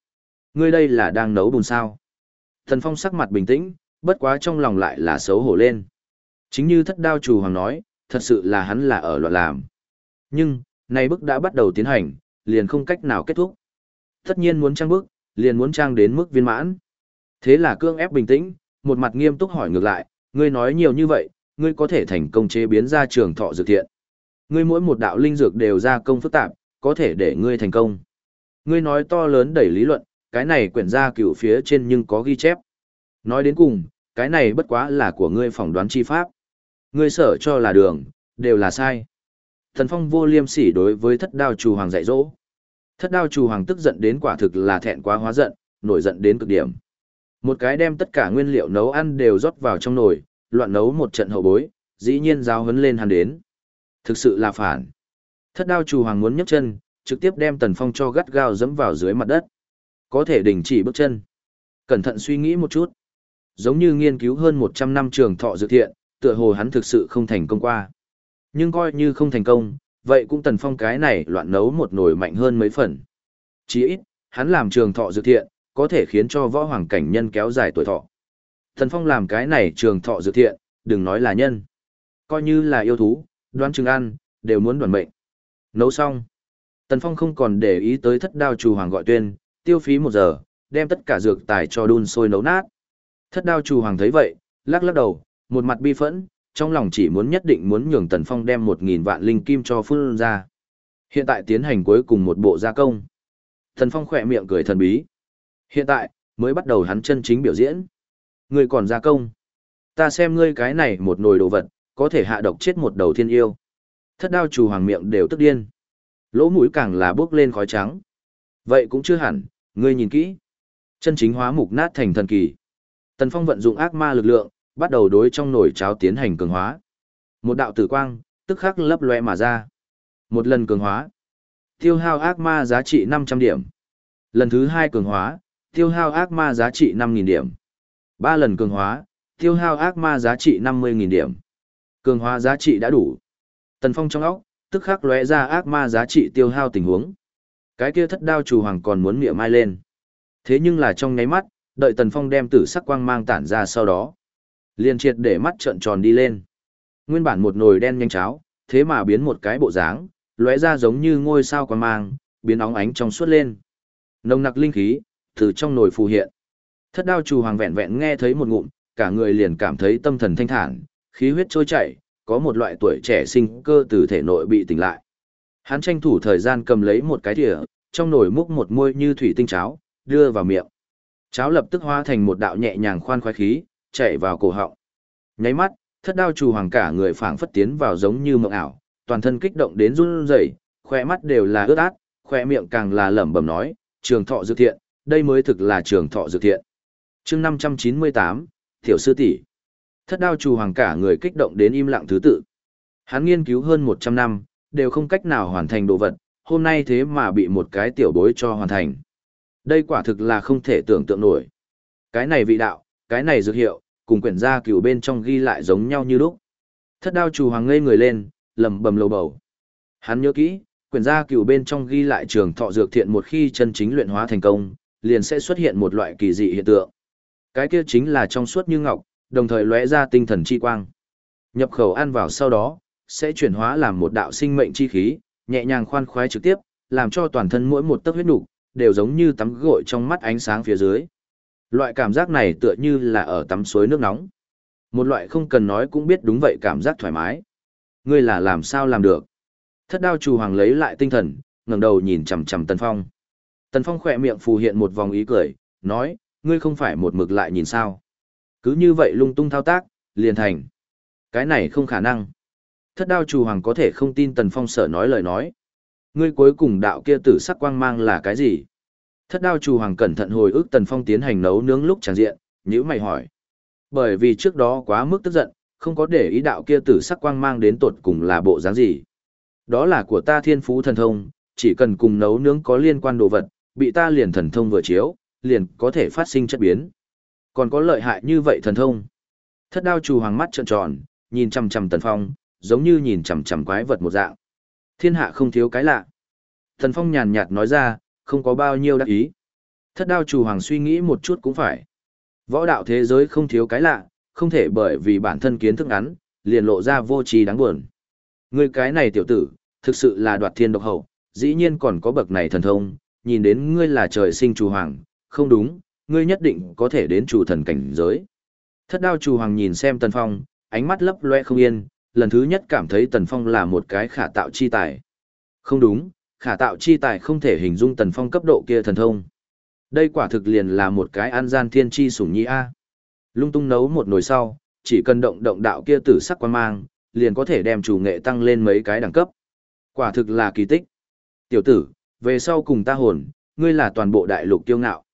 Ngươi đây là đang nấu bùn sao? Tần Phong sắc mặt bình tĩnh, bất quá trong lòng lại là xấu hổ lên. Chính như thất đao chủ hoàng nói, thật sự là hắn là ở loạn làm. Nhưng, nay bức đã bắt đầu tiến hành, liền không cách nào kết thúc. Tất nhiên muốn trang bức, liền muốn trang đến mức viên mãn. Thế là cương ép bình tĩnh, một mặt nghiêm túc hỏi ngược lại, ngươi nói nhiều như vậy, ngươi có thể thành công chế biến ra trường thọ dược thiện. Ngươi mỗi một đạo linh dược đều ra công phức tạp, có thể để ngươi thành công. Ngươi nói to lớn đẩy lý luận, cái này quyển ra cửu phía trên nhưng có ghi chép. Nói đến cùng, cái này bất quá là của ngươi phỏng đoán chi pháp. Ngươi sở cho là đường, đều là sai. Thần Phong vô liêm sỉ đối với thất đao chủ hoàng dạy dỗ. Thất đao chủ hoàng tức giận đến quả thực là thẹn quá hóa giận, nổi giận đến cực điểm. Một cái đem tất cả nguyên liệu nấu ăn đều rót vào trong nồi, loạn nấu một trận hậu bối, dĩ nhiên giáo hấn lên hắn đến. Thực sự là phản. Thất đao chủ hoàng muốn nhấc chân, trực tiếp đem Tần Phong cho gắt gao dẫm vào dưới mặt đất. Có thể đình chỉ bước chân. Cẩn thận suy nghĩ một chút. Giống như nghiên cứu hơn 100 năm trường thọ dược thiện, tựa hồ hắn thực sự không thành công qua. Nhưng coi như không thành công, vậy cũng Tần Phong cái này loạn nấu một nồi mạnh hơn mấy phần. Chỉ ít, hắn làm trường thọ dược thiện, có thể khiến cho võ hoàng cảnh nhân kéo dài tuổi thọ. Tần Phong làm cái này trường thọ dược thiện, đừng nói là nhân. Coi như là yêu thú, đoán chừng ăn, đều muốn đoàn mệnh. Nấu xong. Tần Phong không còn để ý tới thất đao chủ hoàng gọi tuyên, tiêu phí một giờ, đem tất cả dược tài cho đun sôi nấu nát. Thất đao chủ hoàng thấy vậy, lắc lắc đầu, một mặt bi phẫn, trong lòng chỉ muốn nhất định muốn nhường Tần Phong đem một nghìn vạn linh kim cho phương ra. Hiện tại tiến hành cuối cùng một bộ gia công. Tần Phong khỏe miệng cười thần bí. Hiện tại, mới bắt đầu hắn chân chính biểu diễn. Ngươi còn gia công. Ta xem ngươi cái này một nồi đồ vật, có thể hạ độc chết một đầu thiên yêu. Thất đao chủ hoàng miệng đều tức điên. Lỗ mũi càng là bước lên khói trắng. Vậy cũng chưa hẳn, ngươi nhìn kỹ. Chân chính hóa mục nát thành thần kỳ. Tần Phong vận dụng ác ma lực lượng, bắt đầu đối trong nồi cháo tiến hành cường hóa. Một đạo tử quang, tức khắc lấp loe mà ra. Một lần cường hóa, tiêu hao ác ma giá trị 500 điểm. Lần thứ hai cường hóa, tiêu hao ác ma giá trị 5.000 điểm. Ba lần cường hóa, tiêu hao ác ma giá trị 50.000 điểm. Cường hóa giá trị đã đủ. Tần Phong trong óc, tức khắc lóe ra ác ma giá trị tiêu hao tình huống. Cái kia thất đao chủ hoàng còn muốn miệng mai lên. Thế nhưng là trong nháy mắt, đợi Tần Phong đem tử sắc quang mang tản ra sau đó. Liên triệt để mắt trợn tròn đi lên. Nguyên bản một nồi đen nhanh cháo, thế mà biến một cái bộ dáng, lóe ra giống như ngôi sao quang mang, biến óng ánh trong suốt lên. Nồng nặc linh khí, từ trong nồi phù hiện. Thất đao chủ hoàng vẹn vẹn nghe thấy một ngụm, cả người liền cảm thấy tâm thần thanh thản, khí huyết trôi chảy, có một loại tuổi trẻ sinh cơ từ thể nội bị tỉnh lại. Hắn tranh thủ thời gian cầm lấy một cái thìa, trong nồi múc một muôi như thủy tinh cháo, đưa vào miệng. Cháo lập tức hóa thành một đạo nhẹ nhàng khoan khoái khí, chạy vào cổ họng. Nháy mắt, thất đao chủ hoàng cả người phảng phất tiến vào giống như mộng ảo, toàn thân kích động đến run rẩy, khóe mắt đều là ướt át, khóe miệng càng là lẩm bẩm nói, trường thọ dược thiện, đây mới thực là trường thọ dược thiện. chương 598, Tiểu sư tỷ Thất đao chủ hoàng cả người kích động đến im lặng thứ tự. Hắn nghiên cứu hơn 100 năm, đều không cách nào hoàn thành đồ vật, hôm nay thế mà bị một cái tiểu bối cho hoàn thành. Đây quả thực là không thể tưởng tượng nổi. Cái này vị đạo, cái này dược hiệu, cùng quyển gia cửu bên trong ghi lại giống nhau như lúc. Thất đao chủ hoàng ngây người lên, lầm bầm lầu bầu. Hắn nhớ kỹ, quyển gia cửu bên trong ghi lại trường thọ dược thiện một khi chân chính luyện hóa thành công, liền sẽ xuất hiện một loại kỳ dị hiện tượng. Cái kia chính là trong suốt như ngọc, đồng thời lóe ra tinh thần chi quang. Nhập khẩu ăn vào sau đó, sẽ chuyển hóa làm một đạo sinh mệnh chi khí, nhẹ nhàng khoan khoái trực tiếp, làm cho toàn thân mỗi một tấc huyết nục đều giống như tắm gội trong mắt ánh sáng phía dưới. Loại cảm giác này tựa như là ở tắm suối nước nóng. Một loại không cần nói cũng biết đúng vậy cảm giác thoải mái. Ngươi là làm sao làm được? Thất đao chủ hoàng lấy lại tinh thần, ngẩng đầu nhìn chằm chằm Tần Phong. Tần Phong khỏe miệng phù hiện một vòng ý cười, nói, ngươi không phải một mực lại nhìn sao. Cứ như vậy lung tung thao tác, liền thành. Cái này không khả năng. Thất đao chủ hoàng có thể không tin Tần Phong sở nói lời nói. Ngươi cuối cùng đạo kia tử sắc quang mang là cái gì? Thất đao chủ hoàng cẩn thận hồi ức Tần Phong tiến hành nấu nướng lúc tràn diện, nhữ mày hỏi. Bởi vì trước đó quá mức tức giận, không có để ý đạo kia tử sắc quang mang đến tột cùng là bộ dáng gì. Đó là của ta thiên phú thần thông, chỉ cần cùng nấu nướng có liên quan đồ vật, bị ta liền thần thông vừa chiếu, liền có thể phát sinh chất biến. Còn có lợi hại như vậy thần thông. Thất đao chủ hoàng mắt trợn tròn, nhìn chằm chằm Tần Phong, giống như nhìn chằm chằm quái vật một dạng. Thiên hạ không thiếu cái lạ. Tần Phong nhàn nhạt nói ra, không có bao nhiêu đắc ý. Thất đao chủ hoàng suy nghĩ một chút cũng phải. Võ đạo thế giới không thiếu cái lạ, không thể bởi vì bản thân kiến thức ngắn, liền lộ ra vô trí đáng buồn. Ngươi cái này tiểu tử, thực sự là đoạt thiên độc hậu, dĩ nhiên còn có bậc này thần thông, nhìn đến ngươi là trời sinh chủ hoàng, không đúng, ngươi nhất định có thể đến chủ thần cảnh giới. Thất đao chủ hoàng nhìn xem Tần Phong, ánh mắt lấp loe không yên, lần thứ nhất cảm thấy Tần Phong là một cái khả tạo chi tài. Không đúng, khả tạo chi tài không thể hình dung Tần Phong cấp độ kia thần thông. Đây quả thực liền là một cái an gian thiên chi sủng nhi A. Lung tung nấu một nồi sau, chỉ cần động động đạo kia tử sắc quan mang, liền có thể đem chủ nghệ tăng lên mấy cái đẳng cấp. Quả thực là kỳ tích. Tiểu tử, về sau cùng ta hồn, ngươi là toàn bộ đại lục kiêu ngạo.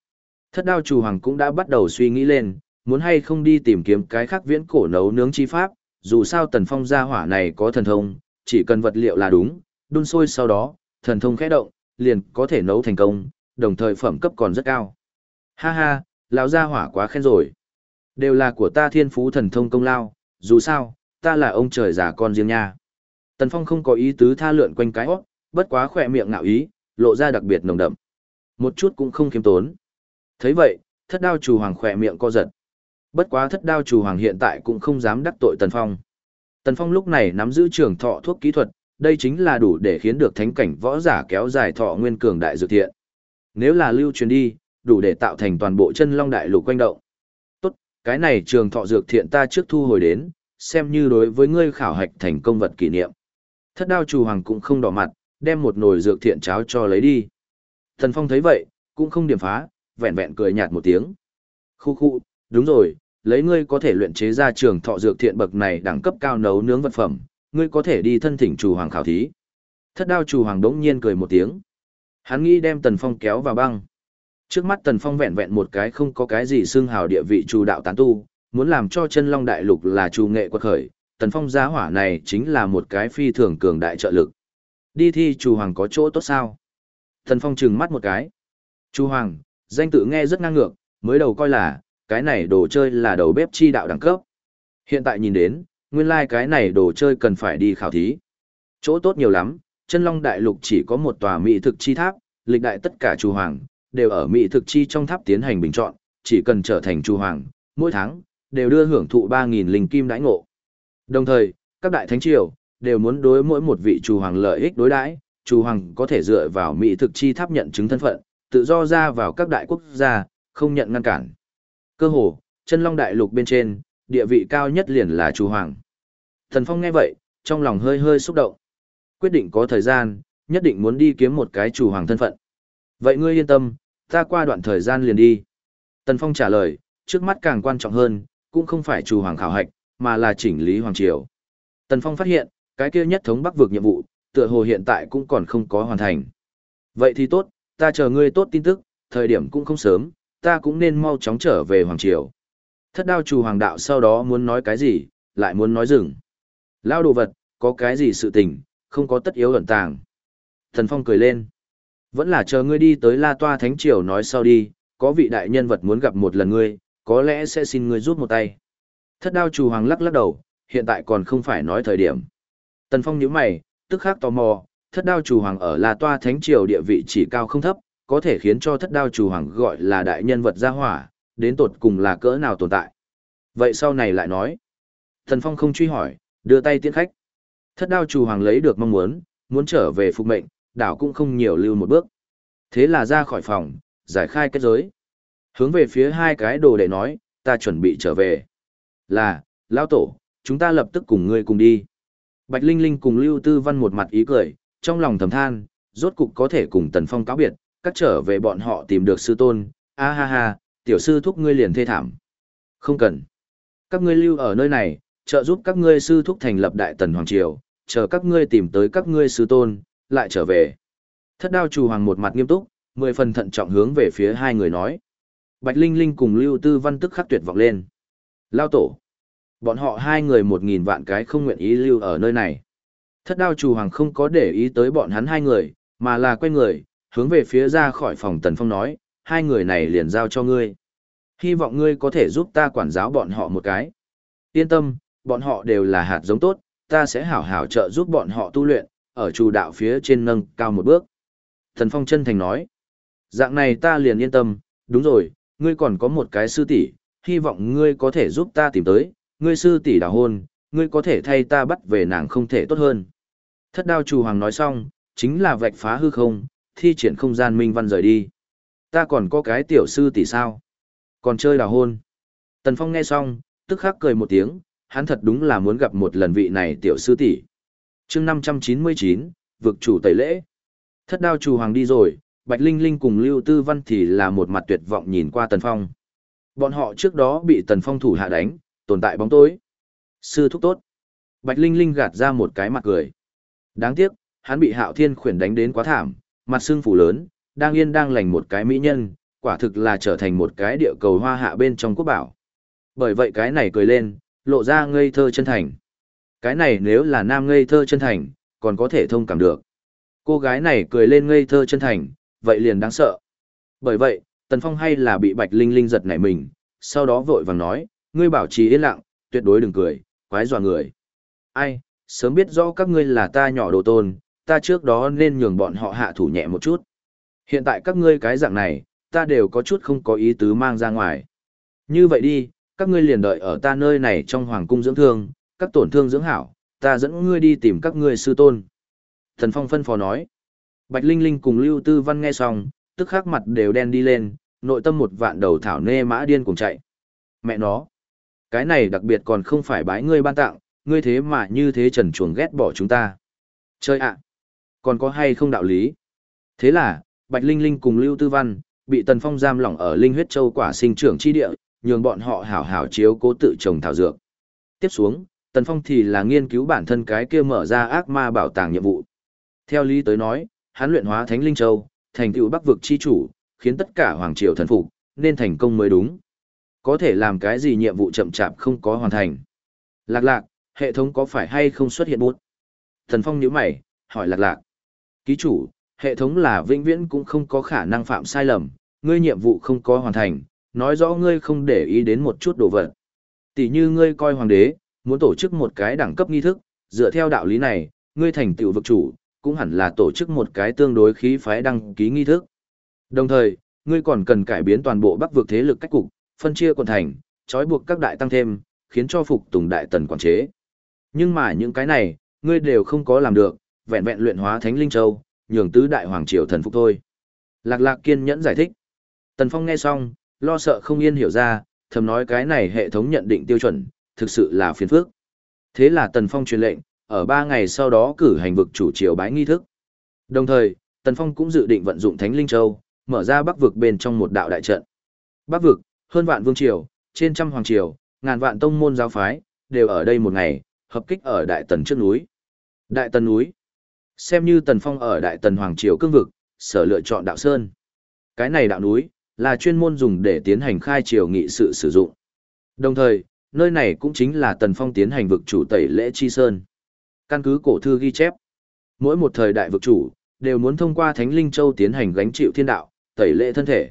Thất đao chủ hoàng cũng đã bắt đầu suy nghĩ lên, muốn hay không đi tìm kiếm cái khác viễn cổ nấu nướng chi pháp, dù sao tần phong gia hỏa này có thần thông, chỉ cần vật liệu là đúng, đun sôi sau đó, thần thông khẽ động, liền có thể nấu thành công, đồng thời phẩm cấp còn rất cao. Ha ha, lão gia hỏa quá khen rồi. Đều là của ta thiên phú thần thông công lao, dù sao, ta là ông trời già con riêng nha. Tần Phong không có ý tứ tha lượn quanh cái hót, bất quá khỏe miệng ngạo ý, lộ ra đặc biệt nồng đậm. Một chút cũng không khiêm tốn. thấy vậy, thất đao chủ hoàng khỏe miệng co giật. Bất quá thất đao chủ hoàng hiện tại cũng không dám đắc tội Tần Phong. Tần Phong lúc này nắm giữ trường thọ thuốc kỹ thuật, đây chính là đủ để khiến được thánh cảnh võ giả kéo dài thọ nguyên cường đại dược thiện. Nếu là lưu truyền đi, đủ để tạo thành toàn bộ chân long đại lục quanh động. Tốt, cái này trường thọ dược thiện ta trước thu hồi đến, xem như đối với ngươi khảo hạch thành công vật kỷ niệm. Thất đao chủ hoàng cũng không đỏ mặt, đem một nồi dược thiện cháo cho lấy đi. Thần Phong thấy vậy, cũng không điểm phá, vẹn vẹn cười nhạt một tiếng. Khu khu, đúng rồi, lấy ngươi có thể luyện chế ra trường thọ dược thiện bậc này đẳng cấp cao nấu nướng vật phẩm, ngươi có thể đi thân thỉnh chủ hoàng khảo thí. Thất đao chủ hoàng đống nhiên cười một tiếng. Hắn nghĩ đem Tần Phong kéo vào băng. Trước mắt Tần Phong vẹn vẹn một cái không có cái gì xưng hào địa vị chủ đạo tán tu, muốn làm cho chân long đại lục là chủ nghệ quật khởi, Tần Phong giá hỏa này chính là một cái phi thường cường đại trợ lực. Đi thi chủ hoàng có chỗ tốt sao? Tần Phong trừng mắt một cái. Chủ hoàng, danh tự nghe rất ngang ngược, mới đầu coi là, cái này đồ chơi là đầu bếp chi đạo đẳng cấp. Hiện tại nhìn đến, nguyên lai like cái này đồ chơi cần phải đi khảo thí. Chỗ tốt nhiều lắm, chân long đại lục chỉ có một tòa mỹ thực chi tháp, lịch đại tất cả chủ hoàng, đều ở mỹ thực chi trong tháp tiến hành bình chọn, chỉ cần trở thành chủ hoàng, mỗi tháng, đều đưa hưởng thụ 3.000 linh kim đãi ngộ. Đồng thời, các đại thánh triều, đều muốn đối mỗi một vị chủ hoàng lợi ích đối đãi, chủ hoàng có thể dựa vào mỹ thực chi tháp nhận chứng thân phận, tự do ra vào các đại quốc gia, không nhận ngăn cản. Cơ hồ, chân long đại lục bên trên, địa vị cao nhất liền là chủ hoàng. Thần Phong nghe vậy, trong lòng hơi hơi xúc động. Quyết định có thời gian, nhất định muốn đi kiếm một cái chủ hoàng thân phận. Vậy ngươi yên tâm, ta qua đoạn thời gian liền đi. Tần Phong trả lời, trước mắt càng quan trọng hơn, cũng không phải chủ hoàng khảo hạch, mà là chỉnh lý hoàng triều. Tần Phong phát hiện, cái kia nhất thống bắc vực nhiệm vụ, tựa hồ hiện tại cũng còn không có hoàn thành. Vậy thì tốt, ta chờ ngươi tốt tin tức, thời điểm cũng không sớm, ta cũng nên mau chóng trở về hoàng triều. Thất đao chủ hoàng đạo sau đó muốn nói cái gì, lại muốn nói dừng. Lao đồ vật, có cái gì sự tình, không có tất yếu ẩn tàng. Thần Phong cười lên. Vẫn là chờ ngươi đi tới La Toa Thánh Triều nói sau đi, có vị đại nhân vật muốn gặp một lần ngươi, có lẽ sẽ xin ngươi rút một tay. Thất đao chủ hoàng lắc lắc đầu, hiện tại còn không phải nói thời điểm. Tần Phong nhíu mày, tức khắc tò mò, thất đao chủ hoàng ở La Toa Thánh Triều địa vị chỉ cao không thấp, có thể khiến cho thất đao chủ hoàng gọi là đại nhân vật gia hỏa, đến tột cùng là cỡ nào tồn tại. Vậy sau này lại nói. Thần Phong không truy hỏi, đưa tay tiễn khách. Thất đao chủ hoàng lấy được mong muốn, muốn trở về phục mệnh, đảo cũng không nhiều lưu một bước. Thế là ra khỏi phòng, giải khai kết giới. Hướng về phía hai cái đồ để nói, ta chuẩn bị trở về. Là, lão tổ, chúng ta lập tức cùng ngươi cùng đi. Bạch Linh Linh cùng Lưu Tư Văn một mặt ý cười, trong lòng thầm than, rốt cục có thể cùng Tần Phong cáo biệt, cắt trở về bọn họ tìm được sư tôn, a ha ha, tiểu sư thúc ngươi liền thê thảm. Không cần. Các ngươi lưu ở nơi này, trợ giúp các ngươi sư thúc thành lập đại tần hoàng triều, chờ các ngươi tìm tới các ngươi sư tôn, lại trở về. Thất đao chủ hoàng một mặt nghiêm túc, mười phần thận trọng hướng về phía hai người nói. Bạch Linh Linh cùng Lưu Tư Văn tức khắc tuyệt vọng lên. Lao tổ. Bọn họ hai người một nghìn vạn cái không nguyện ý lưu ở nơi này. Thất đao chủ hoàng không có để ý tới bọn hắn hai người, mà là quay người, hướng về phía ra khỏi phòng Tần Phong nói, hai người này liền giao cho ngươi. Hy vọng ngươi có thể giúp ta quản giáo bọn họ một cái. Yên tâm, bọn họ đều là hạt giống tốt, ta sẽ hảo hảo trợ giúp bọn họ tu luyện, ở chủ đạo phía trên nâng cao một bước. Thần Phong chân thành nói, dạng này ta liền yên tâm, đúng rồi, ngươi còn có một cái sư tỷ, hy vọng ngươi có thể giúp ta tìm tới, ngươi sư tỷ đào hôn, ngươi có thể thay ta bắt về nàng không thể tốt hơn. Thất đao chủ hoàng nói xong, chính là vạch phá hư không, thi triển không gian minh văn rời đi. Ta còn có cái tiểu sư tỷ sao? Còn chơi đào hôn. Tần Phong nghe xong, tức khắc cười một tiếng, hắn thật đúng là muốn gặp một lần vị này tiểu sư tỷ. Chương 599, vực chủ tẩy lễ. Thất đao chủ hoàng đi rồi, Bạch Linh Linh cùng Lưu Tư Văn thì là một mặt tuyệt vọng nhìn qua Tần Phong. Bọn họ trước đó bị Tần Phong thủ hạ đánh, tồn tại bóng tối. Sư thúc tốt. Bạch Linh Linh gạt ra một cái mặt cười. Đáng tiếc, hắn bị Hạo Thiên khuyển đánh đến quá thảm, mặt xương phủ lớn, đang yên đang lành một cái mỹ nhân, quả thực là trở thành một cái địa cầu hoa hạ bên trong quốc bảo. Bởi vậy cái này cười lên, lộ ra ngây thơ chân thành. Cái này nếu là nam ngây thơ chân thành, còn có thể thông cảm được. Cô gái này cười lên ngây thơ chân thành, vậy liền đáng sợ. Bởi vậy, Tần Phong hay là bị Bạch Linh Linh giật nảy mình, sau đó vội vàng nói, ngươi bảo trì yên lặng, tuyệt đối đừng cười, quái dọa người. Ai, sớm biết rõ các ngươi là ta nhỏ đồ tôn, ta trước đó nên nhường bọn họ hạ thủ nhẹ một chút. Hiện tại các ngươi cái dạng này, ta đều có chút không có ý tứ mang ra ngoài. Như vậy đi, các ngươi liền đợi ở ta nơi này trong hoàng cung dưỡng thương, các tổn thương dưỡng hảo, ta dẫn ngươi đi tìm các ngươi sư tôn. Thần Phong phân phó nói. Bạch Linh Linh cùng Lưu Tư Văn nghe xong, tức khắc mặt đều đen đi lên, nội tâm một vạn đầu thảo nê mã điên cùng chạy. Mẹ nó, cái này đặc biệt còn không phải bái ngươi ban tặng, ngươi thế mà như thế trần chuồng ghét bỏ chúng ta. Chơi ạ, còn có hay không đạo lý? Thế là, Bạch Linh Linh cùng Lưu Tư Văn, bị Tần Phong giam lỏng ở Linh huyết châu quả sinh trưởng chi địa, nhường bọn họ hảo hảo chiếu cố tự trồng thảo dược. Tiếp xuống, Tần Phong thì là nghiên cứu bản thân cái kia mở ra ác ma bảo tàng nhiệm vụ. Theo lý tới nói, hắn luyện hóa Thánh Linh Châu, thành tựu Bắc vực chi chủ, khiến tất cả hoàng triều thần phục, nên thành công mới đúng. Có thể làm cái gì nhiệm vụ chậm chạp không có hoàn thành. Lạc lạc, hệ thống có phải hay không xuất hiện bút? Tần Phong nhíu mày, hỏi lạc lạc. Ký chủ, hệ thống là vĩnh viễn cũng không có khả năng phạm sai lầm, ngươi nhiệm vụ không có hoàn thành, nói rõ ngươi không để ý đến một chút đồ vật. Tỷ như ngươi coi hoàng đế, muốn tổ chức một cái đẳng cấp nghi thức, dựa theo đạo lý này, ngươi thành tựu vực chủ, cũng hẳn là tổ chức một cái tương đối khí phái đăng ký nghi thức. Đồng thời, ngươi còn cần cải biến toàn bộ bắc vực thế lực cách cục, phân chia quần thành, trói buộc các đại tăng thêm, khiến cho phục tùng đại tần quản chế. Nhưng mà những cái này, ngươi đều không có làm được, vẹn vẹn luyện hóa thánh linh châu, nhường tứ đại hoàng triều thần phục thôi. Lạc lạc kiên nhẫn giải thích. Tần Phong nghe xong, lo sợ không yên hiểu ra, thầm nói cái này hệ thống nhận định tiêu chuẩn, thực sự là phiền phức. Thế là Tần Phong truyền lệnh, ở ba ngày sau đó cử hành vực chủ triều bái nghi thức. Đồng thời, Tần Phong cũng dự định vận dụng Thánh Linh Châu, mở ra bắc vực bên trong một đạo đại trận. Bắc vực, hơn vạn vương triều, trên trăm hoàng triều, ngàn vạn tông môn giáo phái, đều ở đây một ngày, hợp kích ở Đại Tần trước núi. Đại Tần núi. Xem như Tần Phong ở Đại Tần Hoàng Triều cương vực, sở lựa chọn đạo Sơn. Cái này đạo núi, là chuyên môn dùng để tiến hành khai triều nghị sự sử dụng. Đồng thời, nơi này cũng chính là Tần Phong tiến hành vực chủ tẩy lễ chi sơn. Căn cứ cổ thư ghi chép, mỗi một thời đại vực chủ, đều muốn thông qua Thánh Linh Châu tiến hành gánh chịu thiên đạo, tẩy lễ thân thể.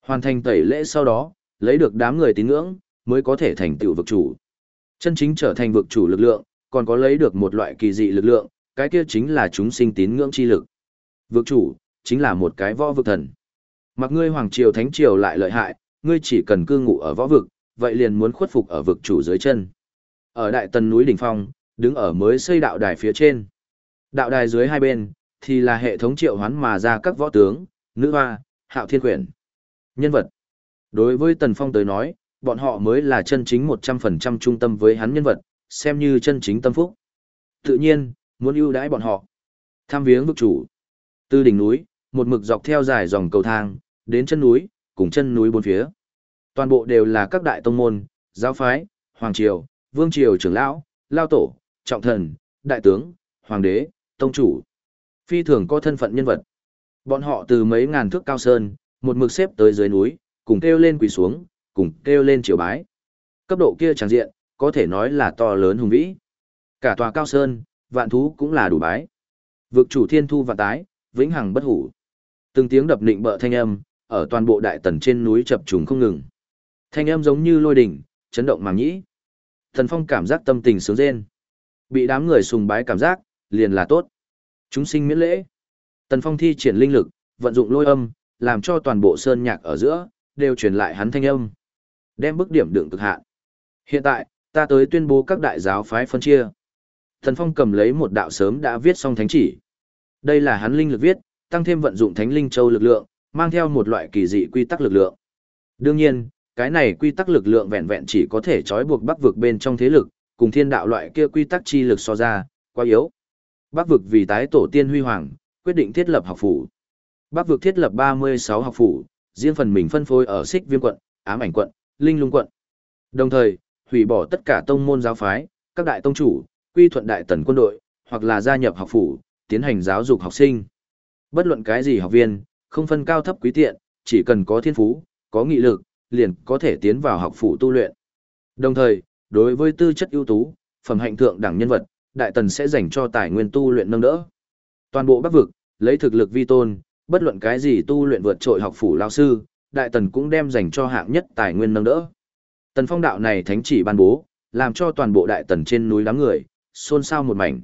Hoàn thành tẩy lễ sau đó, lấy được đám người tín ngưỡng, mới có thể thành tựu vực chủ. Chân chính trở thành vực chủ lực lượng, còn có lấy được một loại kỳ dị lực lượng, cái kia chính là chúng sinh tín ngưỡng chi lực. Vực chủ, chính là một cái võ vực thần. Mặc ngươi hoàng triều thánh triều lại lợi hại, ngươi chỉ cần cư ngụ ở võ vực, vậy liền muốn khuất phục ở vực chủ dưới chân. Ở đại tần núi đỉnh phong, đứng ở mới xây đạo đài phía trên. Đạo đài dưới hai bên, thì là hệ thống triệu hoán mà ra các võ tướng, nữ hoa, hạo thiên quyển. Nhân vật. Đối với Tần Phong tới nói, bọn họ mới là chân chính 100% trung tâm với hắn nhân vật, xem như chân chính tâm phúc. Tự nhiên, muốn ưu đãi bọn họ. Tham viếng vực chủ. Từ đỉnh núi, một mực dọc theo dài dòng cầu thang, đến chân núi, cùng chân núi bốn phía. Toàn bộ đều là các đại tông môn, giáo phái, hoàng triều, vương triều trưởng lão, lao tổ, trọng thần, đại tướng, hoàng đế, tông chủ. Phi thường có thân phận nhân vật. Bọn họ từ mấy ngàn thước cao sơn, một mực xếp tới dưới núi, cùng kêu lên quỳ xuống, cùng kêu lên triều bái. Cấp độ kia tràng diện, có thể nói là to lớn hùng vĩ. Cả tòa cao sơn, vạn thú cũng là đủ bái. Vực chủ thiên thu và tái, vĩnh hằng bất hủ. Từng tiếng đập nịnh bợ thanh âm, ở toàn bộ đại tần trên núi chập trùng không ngừng. Thanh âm giống như lôi đỉnh, chấn động màng nhĩ. Thần Phong cảm giác tâm tình sướng rên. Bị đám người sùng bái cảm giác, liền là tốt. Chúng sinh miễn lễ. Tần Phong thi triển linh lực, vận dụng lôi âm, làm cho toàn bộ sơn nhạc ở giữa, đều truyền lại hắn thanh âm. Đem bức điểm đựng cực hạn. Hiện tại, ta tới tuyên bố các đại giáo phái phân chia. Thần Phong cầm lấy một đạo sớm đã viết xong thánh chỉ. Đây là hắn linh lực viết, tăng thêm vận dụng thánh linh châu lực lượng, mang theo một loại kỳ dị quy tắc lực lượng. Đương nhiên, cái này quy tắc lực lượng vẹn vẹn chỉ có thể trói buộc bắc vực bên trong thế lực, cùng thiên đạo loại kia quy tắc chi lực so ra, quá yếu. Bắc vực vì tái tổ tiên huy hoàng, quyết định thiết lập học phủ. Bắc vực thiết lập 36 học phủ, riêng phần mình phân phối ở Xích Viêm quận, Ám Ảnh quận, Linh Lung quận. Đồng thời, hủy bỏ tất cả tông môn giáo phái, các đại tông chủ, quy thuận đại tần quân đội, hoặc là gia nhập học phủ, tiến hành giáo dục học sinh. Bất luận cái gì học viên, không phân cao thấp quý tiện, chỉ cần có thiên phú, có nghị lực, liền có thể tiến vào học phủ tu luyện. Đồng thời, đối với tư chất ưu tú, phẩm hạnh thượng đẳng nhân vật, đại tần sẽ dành cho tài nguyên tu luyện nâng đỡ. Toàn bộ Bắc vực, lấy thực lực vi tôn, bất luận cái gì tu luyện vượt trội học phủ lao sư, đại tần cũng đem dành cho hạng nhất tài nguyên nâng đỡ. Tần phong đạo này thánh chỉ ban bố, làm cho toàn bộ đại tần trên núi đám người, xôn xao một mảnh.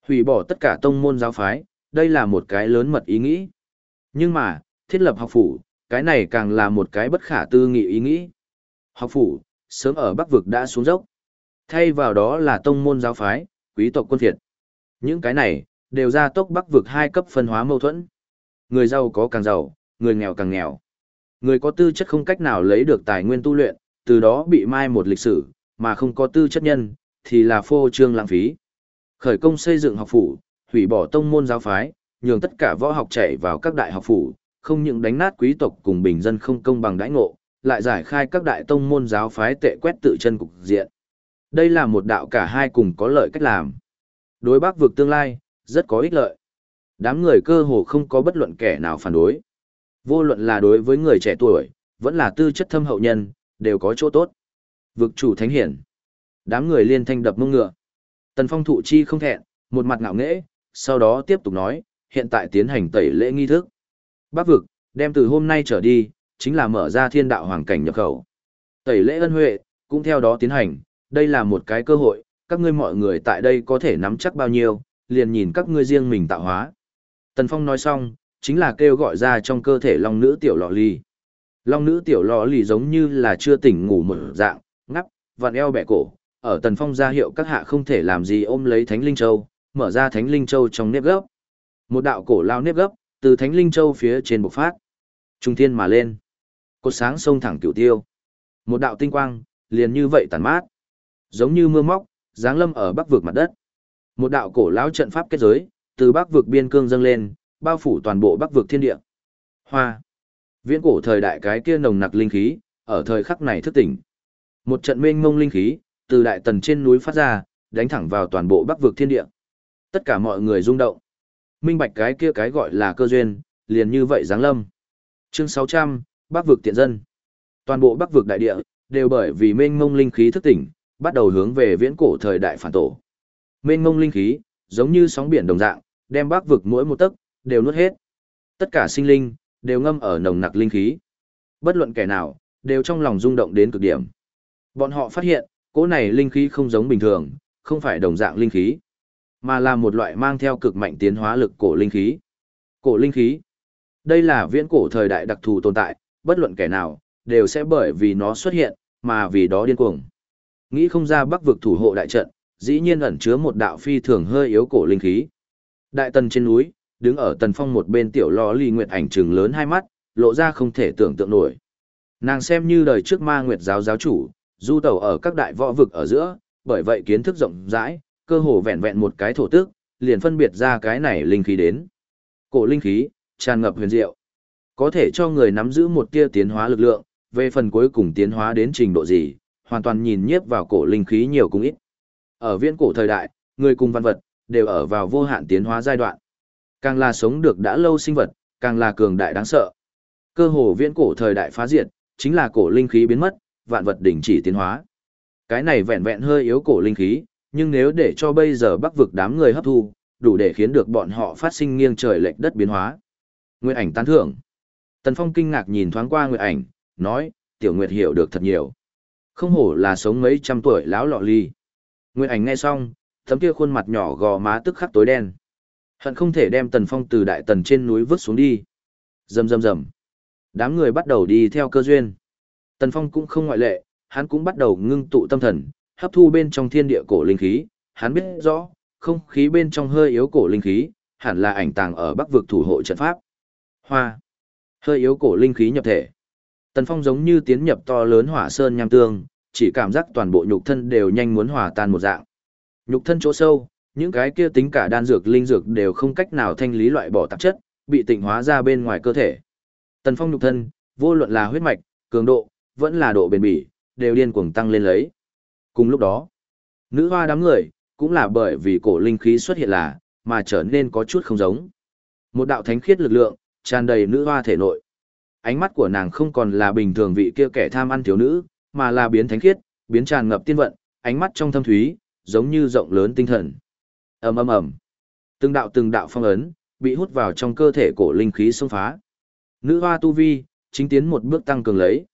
Hủy bỏ tất cả tông môn giáo phái, đây là một cái lớn mật ý nghĩ. Nhưng mà, thiết lập học phủ, cái này càng là một cái bất khả tư nghị ý nghĩ. Học phủ, sớm ở Bắc vực đã xuống dốc. Thay vào đó là tông môn giáo phái, quý tộc quân thiệt. Những cái này, đều ra tốc Bắc vực hai cấp phân hóa mâu thuẫn. Người giàu có càng giàu, người nghèo càng nghèo. Người có tư chất không cách nào lấy được tài nguyên tu luyện, từ đó bị mai một lịch sử, mà không có tư chất nhân, thì là phô trương lãng phí. Khởi công xây dựng học phủ, hủy bỏ tông môn giáo phái, nhường tất cả võ học chạy vào các đại học phủ, không những đánh nát quý tộc cùng bình dân không công bằng đãi ngộ, lại giải khai các đại tông môn giáo phái tệ quét tự chân cục diện. Đây là một đạo cả hai cùng có lợi cách làm. Đối bác vực tương lai, rất có ích lợi. Đám người cơ hồ không có bất luận kẻ nào phản đối. Vô luận là đối với người trẻ tuổi, vẫn là tư chất thâm hậu nhân, đều có chỗ tốt. Vực chủ thánh hiển. Đám người liên thanh đập mông ngựa. Tần phong thụ chi không thẹn, một mặt ngạo nghễ, sau đó tiếp tục nói, hiện tại tiến hành tẩy lễ nghi thức. Bắc vực, đem từ hôm nay trở đi, chính là mở ra thiên đạo hoàng cảnh nhập khẩu. Tẩy lễ ân huệ, cũng theo đó tiến hành, đây là một cái cơ hội, các ngươi mọi người tại đây có thể nắm chắc bao nhiêu, liền nhìn các ngươi riêng mình tạo hóa. Tần Phong nói xong, chính là kêu gọi ra trong cơ thể long nữ tiểu lọ ly. Long nữ tiểu lọ ly giống như là chưa tỉnh ngủ mở dạng, ngắp, vặn eo bẻ cổ, ở tần phong ra hiệu các hạ không thể làm gì ôm lấy thánh linh châu, mở ra thánh linh châu trong nếp gấp. Một đạo cổ lao nếp gấp, từ thánh linh châu phía trên bộc phát. Trung thiên mà lên. Cột sáng sông thẳng cửu tiêu. Một đạo tinh quang, liền như vậy tàn mát. Giống như mưa móc, giáng lâm ở bắc vực mặt đất. Một đạo cổ lão trận pháp kết giới, từ bắc vực biên cương dâng lên, bao phủ toàn bộ bắc vực thiên địa. Hoa. Viễn cổ thời đại cái kia nồng nặc linh khí, ở thời khắc này thức tỉnh. Một trận mênh mông linh khí, từ đại tần trên núi phát ra, đánh thẳng vào toàn bộ bắc vực thiên địa. Tất cả mọi người rung động. Minh bạch cái kia cái gọi là cơ duyên, liền như vậy giáng lâm. Chương 600, Bắc vực tiện dân. Toàn bộ Bắc vực đại địa đều bởi vì mênh mông linh khí thức tỉnh, bắt đầu hướng về viễn cổ thời đại phản tổ. Mênh mông linh khí, giống như sóng biển đồng dạng, đem Bắc vực mỗi một tấc đều nuốt hết. Tất cả sinh linh đều ngâm ở nồng nặc linh khí. Bất luận kẻ nào, đều trong lòng rung động đến cực điểm. Bọn họ phát hiện, cỗ này linh khí không giống bình thường, không phải đồng dạng linh khí, mà là một loại mang theo cực mạnh tiến hóa lực cổ linh khí. Cổ linh khí. Đây là viễn cổ thời đại đặc thù tồn tại, bất luận kẻ nào, đều sẽ bởi vì nó xuất hiện, mà vì đó điên cuồng. Nghĩ không ra bắc vực thủ hộ đại trận, dĩ nhiên ẩn chứa một đạo phi thường hơi yếu cổ linh khí. Đại tần trên núi, đứng ở tần phong một bên tiểu lò ly nguyệt ảnh trừng lớn hai mắt, lộ ra không thể tưởng tượng nổi. Nàng xem như đời trước ma nguyệt giáo giáo chủ, du tẩu ở các đại võ vực ở giữa, bởi vậy kiến thức rộng rãi, cơ hồ vẹn vẹn một cái thổ tức, liền phân biệt ra cái này linh khí đến. Cổ linh khí, tràn ngập huyền diệu, có thể cho người nắm giữ một tia tiến hóa lực lượng, về phần cuối cùng tiến hóa đến trình độ gì, hoàn toàn nhìn nhiếp vào cổ linh khí nhiều cũng ít. Ở viễn cổ thời đại, người cùng văn vật đều ở vào vô hạn tiến hóa giai đoạn. Càng là sống được đã lâu sinh vật, càng là cường đại đáng sợ. Cơ hồ viễn cổ thời đại phá diệt, chính là cổ linh khí biến mất, vạn vật đình chỉ tiến hóa. Cái này vẹn vẹn hơi yếu cổ linh khí, nhưng nếu để cho bây giờ bắc vực đám người hấp thu, đủ để khiến được bọn họ phát sinh nghiêng trời lệch đất biến hóa. Nguyệt ảnh tán thưởng. Tần Phong kinh ngạc nhìn thoáng qua Nguyệt ảnh, nói, tiểu Nguyệt hiểu được thật nhiều. Không hổ là sống mấy trăm tuổi lão lọ ly. Nguyệt ảnh nghe xong, tấm kia khuôn mặt nhỏ gò má tức khắc tối đen. Hận không thể đem Tần Phong từ đại tần trên núi vứt xuống đi. Rầm rầm rầm. Đám người bắt đầu đi theo cơ duyên. Tần Phong cũng không ngoại lệ, hắn cũng bắt đầu ngưng tụ tâm thần, hấp thu bên trong thiên địa cổ linh khí, hắn biết rõ, không khí bên trong hơi yếu cổ linh khí, hẳn là ảnh tàng ở bắc vực thủ hộ trận pháp. Hoa. Hơi yếu cổ linh khí nhập thể. Tần Phong giống như tiến nhập to lớn hỏa sơn nham tương, chỉ cảm giác toàn bộ nhục thân đều nhanh muốn hòa tan một dạng. Nhục thân chỗ sâu, những cái kia tính cả đan dược linh dược đều không cách nào thanh lý loại bỏ tạp chất, bị tịnh hóa ra bên ngoài cơ thể. Tần Phong nhục thân, vô luận là huyết mạch, cường độ, vẫn là độ bền bỉ, đều điên cuồng tăng lên lấy. Cùng lúc đó, nữ hoa đám người, cũng là bởi vì cổ linh khí xuất hiện là, mà trở nên có chút không giống. Một đạo thánh khiết lực lượng, tràn đầy nữ hoa thể nội. Ánh mắt của nàng không còn là bình thường vị kia kẻ tham ăn thiếu nữ, mà là biến thánh khiết, biến tràn ngập tiên vận, ánh mắt trong thâm thúy, giống như rộng lớn tinh thần. Ầm ầm ầm. Từng đạo từng đạo phong ấn, bị hút vào trong cơ thể cổ linh khí xông phá. Nữ hoa tu vi, chính tiến một bước tăng cường lấy.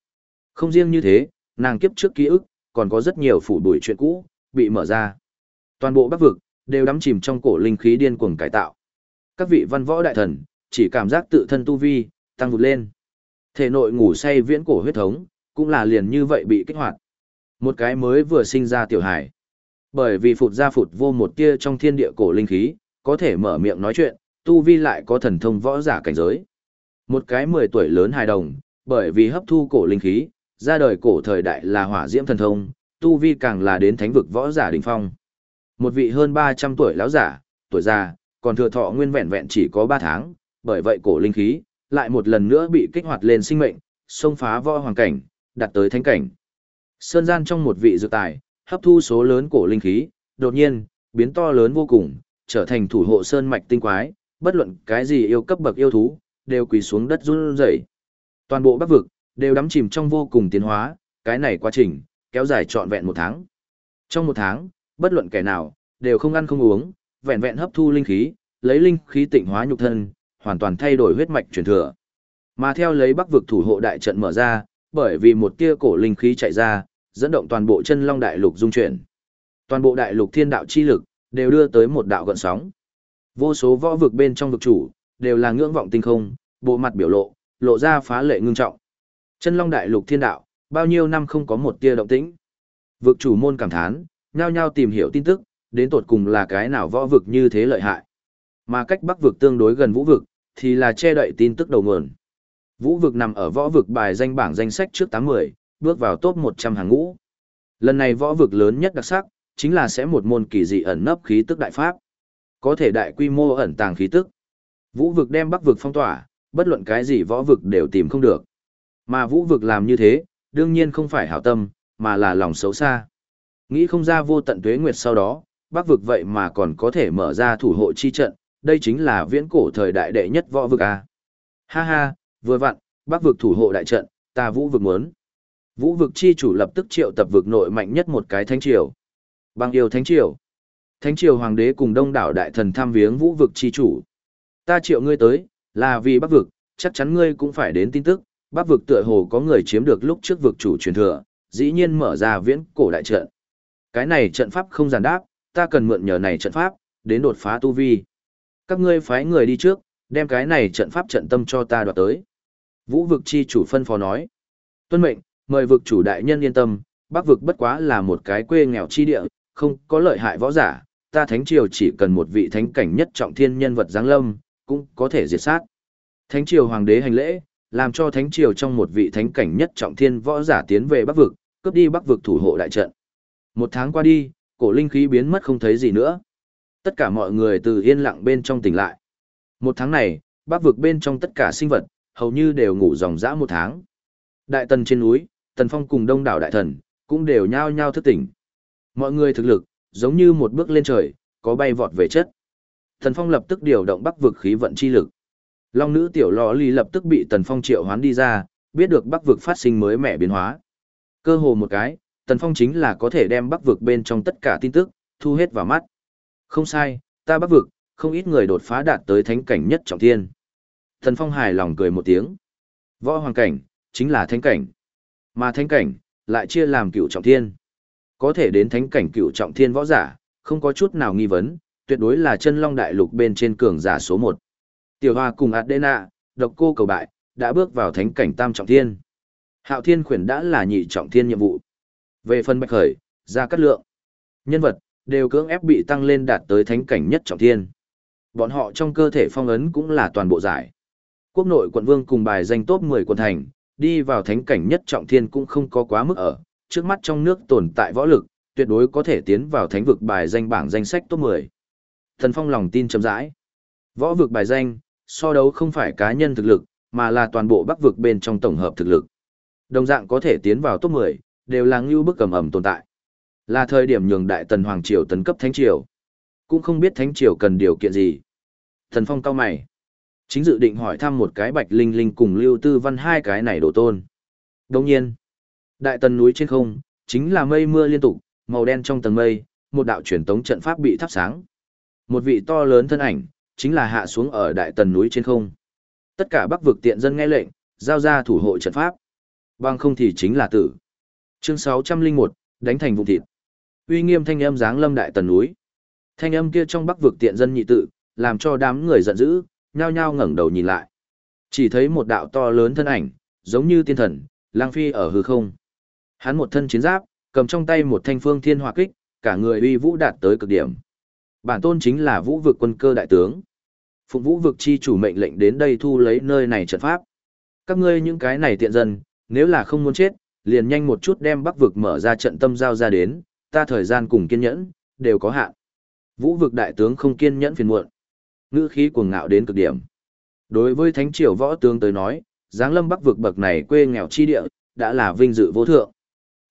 Không riêng như thế, nàng kiếp trước ký ức, còn có rất nhiều phủ đuổi chuyện cũ, bị mở ra. Toàn bộ bắc vực, đều đắm chìm trong cổ linh khí điên cuồng cải tạo. Các vị văn võ đại thần, chỉ cảm giác tự thân tu vi, tăng vụt lên. Thể nội ngủ say viễn cổ huyết thống, cũng là liền như vậy bị kích hoạt. Một cái mới vừa sinh ra tiểu hải. Bởi vì phụt ra phụt vô một tia trong thiên địa cổ linh khí, có thể mở miệng nói chuyện, tu vi lại có thần thông võ giả cảnh giới. Một cái 10 tuổi lớn hài đồng, bởi vì hấp thu cổ linh khí, ra đời cổ thời đại là hỏa diễm thần thông, tu vi càng là đến thánh vực võ giả đỉnh phong. Một vị hơn 300 tuổi lão giả, tuổi già, còn thừa thọ nguyên vẹn vẹn chỉ có 3 tháng, bởi vậy cổ linh khí lại một lần nữa bị kích hoạt lên sinh mệnh, xông phá võ hoàng cảnh, đạt tới thánh cảnh. Sơn gian trong một vị dược tài, hấp thu số lớn cổ linh khí, đột nhiên biến to lớn vô cùng, trở thành thủ hộ sơn mạch tinh quái, bất luận cái gì yêu cấp bậc yêu thú, đều quỳ xuống đất run rẩy. Toàn bộ Bắc vực đều đắm chìm trong vô cùng tiến hóa, cái này quá trình kéo dài trọn vẹn một tháng. Trong một tháng, bất luận kẻ nào đều không ăn không uống, vẹn vẹn hấp thu linh khí, lấy linh khí tịnh hóa nhục thân, hoàn toàn thay đổi huyết mạch truyền thừa. Mà theo lấy Bắc vực thủ hộ đại trận mở ra, bởi vì một tia cổ linh khí chạy ra, dẫn động toàn bộ chân long đại lục dung chuyển. Toàn bộ đại lục thiên đạo chi lực đều đưa tới một đạo gợn sóng. Vô số võ vực bên trong vực chủ đều là ngưỡng vọng tinh không, bộ mặt biểu lộ, lộ ra phá lệ ngưng trọng. Chân Long Đại Lục Thiên Đạo, bao nhiêu năm không có một tia động tĩnh. Vực chủ môn cảm thán, nhao nhao tìm hiểu tin tức, đến tột cùng là cái nào võ vực như thế lợi hại. Mà cách Bắc vực tương đối gần Vũ vực, thì là che đậy tin tức đầu nguồn. Vũ vực nằm ở võ vực bài danh bảng danh sách trước 80, bước vào top 100 hàng ngũ. Lần này võ vực lớn nhất đặc sắc, chính là sẽ một môn kỳ dị ẩn nấp khí tức đại pháp. Có thể đại quy mô ẩn tàng khí tức. Vũ vực đem Bắc vực phong tỏa, bất luận cái gì võ vực đều tìm không được. Mà vũ vực làm như thế, đương nhiên không phải hảo tâm, mà là lòng xấu xa. Nghĩ không ra vô tận tuế nguyệt sau đó, Bắc vực vậy mà còn có thể mở ra thủ hộ chi trận, đây chính là viễn cổ thời đại đệ nhất võ vực à? Ha ha, vừa vặn, Bắc vực thủ hộ đại trận, ta vũ vực muốn. Vũ vực chi chủ lập tức triệu tập vực nội mạnh nhất một cái thánh triều. Băng yêu thánh triều. Thánh triều hoàng đế cùng đông đảo đại thần tham viếng vũ vực chi chủ. Ta triệu ngươi tới, là vì bắc vực, chắc chắn ngươi cũng phải đến tin tức, bắc vực tựa hồ có người chiếm được lúc trước vực chủ truyền thừa, dĩ nhiên mở ra viễn cổ đại trận. Cái này trận pháp không giản đáp, ta cần mượn nhờ này trận pháp, đến đột phá tu vi. Các ngươi phái người đi trước, đem cái này trận pháp trận tâm cho ta đoạt tới. Vũ vực chi chủ phân phó nói. Tuân mệnh, mời vực chủ đại nhân yên tâm, bắc vực bất quá là một cái quê nghèo chi địa, không có lợi hại võ giả, ta thánh triều chỉ cần một vị thánh cảnh nhất trọng thiên nhân vật giáng lâm, cũng có thể diệt sát. Thánh triều hoàng đế hành lễ, làm cho thánh triều trong một vị thánh cảnh nhất trọng thiên võ giả tiến về bắc vực, cướp đi bắc vực thủ hộ đại trận. Một tháng qua đi, cổ linh khí biến mất không thấy gì nữa. Tất cả mọi người từ yên lặng bên trong tỉnh lại. Một tháng này, bắc vực bên trong tất cả sinh vật, hầu như đều ngủ dòng dã một tháng. Đại tần trên núi, tần phong cùng đông đảo đại thần, cũng đều nhao nhao thức tỉnh. Mọi người thực lực, giống như một bước lên trời, có bay vọt về chất. Tần phong lập tức điều động bắc vực khí vận chi lực. Long nữ tiểu lò ly lập tức bị tần phong triệu hoán đi ra, biết được bắc vực phát sinh mới mẻ biến hóa. Cơ hồ một cái, tần phong chính là có thể đem bắc vực bên trong tất cả tin tức, thu hết vào mắt. Không sai, ta bắc vực, không ít người đột phá đạt tới thánh cảnh nhất trọng thiên. Tần phong hài lòng cười một tiếng. Võ hoàng cảnh, chính là thánh cảnh. Mà thánh cảnh, lại chia làm cựu trọng thiên. Có thể đến thánh cảnh cựu trọng thiên võ giả, không có chút nào nghi vấn, tuyệt đối là chân long đại lục bên trên cường giả số một. Tiểu Hoa cùng Adena, độc cô cầu bại, đã bước vào thánh cảnh tam trọng thiên. Hạo thiên khuyển đã là nhị trọng thiên nhiệm vụ. Về phần bạch khởi, ra cắt lượng. Nhân vật, đều cưỡng ép bị tăng lên đạt tới thánh cảnh nhất trọng thiên. Bọn họ trong cơ thể phong ấn cũng là toàn bộ giải. Quốc nội quận vương cùng bài danh top 10 quận thành, đi vào thánh cảnh nhất trọng thiên cũng không có quá mức ở, trước mắt trong nước tồn tại võ lực, tuyệt đối có thể tiến vào thánh vực bài danh bảng danh sách top 10. Thần Phong lòng tin chậm rãi. Võ vực bài danh, so đấu không phải cá nhân thực lực, mà là toàn bộ bắc vực bên trong tổng hợp thực lực. Đồng dạng có thể tiến vào top 10, đều là ngưu bức cầm ẩm tồn tại. Là thời điểm nhường đại tần hoàng triều tấn cấp thánh triều. Cũng không biết thánh triều cần điều kiện gì. Thần Phong cao mày. Chính dự định hỏi thăm một cái bạch linh linh cùng lưu tư văn hai cái này đổ tôn. Đồng nhiên, đại tần núi trên không, chính là mây mưa liên tục, màu đen trong tầng mây, một đạo truyền tống trận pháp bị thắp sáng. Một vị to lớn thân ảnh, chính là hạ xuống ở đại tần núi trên không. Tất cả bắc vực tiện dân nghe lệnh, giao ra thủ hộ trận pháp. Bằng không thì chính là tử. Chương 601, đánh thành vùng thịt. Uy nghiêm thanh âm giáng lâm đại tần núi. Thanh âm kia trong bắc vực tiện dân nhị tự, làm cho đám người giận dữ, nhao nhao ngẩng đầu nhìn lại. Chỉ thấy một đạo to lớn thân ảnh, giống như tiên thần, lang phi ở hư không. Hắn một thân chiến giáp, cầm trong tay một thanh phương thiên hỏa kích, cả người uy vũ đạt tới cực điểm. Bản tôn chính là vũ vực quân cơ đại tướng. Phụng vũ vực chi chủ mệnh lệnh đến đây thu lấy nơi này trận pháp. Các ngươi những cái này tiện dân, nếu là không muốn chết, liền nhanh một chút đem bắc vực mở ra trận tâm giao ra đến, ta thời gian cùng kiên nhẫn, đều có hạn. Vũ vực đại tướng không kiên nhẫn phiền muộn. Ngữ khí cuồng ngạo đến cực điểm. Đối với thánh triều võ tướng tới nói, giáng lâm bắc vực bậc này quê nghèo chi địa, đã là vinh dự vô thượng.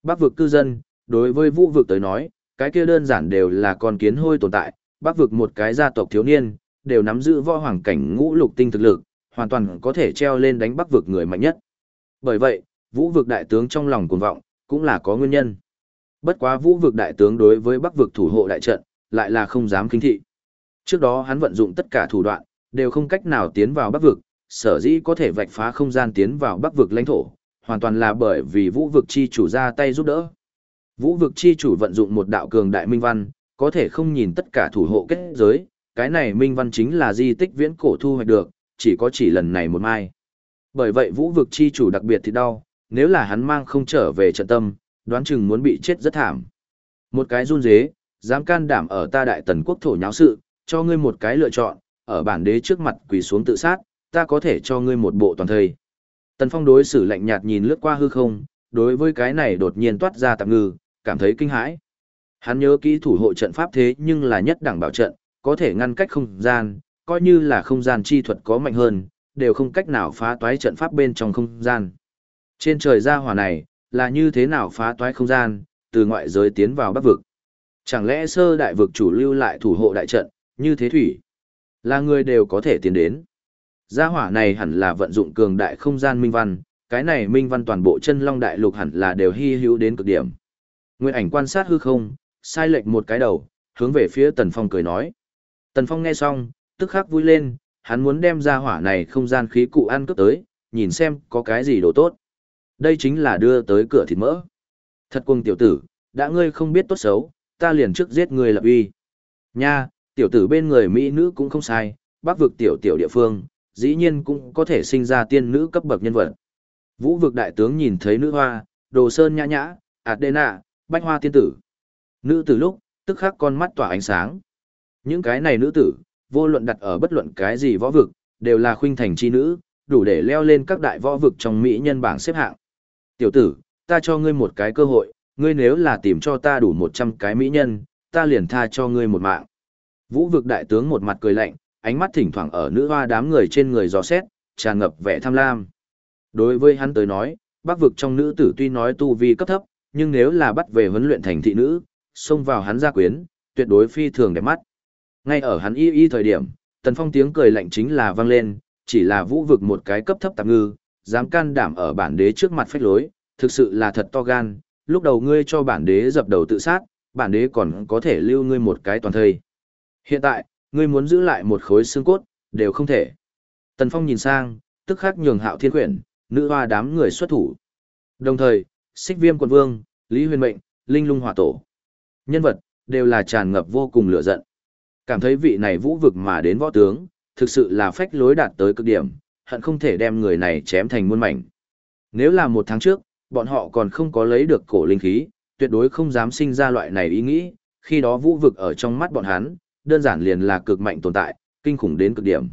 Bắc vực cư dân, đối với vũ vực tới nói, cái kia đơn giản đều là con kiến hôi tồn tại, bắc vực một cái gia tộc thiếu niên, đều nắm giữ võ hoàng cảnh ngũ lục tinh thực lực, hoàn toàn có thể treo lên đánh bắc vực người mạnh nhất. Bởi vậy, vũ vực đại tướng trong lòng cuồng vọng, cũng là có nguyên nhân. Bất quá vũ vực đại tướng đối với bắc vực thủ hộ đại trận, lại là không dám kinh thị. Trước đó hắn vận dụng tất cả thủ đoạn, đều không cách nào tiến vào bắc vực, sở dĩ có thể vạch phá không gian tiến vào bắc vực lãnh thổ, hoàn toàn là bởi vì vũ vực chi chủ ra tay giúp đỡ. Vũ vực chi chủ vận dụng một đạo cường đại minh văn, có thể không nhìn tất cả thủ hộ kết giới, cái này minh văn chính là di tích viễn cổ thu hoạch được, chỉ có chỉ lần này một mai. Bởi vậy vũ vực chi chủ đặc biệt thì đau, nếu là hắn mang không trở về trận tâm, đoán chừng muốn bị chết rất thảm. Một cái run dế, dám can đảm ở ta đại tần quốc thổ nháo sự, cho ngươi một cái lựa chọn, ở bản đế trước mặt quỳ xuống tự sát, ta có thể cho ngươi một bộ toàn thời Tần Phong đối xử lạnh nhạt nhìn lướt qua hư không, đối với cái này đột nhiên toát ra tạm ngư, cảm thấy kinh hãi. Hắn nhớ kỹ thủ hộ trận pháp thế nhưng là nhất đẳng bảo trận, có thể ngăn cách không gian, coi như là không gian chi thuật có mạnh hơn, đều không cách nào phá toái trận pháp bên trong không gian. Trên trời ra hỏa này, là như thế nào phá toái không gian, từ ngoại giới tiến vào bắc vực. Chẳng lẽ sơ đại vực chủ lưu lại thủ hộ đại trận, như thế thủy, là người đều có thể tiến đến. Gia hỏa này hẳn là vận dụng cường đại không gian minh văn, cái này minh văn toàn bộ chân long đại lục hẳn là đều hy hữu đến cực điểm. Nguyên ảnh quan sát hư không, sai lệch một cái đầu, hướng về phía Tần Phong cười nói. Tần Phong nghe xong, tức khắc vui lên, hắn muốn đem ra hỏa này không gian khí cụ ăn cướp tới, nhìn xem có cái gì đồ tốt. Đây chính là đưa tới cửa thịt mỡ. Thật quân tiểu tử, đã ngươi không biết tốt xấu, ta liền trước giết ngươi lập uy. Nha, tiểu tử bên người Mỹ nữ cũng không sai, bác vực tiểu tiểu địa phương, dĩ nhiên cũng có thể sinh ra tiên nữ cấp bậc nhân vật. Vũ vực đại tướng nhìn thấy nữ hoa, đồ sơn nhã nhã, Adena, bách hoa tiên tử. Nữ tử lúc, tức khắc con mắt tỏa ánh sáng. Những cái này nữ tử, vô luận đặt ở bất luận cái gì võ vực, đều là khuynh thành chi nữ, đủ để leo lên các đại võ vực trong mỹ nhân bảng xếp hạng. Tiểu tử, ta cho ngươi một cái cơ hội, ngươi nếu là tìm cho ta đủ 100 cái mỹ nhân, ta liền tha cho ngươi một mạng. Vũ vực đại tướng một mặt cười lạnh, ánh mắt thỉnh thoảng ở nữ hoa đám người trên người dò xét, tràn ngập vẻ tham lam. Đối với hắn tới nói, bắc vực trong nữ tử tuy nói tu vi cấp thấp, nhưng nếu là bắt về huấn luyện thành thị nữ, xông vào hắn gia quyến, tuyệt đối phi thường đẹp mắt. Ngay ở hắn y y thời điểm, tần phong tiếng cười lạnh chính là vang lên, chỉ là vũ vực một cái cấp thấp tạp ngư, dám can đảm ở bản đế trước mặt phách lối, thực sự là thật to gan, lúc đầu ngươi cho bản đế dập đầu tự sát, bản đế còn có thể lưu ngươi một cái toàn thây. Hiện tại, ngươi muốn giữ lại một khối xương cốt, đều không thể. Tần Phong nhìn sang, tức khắc nhường hạo thiên quyển, nữ hoa đám người xuất thủ. Đồng thời, xích viêm quận vương, Lý Huyền Mệnh, Linh Lung Hỏa Tổ. Nhân vật, đều là tràn ngập vô cùng lửa giận. Cảm thấy vị này vũ vực mà đến võ tướng, thực sự là phách lối đạt tới cực điểm, hận không thể đem người này chém thành muôn mảnh. Nếu là một tháng trước, bọn họ còn không có lấy được cổ linh khí, tuyệt đối không dám sinh ra loại này ý nghĩ, khi đó vũ vực ở trong mắt bọn hắn, đơn giản liền là cực mạnh tồn tại, kinh khủng đến cực điểm.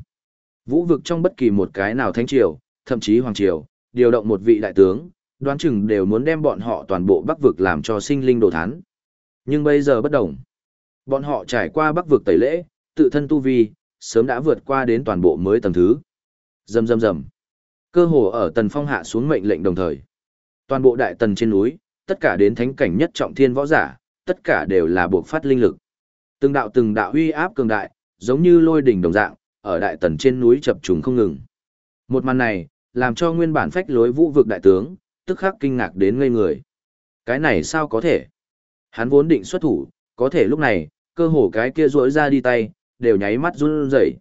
Vũ vực trong bất kỳ một cái nào thánh triều, thậm chí hoàng triều, điều động một vị đại tướng, đoán chừng đều muốn đem bọn họ toàn bộ bắc vực làm cho sinh linh đồ thán. Nhưng bây giờ bất đồng. Bọn họ trải qua bắc vực tẩy lễ, tự thân tu vi, sớm đã vượt qua đến toàn bộ mới tầng thứ. Rầm rầm rầm. Cơ hồ ở tần phong hạ xuống mệnh lệnh đồng thời. Toàn bộ đại tần trên núi, tất cả đến thánh cảnh nhất trọng thiên võ giả, tất cả đều là buộc phát linh lực. Từng đạo từng đạo uy áp cường đại, giống như lôi đỉnh đồng dạng, ở đại tần trên núi chập trùng không ngừng. Một màn này, làm cho nguyên bản phách lối vũ vực đại tướng, tức khắc kinh ngạc đến ngây người. Cái này sao có thể? Hắn vốn định xuất thủ, có thể lúc này, cơ hồ cái kia rỗi ra đi tay, đều nháy mắt run rẩy.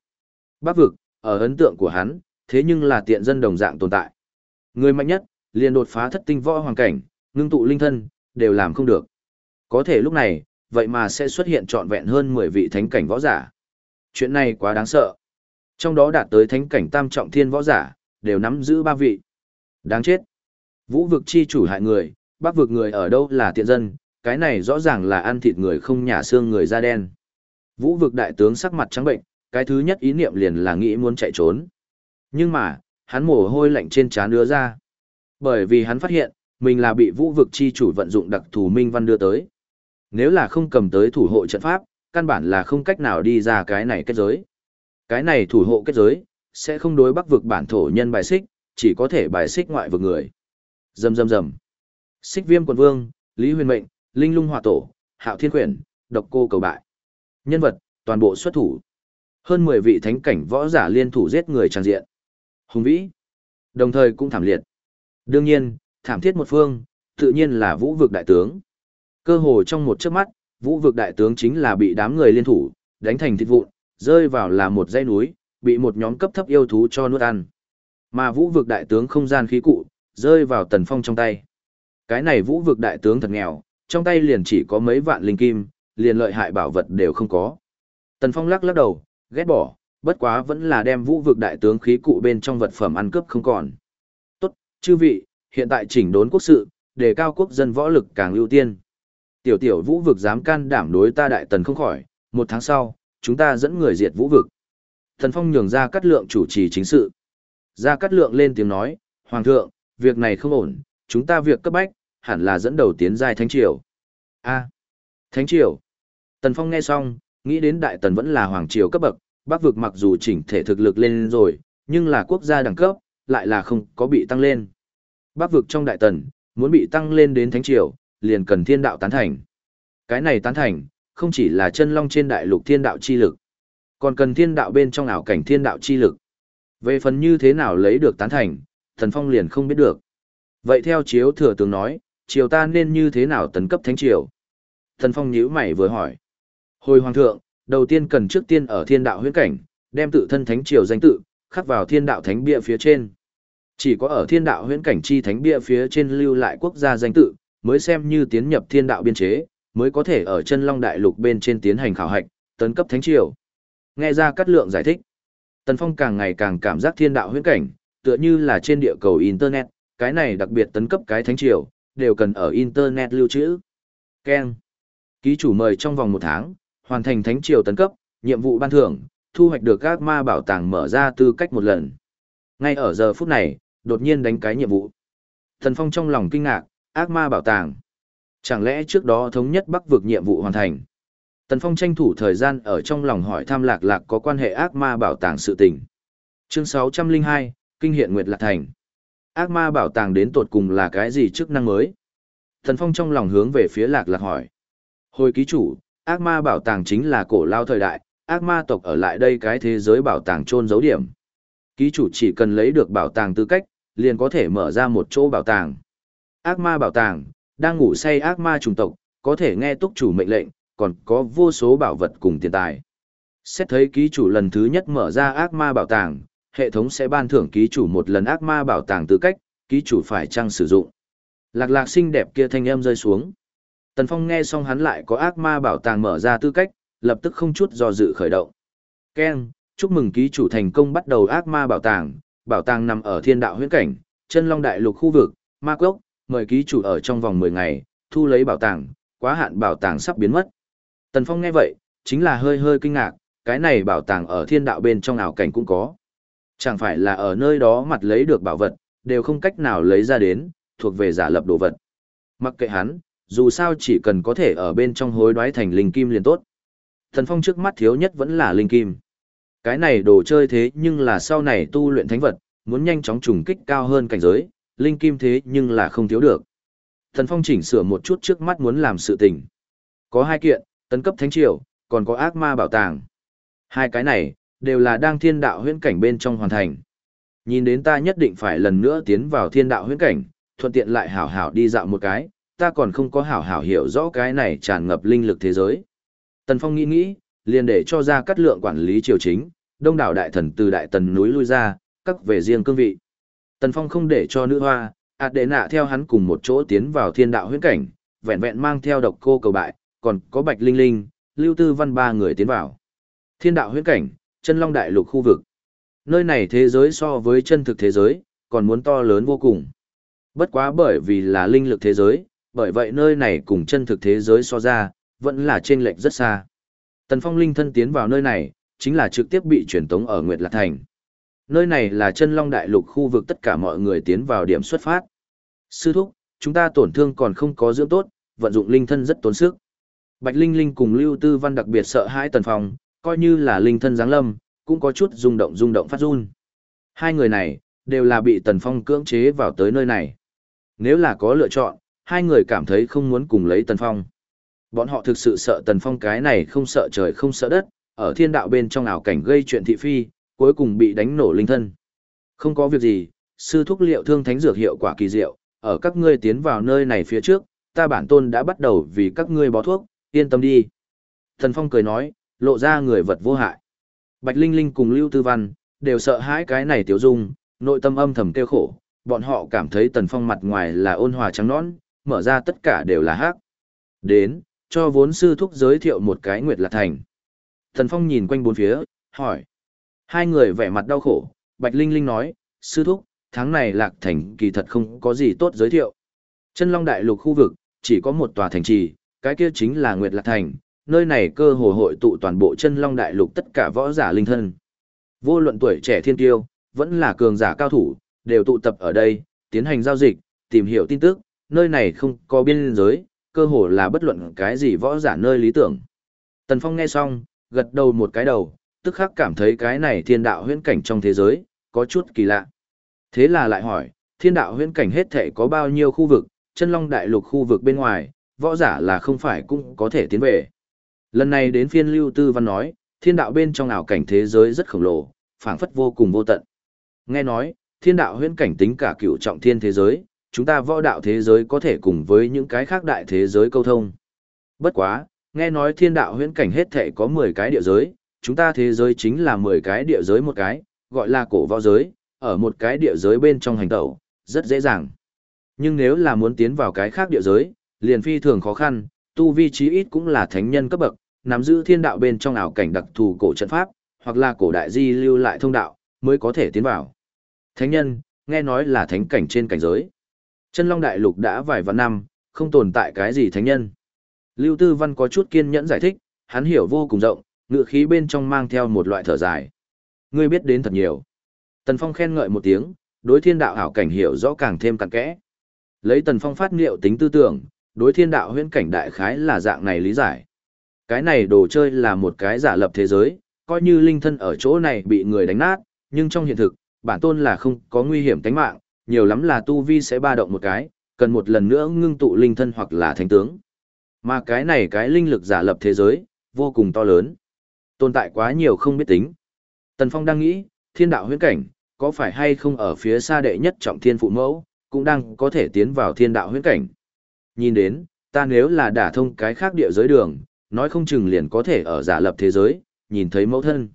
Bắc vực, ở ấn tượng của hắn, thế nhưng là tiện dân đồng dạng tồn tại. Người mạnh nhất, liền đột phá thất tinh võ hoàng cảnh, ngưng tụ linh thân, đều làm không được. Có thể lúc này, vậy mà sẽ xuất hiện trọn vẹn hơn 10 vị thánh cảnh võ giả. Chuyện này quá đáng sợ. Trong đó đạt tới thánh cảnh tam trọng thiên võ giả, đều nắm giữ ba vị. Đáng chết. Vũ vực chi chủ hại người, bắc vực người ở đâu là tiện dân, cái này rõ ràng là ăn thịt người không nhả xương người da đen. Vũ vực đại tướng sắc mặt trắng bệnh, cái thứ nhất ý niệm liền là nghĩ muốn chạy trốn. Nhưng mà, hắn mồ hôi lạnh trên trán đưa ra. Bởi vì hắn phát hiện, mình là bị vũ vực chi chủ vận dụng đặc thù minh văn đưa tới. Nếu là không cầm tới thủ hộ trận pháp, căn bản là không cách nào đi ra cái này kết giới. Cái này thủ hộ kết giới, sẽ không đối bắc vực bản thổ nhân bài xích, chỉ có thể bài xích ngoại vực người. Dầm dầm dầm. Xích viêm quần vương, Lý Huyền Mệnh, Linh Lung Hòa Tổ, Hạo Thiên Quyển, Độc Cô Cầu Bại. Nhân vật, toàn bộ xuất thủ. Hơn 10 vị thánh cảnh võ giả liên thủ giết người trang diện. Hùng vĩ. Đồng thời cũng thảm liệt. Đương nhiên, thảm thiết một phương, tự nhiên là vũ vực đại tướng. Cơ hồ trong một chớp mắt, vũ vực đại tướng chính là bị đám người liên thủ, đánh thành thịt vụn, rơi vào là một dãy núi, bị một nhóm cấp thấp yêu thú cho nuốt ăn. Mà vũ vực đại tướng không gian khí cụ, rơi vào tần phong trong tay. Cái này vũ vực đại tướng thật nghèo, trong tay liền chỉ có mấy vạn linh kim, liền lợi hại bảo vật đều không có. Tần phong lắc lắc đầu, ghét bỏ, bất quá vẫn là đem vũ vực đại tướng khí cụ bên trong vật phẩm ăn cướp không còn. Tốt, chư vị, hiện tại chỉnh đốn quốc sự, đề cao quốc dân võ lực càng ưu tiên. Tiểu tiểu vũ vực dám can đảm đối ta đại tần không khỏi, một tháng sau, chúng ta dẫn người diệt vũ vực. Thần Phong nhường ra cắt lượng chủ trì chính sự. Ra cắt lượng lên tiếng nói, Hoàng thượng, việc này không ổn, chúng ta việc cấp bách, hẳn là dẫn đầu tiến giai Thánh Triều. A. Thánh Triều. Tần Phong nghe xong, nghĩ đến Đại Tần vẫn là Hoàng Triều cấp bậc, Bắc vực mặc dù chỉnh thể thực lực lên rồi, nhưng là quốc gia đẳng cấp, lại là không có bị tăng lên. Bắc vực trong Đại Tần, muốn bị tăng lên đến Thánh Triều, liền cần thiên đạo tán thành. Cái này tán thành, không chỉ là chân long trên đại lục thiên đạo chi lực, còn cần thiên đạo bên trong ảo cảnh thiên đạo chi lực. Về phần như thế nào lấy được tán thành, Thần Phong liền không biết được. Vậy theo chiếu thừa tướng nói, triều ta nên như thế nào tấn cấp thánh triều? Thần Phong nhíu mày vừa hỏi. Hồi hoàng thượng, đầu tiên cần trước tiên ở thiên đạo huyễn cảnh, đem tự thân thánh triều danh tự, khắc vào thiên đạo thánh bia phía trên. Chỉ có ở thiên đạo huyễn cảnh chi thánh bia phía trên lưu lại quốc gia danh tự, mới xem như tiến nhập thiên đạo biên chế, mới có thể ở chân long đại lục bên trên tiến hành khảo hạch, tấn cấp thánh triều. Nghe ra cát lượng giải thích. Tần Phong càng ngày càng cảm giác thiên đạo huyễn cảnh, tựa như là trên địa cầu Internet, cái này đặc biệt tấn cấp cái thánh triều, đều cần ở Internet lưu trữ. Ken. Ký chủ mời trong vòng một tháng, hoàn thành thánh triều tấn cấp, nhiệm vụ ban thưởng, thu hoạch được các ma bảo tàng mở ra tư cách một lần. Ngay ở giờ phút này, đột nhiên đánh cái nhiệm vụ. Thần Phong trong lòng kinh ngạc, ác ma bảo tàng. Chẳng lẽ trước đó thống nhất bắc vực nhiệm vụ hoàn thành? Tần Phong tranh thủ thời gian ở trong lòng hỏi tham lạc lạc có quan hệ ác ma bảo tàng sự tình. Chương 602, Kinh hiện Nguyệt Lạc Thành. Ác ma bảo tàng đến tột cùng là cái gì chức năng mới? Thần Phong trong lòng hướng về phía lạc lạc hỏi. Hồi ký chủ, ác ma bảo tàng chính là cổ lao thời đại, ác ma tộc ở lại đây cái thế giới bảo tàng trôn dấu điểm. Ký chủ chỉ cần lấy được bảo tàng tư cách, liền có thể mở ra một chỗ bảo tàng. Ác ma bảo tàng, đang ngủ say ác ma trùng tộc, có thể nghe túc chủ mệnh lệnh, còn có vô số bảo vật cùng tiền tài. Xét thấy ký chủ lần thứ nhất mở ra ác ma bảo tàng, hệ thống sẽ ban thưởng ký chủ một lần ác ma bảo tàng tư cách, ký chủ phải chăng sử dụng. Lạc lạc xinh đẹp kia thanh âm rơi xuống. Tần Phong nghe xong hắn lại có ác ma bảo tàng mở ra tư cách, lập tức không chút do dự khởi động. Ken, chúc mừng ký chủ thành công bắt đầu ác ma bảo tàng, bảo tàng nằm ở thiên đạo huyễn cảnh, chân long đại lục khu vực, ma quốc, mời ký chủ ở trong vòng 10 ngày, thu lấy bảo tàng, quá hạn bảo tàng sắp biến mất. Tần Phong nghe vậy, chính là hơi hơi kinh ngạc, cái này bảo tàng ở thiên đạo bên trong ảo cảnh cũng có. Chẳng phải là ở nơi đó mặt lấy được bảo vật, đều không cách nào lấy ra đến, thuộc về giả lập đồ vật. Mặc kệ hắn, dù sao chỉ cần có thể ở bên trong hối đoái thành linh kim liền tốt. Thần Phong trước mắt thiếu nhất vẫn là linh kim. Cái này đồ chơi thế nhưng là sau này tu luyện thánh vật, muốn nhanh chóng trùng kích cao hơn cảnh giới, linh kim thế nhưng là không thiếu được. Thần Phong chỉnh sửa một chút trước mắt muốn làm sự tình. Có hai kiện, tấn cấp thánh triều, còn có ác ma bảo tàng. Hai cái này, đều là đang thiên đạo huyễn cảnh bên trong hoàn thành. Nhìn đến ta nhất định phải lần nữa tiến vào thiên đạo huyễn cảnh, thuận tiện lại hảo hảo đi dạo một cái, ta còn không có hảo hảo hiểu rõ cái này tràn ngập linh lực thế giới. Tần Phong nghĩ nghĩ, liền để cho ra cắt lượng quản lý triều chính, đông đảo đại thần từ đại tần núi lui ra, các về riêng cương vị. Tần Phong không để cho nữ hoa, ạt đệ nạ theo hắn cùng một chỗ tiến vào thiên đạo huyễn cảnh, vẹn vẹn mang theo độc cô cầu bại, còn có Bạch Linh Linh, Lưu Tư Văn ba người tiến vào. Thiên đạo huyễn cảnh, chân long đại lục khu vực. Nơi này thế giới so với chân thực thế giới, còn muốn to lớn vô cùng. Bất quá bởi vì là linh lực thế giới, bởi vậy nơi này cùng chân thực thế giới so ra, vẫn là trên lệch rất xa. Tần Phong linh thân tiến vào nơi này, chính là trực tiếp bị truyền tống ở Nguyệt Lạc Thành. Nơi này là chân long đại lục khu vực tất cả mọi người tiến vào điểm xuất phát. Sư thúc, chúng ta tổn thương còn không có dưỡng tốt, vận dụng linh thân rất tốn sức. Bạch Linh Linh cùng Lưu Tư Văn đặc biệt sợ hãi Tần Phong, coi như là linh thân giáng lâm, cũng có chút rung động rung động phát run. Hai người này, đều là bị Tần Phong cưỡng chế vào tới nơi này. Nếu là có lựa chọn, hai người cảm thấy không muốn cùng lấy Tần Phong. Bọn họ thực sự sợ Tần Phong cái này không sợ trời không sợ đất, ở thiên đạo bên trong ảo cảnh gây chuyện thị phi, cuối cùng bị đánh nổ linh thân. Không có việc gì, sư thúc liệu thương thánh dược hiệu quả kỳ diệu, ở các ngươi tiến vào nơi này phía trước, ta bản tôn đã bắt đầu vì các ngươi bó thuốc, yên tâm đi. Thần Phong cười nói, lộ ra người vật vô hại. Bạch Linh Linh cùng Lưu Tư Văn, đều sợ hãi cái này tiểu dung, nội tâm âm thầm kêu khổ, bọn họ cảm thấy Tần Phong mặt ngoài là ôn hòa trắng nõn, mở ra tất cả đều là hắc. Đến, cho vốn sư thúc giới thiệu một cái Nguyệt Lạc Thành. Tần Phong nhìn quanh bốn phía, Hỏi. Hai người vẻ mặt đau khổ, Bạch Linh Linh nói, sư thúc, tháng này lạc thành kỳ thật không có gì tốt giới thiệu. Chân Long Đại Lục khu vực, chỉ có một tòa thành trì, cái kia chính là Nguyệt Lạc Thành, nơi này cơ hồ hội tụ toàn bộ chân Long Đại Lục tất cả võ giả linh thân. Vô luận tuổi trẻ thiên tiêu, vẫn là cường giả cao thủ, đều tụ tập ở đây, tiến hành giao dịch, tìm hiểu tin tức, nơi này không có biên giới, cơ hồ là bất luận cái gì võ giả nơi lý tưởng. Tần Phong nghe xong, gật đầu một cái đầu, tức khắc cảm thấy cái này thiên đạo huyễn cảnh trong thế giới, có chút kỳ lạ. Thế là lại hỏi, thiên đạo huyễn cảnh hết thể có bao nhiêu khu vực, chân long đại lục khu vực bên ngoài, võ giả là không phải cũng có thể tiến về. Lần này đến phiên lưu tư văn nói, thiên đạo bên trong ảo cảnh thế giới rất khổng lồ, phảng phất vô cùng vô tận. Nghe nói, thiên đạo huyễn cảnh tính cả cựu trọng thiên thế giới, chúng ta võ đạo thế giới có thể cùng với những cái khác đại thế giới câu thông. Bất quá, nghe nói thiên đạo huyễn cảnh hết thể có 10 cái địa giới, chúng ta thế giới chính là 10 cái địa giới một cái, gọi là cổ võ giới, ở một cái địa giới bên trong hành tẩu, rất dễ dàng. Nhưng nếu là muốn tiến vào cái khác địa giới, liền phi thường khó khăn, tu vi chí ít cũng là thánh nhân cấp bậc, nắm giữ thiên đạo bên trong ảo cảnh đặc thù cổ trận pháp, hoặc là cổ đại di lưu lại thông đạo, mới có thể tiến vào. Thánh nhân, nghe nói là thánh cảnh trên cảnh giới. Chân Long Đại Lục đã vài vạn năm, không tồn tại cái gì thánh nhân. Lưu Tư Văn có chút kiên nhẫn giải thích, hắn hiểu vô cùng rộng, ngựa khí bên trong mang theo một loại thở dài. Ngươi biết đến thật nhiều. Tần Phong khen ngợi một tiếng, đối thiên đạo hảo cảnh hiểu rõ càng thêm càng kẽ. Lấy Tần Phong phát liệu tính tư tưởng, đối thiên đạo huyễn cảnh đại khái là dạng này lý giải. Cái này đồ chơi là một cái giả lập thế giới, coi như linh thân ở chỗ này bị người đánh nát, nhưng trong hiện thực, bản tôn là không có nguy hiểm tính mạng, nhiều lắm là tu vi sẽ ba động một cái, cần một lần nữa ngưng tụ linh thân hoặc là thánh tướng. Mà cái này cái linh lực giả lập thế giới, vô cùng to lớn. Tồn tại quá nhiều không biết tính. Tần Phong đang nghĩ, thiên đạo huyễn cảnh, có phải hay không ở phía xa đệ nhất trọng thiên phụ mẫu, cũng đang có thể tiến vào thiên đạo huyễn cảnh. Nhìn đến, ta nếu là đả thông cái khác địa giới đường, nói không chừng liền có thể ở giả lập thế giới, nhìn thấy mẫu thân.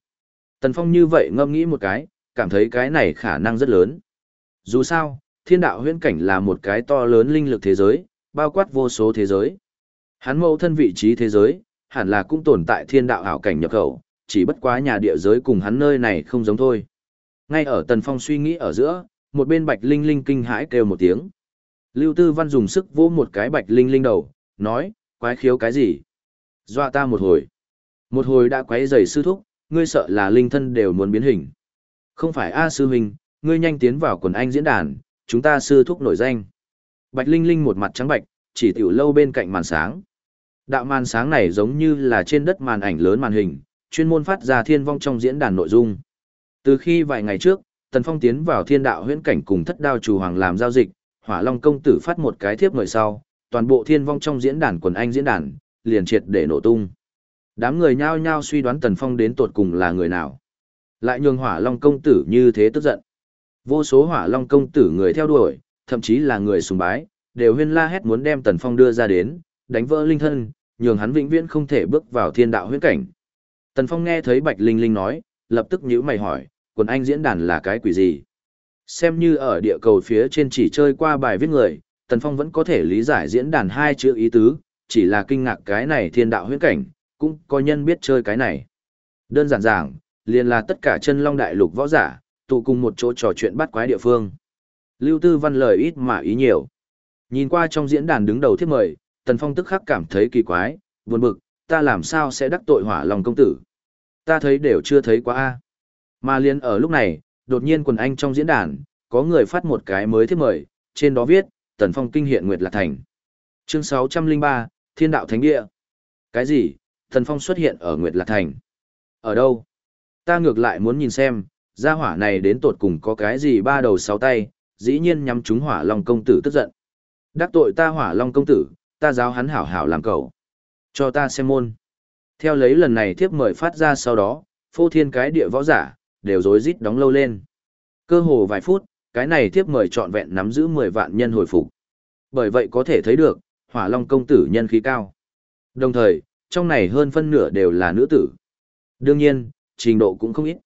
Tần Phong như vậy ngâm nghĩ một cái, cảm thấy cái này khả năng rất lớn. Dù sao, thiên đạo huyễn cảnh là một cái to lớn linh lực thế giới, bao quát vô số thế giới. Hắn mẫu thân vị trí thế giới, hẳn là cũng tồn tại thiên đạo hảo cảnh nhập khẩu, chỉ bất quá nhà địa giới cùng hắn nơi này không giống thôi. Ngay ở Tần Phong suy nghĩ ở giữa, một bên Bạch Linh Linh kinh hãi kêu một tiếng. Lưu Tư Văn dùng sức vỗ một cái Bạch Linh Linh đầu, nói, quái khiếu cái gì? Dọa ta một hồi. Một hồi đã quấy rầy sư thúc, ngươi sợ là linh thân đều muốn biến hình. Không phải A sư huynh, ngươi nhanh tiến vào quần anh diễn đàn, chúng ta sư thúc nổi danh. Bạch Linh Linh một mặt trắng bạch, chỉ tiểu lâu bên cạnh màn sáng. Đạo màn sáng này giống như là trên đất màn ảnh lớn màn hình, chuyên môn phát ra thiên vong trong diễn đàn nội dung. Từ khi vài ngày trước, Tần Phong tiến vào thiên đạo huyễn cảnh cùng thất đao chủ hoàng làm giao dịch, hỏa long công tử phát một cái thiếp mời sau, toàn bộ thiên vong trong diễn đàn quần anh diễn đàn, liền triệt để nổ tung. Đám người nhao nhao suy đoán Tần Phong đến tột cùng là người nào. Lại nhường hỏa long công tử như thế tức giận. Vô số hỏa long công tử người theo đuổi, thậm chí là người sùng bái, đều huyên la hét muốn đem Tần Phong đưa ra đến, đánh vỡ linh thân, nhường hắn vĩnh viễn không thể bước vào thiên đạo huyễn cảnh. Tần Phong nghe thấy Bạch Linh Linh nói, lập tức nhữ mày hỏi, quần anh diễn đàn là cái quỷ gì? Xem như ở địa cầu phía trên chỉ chơi qua bài viết người, Tần Phong vẫn có thể lý giải diễn đàn hai chữ ý tứ, chỉ là kinh ngạc cái này thiên đạo huyễn cảnh, cũng có nhân biết chơi cái này. Đơn giản giảng, liền là tất cả chân long đại lục võ giả, tụ cùng một chỗ trò chuyện bắt quái địa phương. Lưu Tư Văn lời ít mà ý nhiều. Nhìn qua trong diễn đàn đứng đầu thiết mời, Tần Phong tức khắc cảm thấy kỳ quái, buồn bực, ta làm sao sẽ đắc tội hỏa lòng công tử. Ta thấy đều chưa thấy quá a. Mà liền ở lúc này, đột nhiên quần anh trong diễn đàn, có người phát một cái mới thiết mời, trên đó viết, Tần Phong kinh hiện Nguyệt Lạc Thành. Chương 603, Thiên Đạo Thánh Địa. Cái gì? Tần Phong xuất hiện ở Nguyệt Lạc Thành. Ở đâu? Ta ngược lại muốn nhìn xem, gia hỏa này đến tột cùng có cái gì ba đầu sáu tay, dĩ nhiên nhắm chúng hỏa long công tử tức giận. Đắc tội ta hỏa long công tử, ta giáo hắn hảo hảo làm cầu. Cho ta xem môn. Theo lấy lần này thiếp mời phát ra sau đó, phô thiên cái địa võ giả, đều rối rít đóng lâu lên. Cơ hồ vài phút, cái này thiếp mời trọn vẹn nắm giữ 10 vạn nhân hồi phục. Bởi vậy có thể thấy được, hỏa long công tử nhân khí cao. Đồng thời, trong này hơn phân nửa đều là nữ tử. Đương nhiên, trình độ cũng không ít.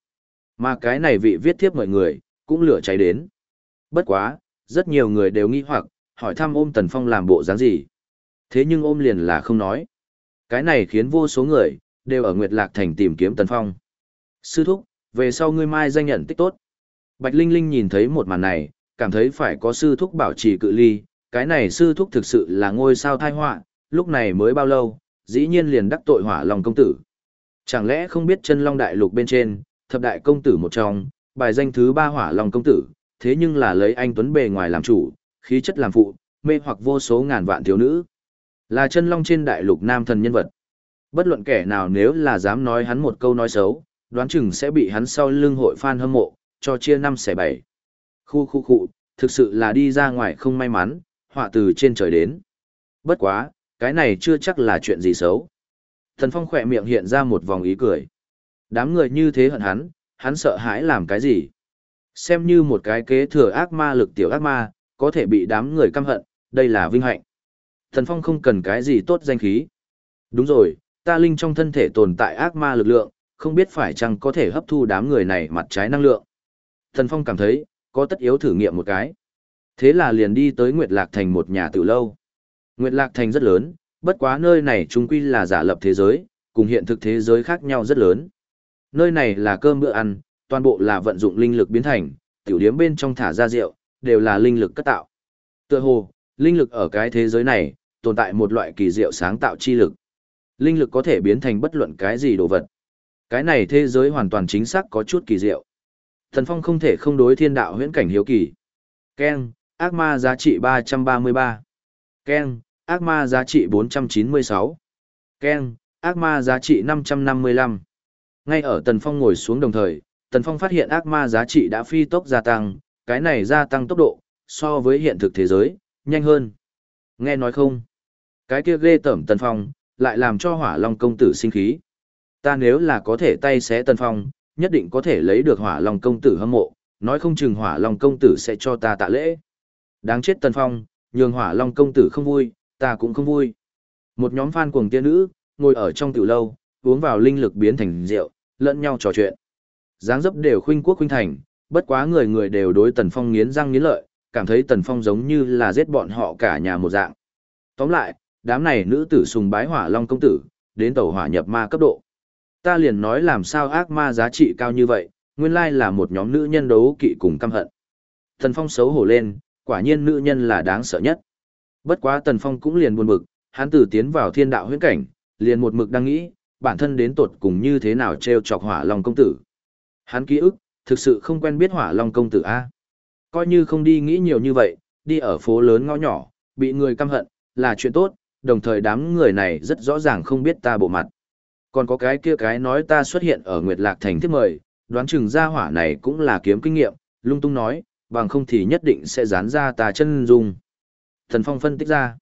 Mà cái này vị viết thiếp mời người, cũng lửa cháy đến. Bất quá, rất nhiều người đều nghi hoặc, hỏi thăm ôm Tần Phong làm bộ dáng gì. Thế nhưng ôm liền là không nói. Cái này khiến vô số người, đều ở Nguyệt Lạc Thành tìm kiếm Tần Phong. Sư thúc, về sau ngươi mai danh nhận tích tốt. Bạch Linh Linh nhìn thấy một màn này, cảm thấy phải có sư thúc bảo trì cự ly, cái này sư thúc thực sự là ngôi sao thai họa, lúc này mới bao lâu, dĩ nhiên liền đắc tội hỏa long công tử. Chẳng lẽ không biết chân long đại lục bên trên, thập đại công tử một trong, bài danh thứ ba hỏa long công tử, thế nhưng là lấy anh Tuấn bề ngoài làm chủ, khí chất làm phụ, mê hoặc vô số ngàn vạn thiếu nữ. Là chân long trên đại lục nam thần nhân vật. Bất luận kẻ nào nếu là dám nói hắn một câu nói xấu, đoán chừng sẽ bị hắn sau lưng hội fan hâm mộ, cho chia năm xẻ bảy. Khu khu khu, thực sự là đi ra ngoài không may mắn, họa từ trên trời đến. Bất quá, cái này chưa chắc là chuyện gì xấu. Thần Phong khỏe miệng hiện ra một vòng ý cười. Đám người như thế hận hắn, hắn sợ hãi làm cái gì? Xem như một cái kế thừa ác ma lực tiểu ác ma, có thể bị đám người căm hận, đây là vinh hạnh. Thần Phong không cần cái gì tốt danh khí. Đúng rồi, ta linh trong thân thể tồn tại ác ma lực lượng, không biết phải chăng có thể hấp thu đám người này mặt trái năng lượng. Thần Phong cảm thấy, có tất yếu thử nghiệm một cái. Thế là liền đi tới Nguyệt Lạc Thành một nhà tử lâu. Nguyệt Lạc Thành rất lớn, bất quá nơi này trung quy là giả lập thế giới, cùng hiện thực thế giới khác nhau rất lớn. Nơi này là cơm bữa ăn, toàn bộ là vận dụng linh lực biến thành, tiểu điếm bên trong thả ra rượu, đều là linh lực cất tạo. Tựa hồ, linh lực ở cái thế giới này, tồn tại một loại kỳ diệu sáng tạo chi lực. Linh lực có thể biến thành bất luận cái gì đồ vật. Cái này thế giới hoàn toàn chính xác có chút kỳ diệu. Thần Phong không thể không đối thiên đạo huyễn cảnh hiếu kỳ. Ken, ác ma giá trị 333. Ken, ác ma giá trị 496. Ken, ác ma giá trị 555. Ngay ở Tần Phong ngồi xuống đồng thời, Tần Phong phát hiện ác ma giá trị đã phi tốc gia tăng, cái này gia tăng tốc độ, so với hiện thực thế giới, nhanh hơn. Nghe nói không? Cái kia ghê tẩm Tần Phong, lại làm cho hỏa long công tử sinh khí. Ta nếu là có thể tay xé Tần Phong, nhất định có thể lấy được hỏa long công tử hâm mộ, nói không chừng hỏa long công tử sẽ cho ta tạ lễ. Đáng chết Tần Phong, nhường hỏa long công tử không vui, ta cũng không vui. Một nhóm fan cuồng tiên nữ, ngồi ở trong tiểu lâu, uống vào linh lực biến thành rượu, lẫn nhau trò chuyện. dáng dấp đều khuynh quốc khuynh thành, bất quá người người đều đối Tần Phong nghiến răng nghiến lợi, cảm thấy Tần Phong giống như là giết bọn họ cả nhà một dạng. Tóm lại, đám này nữ tử sùng bái hỏa long công tử, đến tàu hỏa nhập ma cấp độ. Ta liền nói làm sao ác ma giá trị cao như vậy, nguyên lai là một nhóm nữ nhân đấu kỵ cùng căm hận. Tần Phong xấu hổ lên, quả nhiên nữ nhân là đáng sợ nhất. Bất quá Tần Phong cũng liền buồn bực, hắn từ tiến vào thiên đạo huyễn cảnh, liền một mực đang nghĩ, bản thân đến tột cùng như thế nào treo chọc hỏa long công tử. Hắn ký ức, thực sự không quen biết hỏa long công tử A. Coi như không đi nghĩ nhiều như vậy, đi ở phố lớn ngõ nhỏ, bị người căm hận, là chuyện tốt, đồng thời đám người này rất rõ ràng không biết ta bộ mặt. Còn có cái kia cái nói ta xuất hiện ở Nguyệt Lạc Thành thiết mời, đoán chừng ra hỏa này cũng là kiếm kinh nghiệm, lung tung nói, bằng không thì nhất định sẽ dán ra ta chân dung. Thần Phong phân tích ra.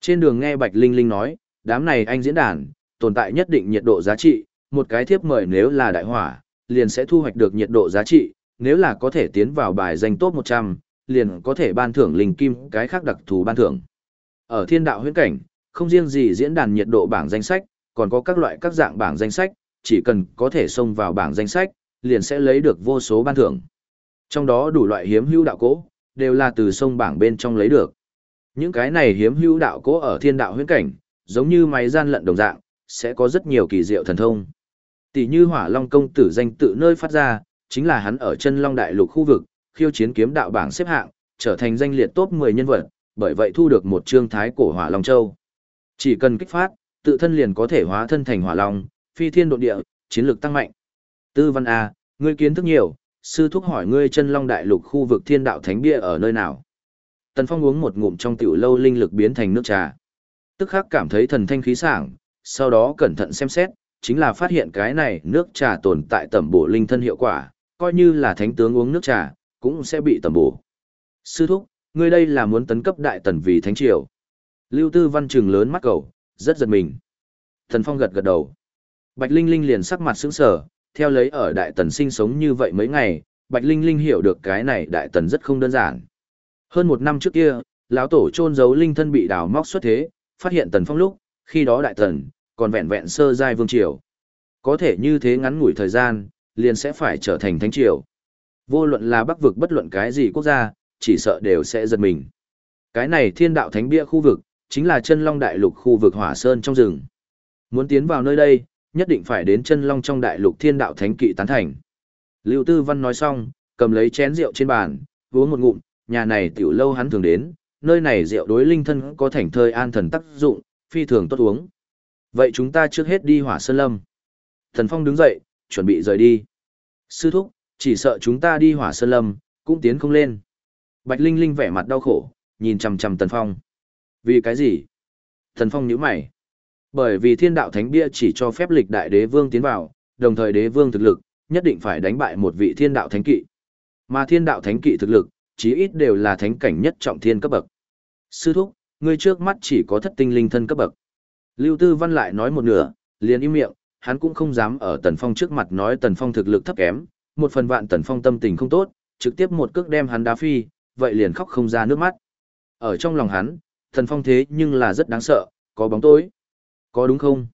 Trên đường nghe Bạch Linh Linh nói, đám này anh diễn đàn, tồn tại nhất định nhiệt độ giá trị, một cái thiếp mời nếu là đại hỏa, liền sẽ thu hoạch được nhiệt độ giá trị, nếu là có thể tiến vào bài danh top 100, liền có thể ban thưởng linh kim cái khác đặc thù ban thưởng. Ở thiên đạo huyễn cảnh, không riêng gì diễn đàn nhiệt độ bảng danh sách, còn có các loại các dạng bảng danh sách, chỉ cần có thể xông vào bảng danh sách, liền sẽ lấy được vô số ban thưởng. Trong đó đủ loại hiếm hữu đạo cố, đều là từ sông bảng bên trong lấy được. Những cái này hiếm hữu đạo cố ở thiên đạo huyễn cảnh, giống như máy gian lận đồng dạng, sẽ có rất nhiều kỳ diệu thần thông. Tỷ như Hỏa Long công tử danh tự nơi phát ra, chính là hắn ở chân Long đại lục khu vực, khiêu chiến kiếm đạo bảng xếp hạng, trở thành danh liệt top 10 nhân vật, bởi vậy thu được một trương thái cổ Hỏa Long châu. Chỉ cần kích phát, tự thân liền có thể hóa thân thành Hỏa Long, phi thiên độ địa, chiến lược tăng mạnh. Tư Văn A, ngươi kiến thức nhiều, sư thúc hỏi ngươi chân Long đại lục khu vực thiên đạo thánh bia ở nơi nào? Tần Phong uống một ngụm trong tiểu lâu linh lực biến thành nước trà. Tức khắc cảm thấy thần thanh khí sảng, sau đó cẩn thận xem xét, chính là phát hiện cái này nước trà tồn tại tẩm bổ linh thân hiệu quả, coi như là thánh tướng uống nước trà, cũng sẽ bị tẩm bổ. Sư thúc, ngươi đây là muốn tấn cấp đại tần vì thánh triều. Lưu Tư Văn trừng lớn mắt cầu, rất giật mình. Thần Phong gật gật đầu. Bạch Linh Linh liền sắc mặt sững sờ, theo lấy ở đại tần sinh sống như vậy mấy ngày, Bạch Linh Linh hiểu được cái này đại tần rất không đơn giản. Hơn một năm trước kia, lão tổ trôn giấu linh thân bị đào móc xuất thế, phát hiện tần phong lúc, khi đó đại tần, còn vẹn vẹn sơ giai vương triều. Có thể như thế ngắn ngủi thời gian, liền sẽ phải trở thành thánh triều. Vô luận là bắc vực bất luận cái gì quốc gia, chỉ sợ đều sẽ giật mình. Cái này thiên đạo thánh bia khu vực, chính là chân long đại lục khu vực hỏa sơn trong rừng. Muốn tiến vào nơi đây, nhất định phải đến chân long trong đại lục thiên đạo thánh kỵ tán thành. Lưu Tư Văn nói xong, cầm lấy chén rượu trên bàn, uống một ngụm, nhà này tiểu lâu hắn thường đến, nơi này rượu đối linh thân có thành thơi an thần tác dụng, phi thường tốt uống. Vậy chúng ta trước hết đi hỏa sơn lâm. Thần Phong đứng dậy, chuẩn bị rời đi. Sư thúc, chỉ sợ chúng ta đi hỏa sơn lâm, cũng tiến không lên. Bạch Linh Linh vẻ mặt đau khổ, nhìn chằm chằm Tần Phong. Vì cái gì? thần Phong nhíu mày. Bởi vì thiên đạo thánh bia chỉ cho phép lịch đại đế vương tiến vào, đồng thời đế vương thực lực, nhất định phải đánh bại một vị thiên đạo thánh kỵ. Mà thiên đạo thánh kỵ thực lực, chí ít đều là thánh cảnh nhất trọng thiên cấp bậc. Sư thúc, ngươi trước mắt chỉ có thất tinh linh thân cấp bậc. Lưu Tư Văn lại nói một nửa, liền im miệng, hắn cũng không dám ở Tần Phong trước mặt nói Tần Phong thực lực thấp kém, một phần vạn Tần Phong tâm tình không tốt, trực tiếp một cước đem hắn đá phi, vậy liền khóc không ra nước mắt. Ở trong lòng hắn, Thần Phong thế nhưng là rất đáng sợ, có bóng tối. Có đúng không?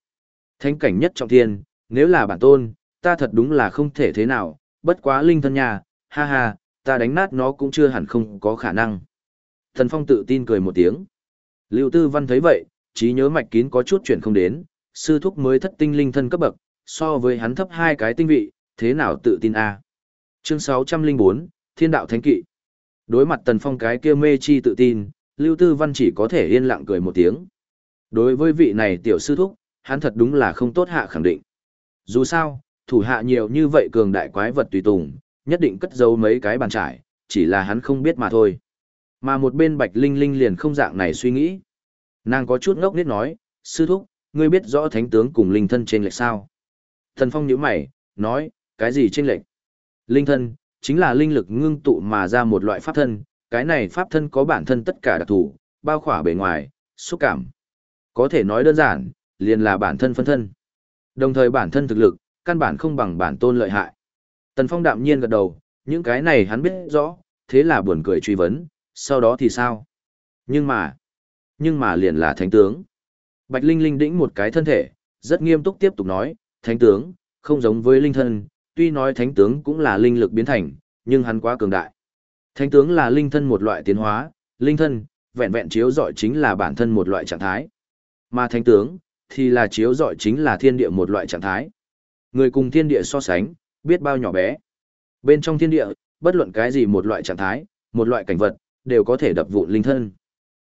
Thánh cảnh nhất trọng thiên, nếu là bản tôn, ta thật đúng là không thể thế nào, bất quá linh thân nhà, ha ha, ta đánh nát nó cũng chưa hẳn không có khả năng. Thần Phong tự tin cười một tiếng. Lưu Tư Văn thấy vậy, trí nhớ mạch kín có chút chuyển không đến, sư thúc mới thất tinh linh thân cấp bậc, so với hắn thấp hai cái tinh vị, thế nào tự tin a? Chương 604, Thiên đạo thánh kỵ. Đối mặt Tần Phong cái kia mê chi tự tin, Lưu Tư Văn chỉ có thể yên lặng cười một tiếng. Đối với vị này tiểu sư thúc, hắn thật đúng là không tốt hạ khẳng định. Dù sao, thủ hạ nhiều như vậy cường đại quái vật tùy tùng, nhất định cất giấu mấy cái bàn trải, chỉ là hắn không biết mà thôi. Mà một bên Bạch Linh Linh liền không dạng này suy nghĩ. Nàng có chút ngốc nghếch nói, sư thúc, ngươi biết rõ thánh tướng cùng linh thân trên lệch sao? Thần Phong nhíu mày, nói, cái gì trên lệch? Linh thân, chính là linh lực ngưng tụ mà ra một loại pháp thân, cái này pháp thân có bản thân tất cả đặc thù, bao khỏa bề ngoài, xúc cảm. Có thể nói đơn giản, liền là bản thân phân thân. Đồng thời bản thân thực lực, căn bản không bằng bản tôn lợi hại. Tần Phong đạm nhiên gật đầu, những cái này hắn biết rõ, thế là buồn cười truy vấn, sau đó thì sao? Nhưng mà, nhưng mà liền là thánh tướng. Bạch Linh Linh đĩnh một cái thân thể, rất nghiêm túc tiếp tục nói, thánh tướng, không giống với linh thân, tuy nói thánh tướng cũng là linh lực biến thành, nhưng hắn quá cường đại. Thánh tướng là linh thân một loại tiến hóa, linh thân, vẹn vẹn chiếu dọi chính là bản thân một loại trạng thái. Mà thánh tướng, thì là chiếu dọi chính là thiên địa một loại trạng thái. Người cùng thiên địa so sánh, biết bao nhỏ bé. Bên trong thiên địa, bất luận cái gì một loại trạng thái, một loại cảnh vật, đều có thể đập vụn linh thân.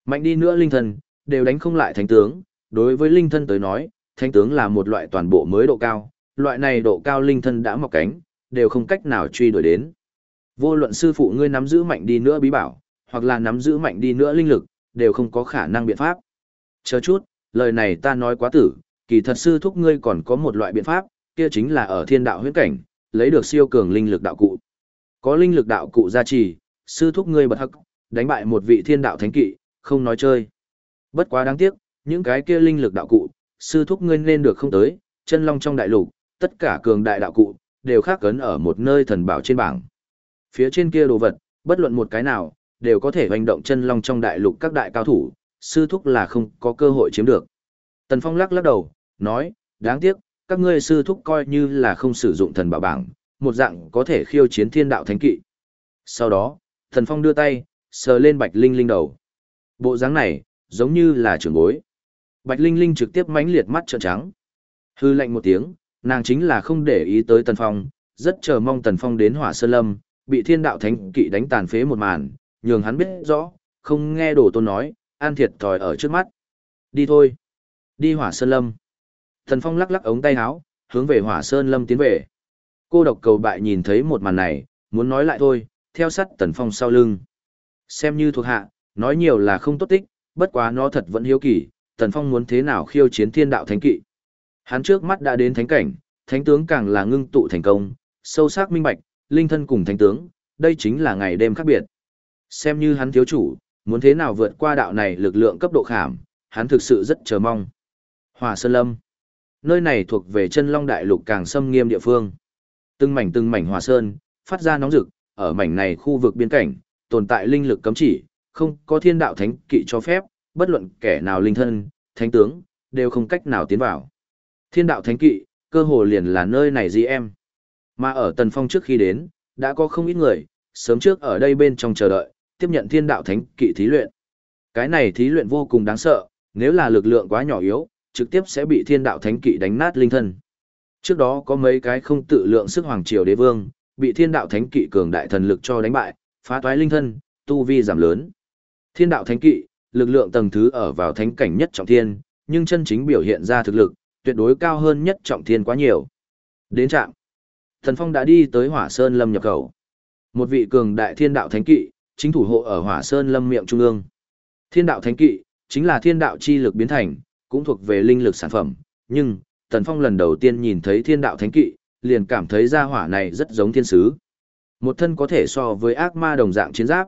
Mạnh đi nữa linh thân, đều đánh không lại thánh tướng, đối với linh thân tới nói, thánh tướng là một loại toàn bộ mới độ cao, loại này độ cao linh thân đã mọc cánh, đều không cách nào truy đuổi đến. Vô luận sư phụ ngươi nắm giữ mạnh đi nữa bí bảo, hoặc là nắm giữ mạnh đi nữa linh lực, đều không có khả năng biện pháp. Chờ chút, lời này ta nói quá tử, kỳ thật sư thúc ngươi còn có một loại biện pháp, kia chính là ở thiên đạo huyễn cảnh, lấy được siêu cường linh lực đạo cụ. Có linh lực đạo cụ gia trì, sư thúc ngươi bật hắc, đánh bại một vị thiên đạo thánh kỵ, không nói chơi. Bất quá đáng tiếc, những cái kia linh lực đạo cụ, sư thúc ngươi nên được không tới, chân long trong đại lục, tất cả cường đại đạo cụ, đều khác cấn ở một nơi thần bảo trên bảng. Phía trên kia đồ vật, bất luận một cái nào, đều có thể hành động chân long trong đại lục các đại cao thủ, sư thúc là không có cơ hội chiếm được. Tần Phong lắc lắc đầu, nói, đáng tiếc, các ngươi sư thúc coi như là không sử dụng thần bảo bảng, một dạng có thể khiêu chiến thiên đạo thánh kỵ. Sau đó, Tần Phong đưa tay, sờ lên Bạch Linh Linh đầu. Bộ dáng này, giống như là trưởng bối. Bạch Linh Linh trực tiếp mánh liệt mắt trợn trắng. Hư lạnh một tiếng, nàng chính là không để ý tới Tần Phong, rất chờ mong Tần Phong đến hỏa sơn lâm, bị thiên đạo thánh kỵ đánh tàn phế một màn, nhường hắn biết rõ, không nghe đồ tôn nói, an thiệt thòi ở trước mắt. Đi thôi. Đi hỏa sơn lâm. thần Phong lắc lắc ống tay áo, hướng về hỏa sơn lâm tiến về. Cô độc cầu bại nhìn thấy một màn này, muốn nói lại thôi, theo sát Tần Phong sau lưng. Xem như thuộc hạ, nói nhiều là không tốt tích, bất quá nó thật vẫn hiếu kỳ, Tần Phong muốn thế nào khiêu chiến thiên đạo thánh kỵ. Hắn trước mắt đã đến thánh cảnh, thánh tướng càng là ngưng tụ thành công, sâu sắc minh bạch, linh thân cùng thánh tướng, đây chính là ngày đêm khác biệt. Xem như hắn thiếu chủ, muốn thế nào vượt qua đạo này lực lượng cấp độ khảm, hắn thực sự rất chờ mong. Hòa Sơn Lâm Nơi này thuộc về chân long đại lục càng xâm nghiêm địa phương. Từng mảnh từng mảnh Hòa sơn, phát ra nóng rực, ở mảnh này khu vực biên cảnh, tồn tại linh lực cấm chỉ, không có thiên đạo thánh kỵ cho phép, bất luận kẻ nào linh thân, thánh tướng, đều không cách nào tiến vào. Thiên đạo thánh kỵ, cơ hồ liền là nơi này gì em. Mà ở Tần Phong trước khi đến, đã có không ít người, sớm trước ở đây bên trong chờ đợi, tiếp nhận thiên đạo thánh kỵ thí luyện. Cái này thí luyện vô cùng đáng sợ, nếu là lực lượng quá nhỏ yếu, trực tiếp sẽ bị thiên đạo thánh kỵ đánh nát linh thân. Trước đó có mấy cái không tự lượng sức hoàng triều đế vương, bị thiên đạo thánh kỵ cường đại thần lực cho đánh bại, phá toái linh thân, tu vi giảm lớn. Thiên đạo thánh kỵ, lực lượng tầng thứ ở vào thánh cảnh nhất trọng thiên, nhưng chân chính biểu hiện ra thực lực, tuyệt đối cao hơn nhất trọng thiên quá nhiều. Đến trạng Thần Phong đã đi tới Hỏa Sơn Lâm nhập khẩu. Một vị cường đại thiên đạo thánh kỵ, chính thủ hộ ở Hỏa Sơn Lâm miệng trung ương. Thiên đạo thánh kỵ, chính là thiên đạo chi lực biến thành, cũng thuộc về linh lực sản phẩm, nhưng, Tần Phong lần đầu tiên nhìn thấy thiên đạo thánh kỵ, liền cảm thấy gia hỏa này rất giống thiên sứ. Một thân có thể so với ác ma đồng dạng chiến giáp,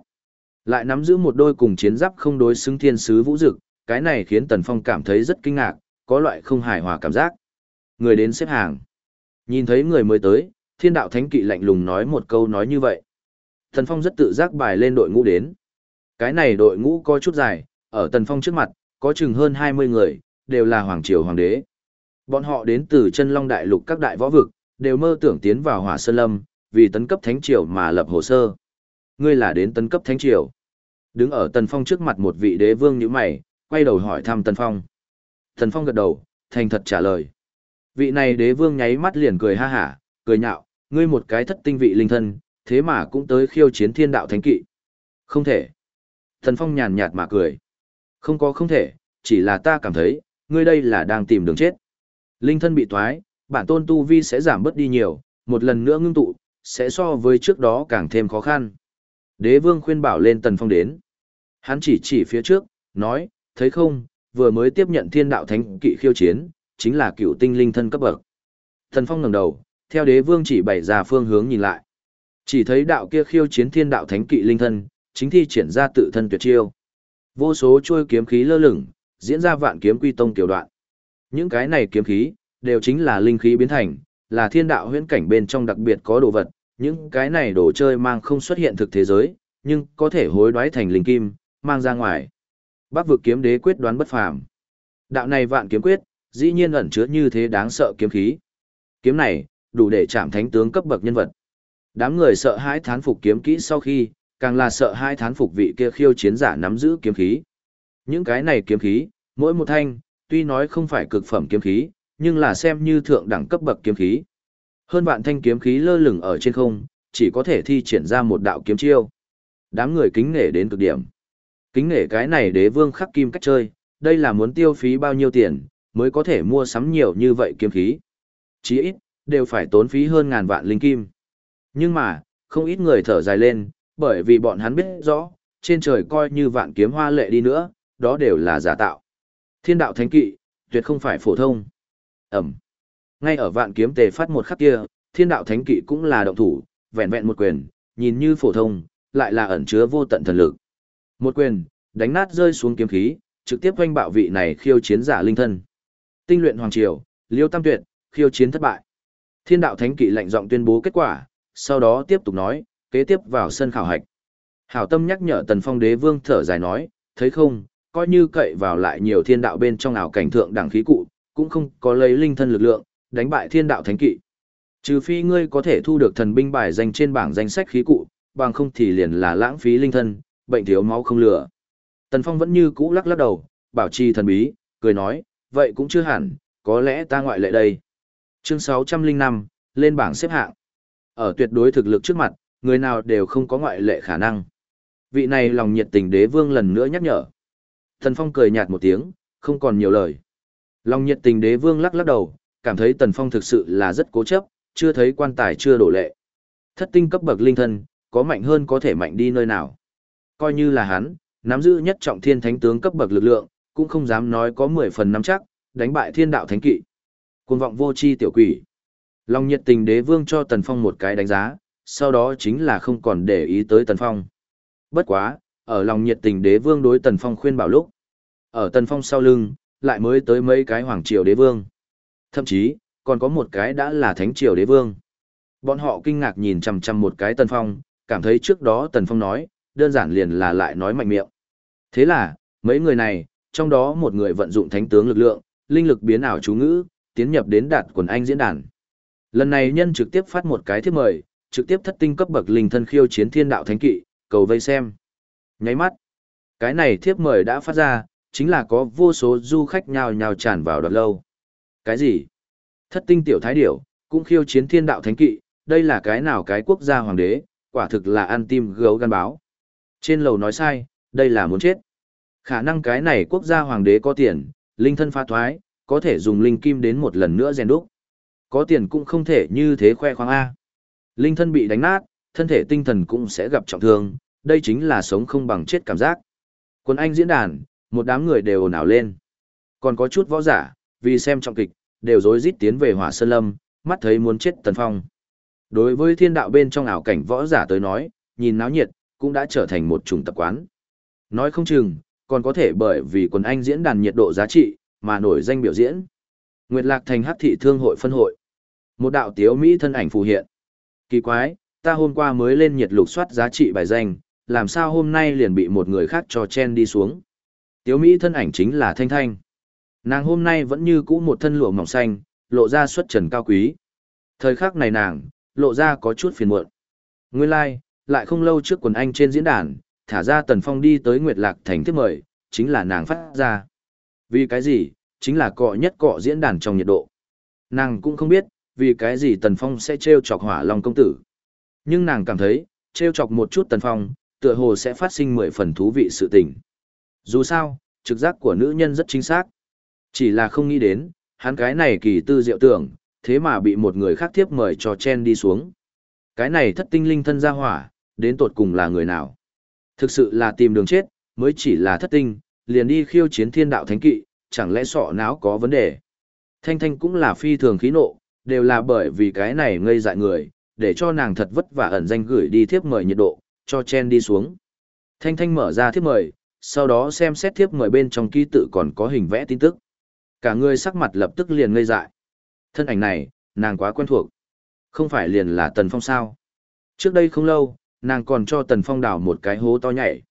lại nắm giữ một đôi cùng chiến giáp không đối xứng thiên sứ vũ dực, cái này khiến Tần Phong cảm thấy rất kinh ngạc, có loại không hài hòa cảm giác. Người đến xếp hàng. Nhìn thấy người mới tới, thiên đạo thánh kỵ lạnh lùng nói một câu nói như vậy. Tần Phong rất tự giác bài lên đội ngũ đến. Cái này đội ngũ có chút dài, ở Tần Phong trước mặt, có chừng hơn 20 người, đều là hoàng triều hoàng đế. Bọn họ đến từ chân long đại lục các đại võ vực, đều mơ tưởng tiến vào hỏa sơn lâm, vì tấn cấp thánh triều mà lập hồ sơ. Ngươi là đến tấn cấp thánh triều. Đứng ở Tần Phong trước mặt một vị đế vương như mày, quay đầu hỏi thăm Tần Phong. Tần Phong gật đầu, thành thật trả lời. Vị này đế vương nháy mắt liền cười ha hả, cười nhạo, ngươi một cái thất tinh vị linh thân, thế mà cũng tới khiêu chiến thiên đạo thánh kỵ. Không thể. thần Phong nhàn nhạt mà cười. Không có không thể, chỉ là ta cảm thấy, ngươi đây là đang tìm đường chết. Linh thân bị thoái, bản tôn tu vi sẽ giảm bớt đi nhiều, một lần nữa ngưng tụ, sẽ so với trước đó càng thêm khó khăn. Đế vương khuyên bảo lên Tần Phong đến. Hắn chỉ chỉ phía trước, nói, thấy không, vừa mới tiếp nhận thiên đạo thánh kỵ khiêu chiến, chính là cựu tinh linh thân cấp bậc. Tần Phong ngẩng đầu, theo đế vương chỉ bày ra phương hướng nhìn lại. Chỉ thấy đạo kia khiêu chiến thiên đạo thánh kỵ linh thân, chính thi triển ra tự thân tuyệt chiêu. Vô số trôi kiếm khí lơ lửng, diễn ra vạn kiếm quy tông tiểu đoạn. Những cái này kiếm khí, đều chính là linh khí biến thành, là thiên đạo huyễn cảnh bên trong đặc biệt có đồ vật, những cái này đồ chơi mang không xuất hiện thực thế giới, nhưng có thể hối đoái thành linh kim, mang ra ngoài. bắc vực kiếm đế quyết đoán bất phàm. Đạo này vạn kiếm quyết, dĩ nhiên ẩn chứa như thế đáng sợ kiếm khí. Kiếm này, đủ để chạm thánh tướng cấp bậc nhân vật. Đám người sợ hãi thán phục kiếm kỹ sau khi, càng là sợ hãi thán phục vị kia khiêu chiến giả nắm giữ kiếm khí. Những cái này kiếm khí, mỗi một thanh, tuy nói không phải cực phẩm kiếm khí, nhưng là xem như thượng đẳng cấp bậc kiếm khí. Hơn vạn thanh kiếm khí lơ lửng ở trên không, chỉ có thể thi triển ra một đạo kiếm chiêu. Đám người kính nể đến cực điểm. Kính nể cái này đế vương khắc kim cách chơi, đây là muốn tiêu phí bao nhiêu tiền, mới có thể mua sắm nhiều như vậy kiếm khí. Chỉ ít, đều phải tốn phí hơn ngàn vạn linh kim. Nhưng mà, không ít người thở dài lên, bởi vì bọn hắn biết rõ, trên trời coi như vạn kiếm hoa lệ đi nữa, đó đều là giả tạo. Thiên đạo thánh kỵ, tuyệt không phải phổ thông. Ẩm. Ngay ở vạn kiếm tề phát một khắc kia, thiên đạo thánh kỵ cũng là động thủ, vẹn vẹn một quyền, nhìn như phổ thông, lại là ẩn chứa vô tận thần lực. Một quyền, đánh nát rơi xuống kiếm khí, trực tiếp quanh bạo vị này khiêu chiến giả linh thân. Tinh luyện hoàng triều, Liêu Tam Tuyệt, khiêu chiến thất bại. Thiên đạo thánh kỵ lạnh giọng tuyên bố kết quả, sau đó tiếp tục nói, kế tiếp vào sân khảo hạch. Hảo tâm nhắc nhở Tần Phong Đế Vương thở dài nói, thấy không, coi như cậy vào lại nhiều thiên đạo bên trong ảo cảnh thượng đẳng khí cụ, cũng không có lấy linh thân lực lượng, đánh bại thiên đạo thánh kỵ. Trừ phi ngươi có thể thu được thần binh bài danh trên bảng danh sách khí cụ, bằng không thì liền là lãng phí linh thân, bệnh thiếu máu không lửa. Tần Phong vẫn như cũ lắc lắc đầu, bảo trì thần bí, cười nói, vậy cũng chưa hẳn, có lẽ ta ngoại lệ đây. Chương 605, lên bảng xếp hạng. Ở tuyệt đối thực lực trước mặt, người nào đều không có ngoại lệ khả năng. Vị này lòng nhiệt tình đế vương lần nữa nhắc nhở. Tần Phong cười nhạt một tiếng, không còn nhiều lời. Lòng nhiệt tình đế vương lắc lắc đầu, cảm thấy Tần Phong thực sự là rất cố chấp, chưa thấy quan tài chưa đổ lệ. Thất tinh cấp bậc linh thân, có mạnh hơn có thể mạnh đi nơi nào. Coi như là hắn, nắm giữ nhất trọng thiên thánh tướng cấp bậc lực lượng, cũng không dám nói có 10 phần nắm chắc, đánh bại thiên đạo thánh kỵ. Cuồng vọng vô chi tiểu quỷ. Lòng nhiệt tình đế vương cho Tần Phong một cái đánh giá, sau đó chính là không còn để ý tới Tần Phong. Bất quá, ở lòng nhiệt tình đế vương đối Tần Phong khuyên bảo lúc. Ở Tần Phong sau lưng, lại mới tới mấy cái hoàng triều đế vương. Thậm chí, còn có một cái đã là thánh triều đế vương. Bọn họ kinh ngạc nhìn chằm chằm một cái Tần Phong, cảm thấy trước đó Tần Phong nói, đơn giản liền là lại nói mạnh miệng. Thế là, mấy người này, trong đó một người vận dụng thánh tướng lực lượng, linh lực biến ảo chú ngữ, tiến nhập đến đạt quần anh diễn đàn. Lần này nhân trực tiếp phát một cái thiếp mời, trực tiếp thất tinh cấp bậc linh thân khiêu chiến thiên đạo thánh kỵ, cầu vây xem. Nháy mắt, cái này thiếp mời đã phát ra, chính là có vô số du khách nhào nhào tràn vào đoạt lâu. Cái gì? Thất tinh tiểu thái điểu, cũng khiêu chiến thiên đạo thánh kỵ, đây là cái nào cái quốc gia hoàng đế, quả thực là ăn tim gấu gan báo. Trên lầu nói sai, đây là muốn chết. Khả năng cái này quốc gia hoàng đế có tiền, linh thân pha thoái, có thể dùng linh kim đến một lần nữa rèn đúc. Có tiền cũng không thể như thế khoe khoang A. Linh thân bị đánh nát, thân thể tinh thần cũng sẽ gặp trọng thương, đây chính là sống không bằng chết cảm giác. Quân Anh diễn đàn, một đám người đều ồn ào lên. Còn có chút võ giả, vì xem trọng kịch, đều rối rít tiến về hỏa sơn lâm, mắt thấy muốn chết tần phong. Đối với thiên đạo bên trong ảo cảnh võ giả tới nói, nhìn náo nhiệt, cũng đã trở thành một chủng tập quán. Nói không chừng, còn có thể bởi vì quần anh diễn đàn nhiệt độ giá trị, mà nổi danh biểu diễn. Nguyệt Lạc thành hắc thị thương hội phân hội. Một đạo tiếu Mỹ thân ảnh phù hiện. Kỳ quái, ta hôm qua mới lên nhiệt lục soát giá trị bài danh, làm sao hôm nay liền bị một người khác cho chen đi xuống. Tiếu Mỹ thân ảnh chính là Thanh Thanh. Nàng hôm nay vẫn như cũ một thân lụa mỏng xanh, lộ ra xuất trần cao quý. Thời khắc này nàng, lộ ra có chút phiền muộn. Nguyên lai, like, lại không lâu trước quần anh trên diễn đàn, thả ra Tần Phong đi tới Nguyệt Lạc thành tiếp mời, chính là nàng phát ra. Vì cái gì, chính là cọ nhất cọ diễn đàn trong nhiệt độ. Nàng cũng không biết, vì cái gì Tần Phong sẽ trêu chọc hỏa long công tử. Nhưng nàng cảm thấy, trêu chọc một chút Tần Phong, tựa hồ sẽ phát sinh mười phần thú vị sự tình. Dù sao, trực giác của nữ nhân rất chính xác. Chỉ là không nghĩ đến, hắn cái này kỳ tư diệu tưởng, thế mà bị một người khác tiếp mời cho chen đi xuống. Cái này thất tinh linh thân ra hỏa, đến tột cùng là người nào? Thực sự là tìm đường chết, mới chỉ là thất tinh, liền đi khiêu chiến thiên đạo thánh kỵ, chẳng lẽ sọ não có vấn đề. Thanh Thanh cũng là phi thường khí nộ, đều là bởi vì cái này ngây dại người, để cho nàng thật vất vả ẩn danh gửi đi thiếp mời nhiệt độ, cho chen đi xuống. Thanh Thanh mở ra thiếp mời, sau đó xem xét thiếp mời bên trong ký tự còn có hình vẽ tin tức. Cả người sắc mặt lập tức liền ngây dại. Thân ảnh này, nàng quá quen thuộc. Không phải liền là Tần Phong sao? Trước đây không lâu, nàng còn cho Tần Phong đào một cái hố to nhảy.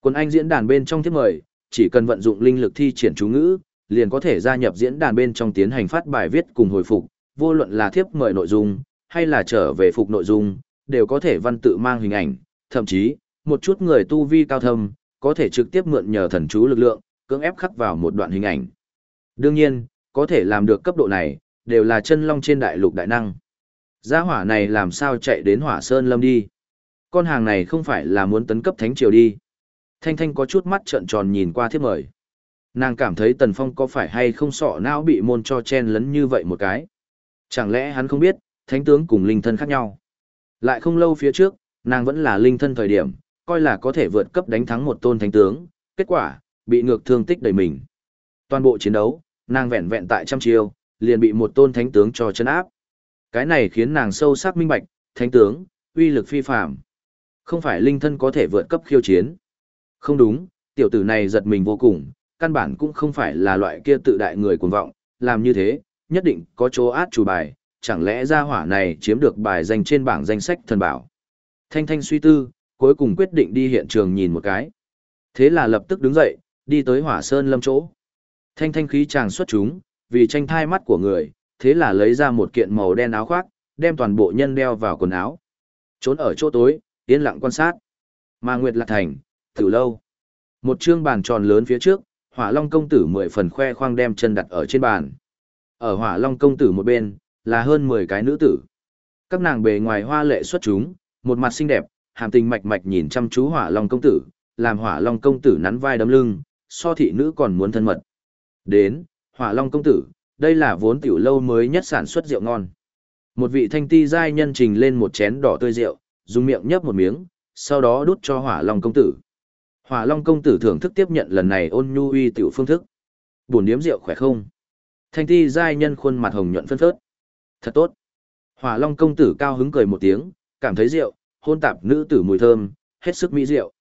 Quân Anh diễn đàn bên trong thiếp mời, chỉ cần vận dụng linh lực thi triển chú ngữ, liền có thể gia nhập diễn đàn bên trong tiến hành phát bài viết cùng hồi phục, vô luận là thiếp mời nội dung, hay là trở về phục nội dung, đều có thể văn tự mang hình ảnh, thậm chí, một chút người tu vi cao thâm, có thể trực tiếp mượn nhờ thần chú lực lượng, cưỡng ép khắc vào một đoạn hình ảnh. Đương nhiên, có thể làm được cấp độ này, đều là chân long trên đại lục đại năng. Gia hỏa này làm sao chạy đến hỏa sơn lâm đi? Con hàng này không phải là muốn tấn cấp thánh triều đi. Thanh Thanh có chút mắt trợn tròn nhìn qua thiếp mời. Nàng cảm thấy Tần Phong có phải hay không sọ não bị môn cho chen lấn như vậy một cái. Chẳng lẽ hắn không biết, thánh tướng cùng linh thân khác nhau. Lại không lâu phía trước, nàng vẫn là linh thân thời điểm, coi là có thể vượt cấp đánh thắng một tôn thánh tướng, kết quả, bị ngược thương tích đầy mình. Toàn bộ chiến đấu, nàng vẹn vẹn tại trăm chiêu, liền bị một tôn thánh tướng cho chân áp. Cái này khiến nàng sâu sắc minh bạch, thánh tướng, uy lực phi phàm. Không phải linh thân có thể vượt cấp khiêu chiến. Không đúng, tiểu tử này giật mình vô cùng, căn bản cũng không phải là loại kia tự đại người cuồng vọng, làm như thế, nhất định có chỗ át chủ bài, chẳng lẽ gia hỏa này chiếm được bài danh trên bảng danh sách thần bảo. Thanh Thanh suy tư, cuối cùng quyết định đi hiện trường nhìn một cái. Thế là lập tức đứng dậy, đi tới hỏa sơn lâm chỗ. Thanh Thanh khí chàng xuất chúng, vì tranh thai mắt của người, thế là lấy ra một kiện màu đen áo khoác, đem toàn bộ nhân đeo vào quần áo. Trốn ở chỗ tối, yên lặng quan sát. Mà Nguyệt Lạc Thành, từ lâu. Một chương bàn tròn lớn phía trước, Hỏa Long công tử mười phần khoe khoang đem chân đặt ở trên bàn. Ở Hỏa Long công tử một bên, là hơn 10 cái nữ tử. Các nàng bề ngoài hoa lệ xuất chúng, một mặt xinh đẹp, hàm tình mạch mạch nhìn chăm chú Hỏa Long công tử, làm Hỏa Long công tử nắn vai đấm lưng, so thị nữ còn muốn thân mật. Đến, Hỏa Long công tử, đây là vốn tiểu lâu mới nhất sản xuất rượu ngon. Một vị thanh ti giai nhân trình lên một chén đỏ tươi rượu, dùng miệng nhấp một miếng, sau đó đút cho Hỏa Long công tử. Hỏa Long công tử thưởng thức tiếp nhận lần này ôn nhu uy tiểu phương thức. Buồn điếm rượu khỏe không? Thanh ti giai nhân khuôn mặt hồng nhuận phân phớt. Thật tốt. Hỏa Long công tử cao hứng cười một tiếng, cảm thấy rượu, hôn tạp nữ tử mùi thơm, hết sức mỹ rượu.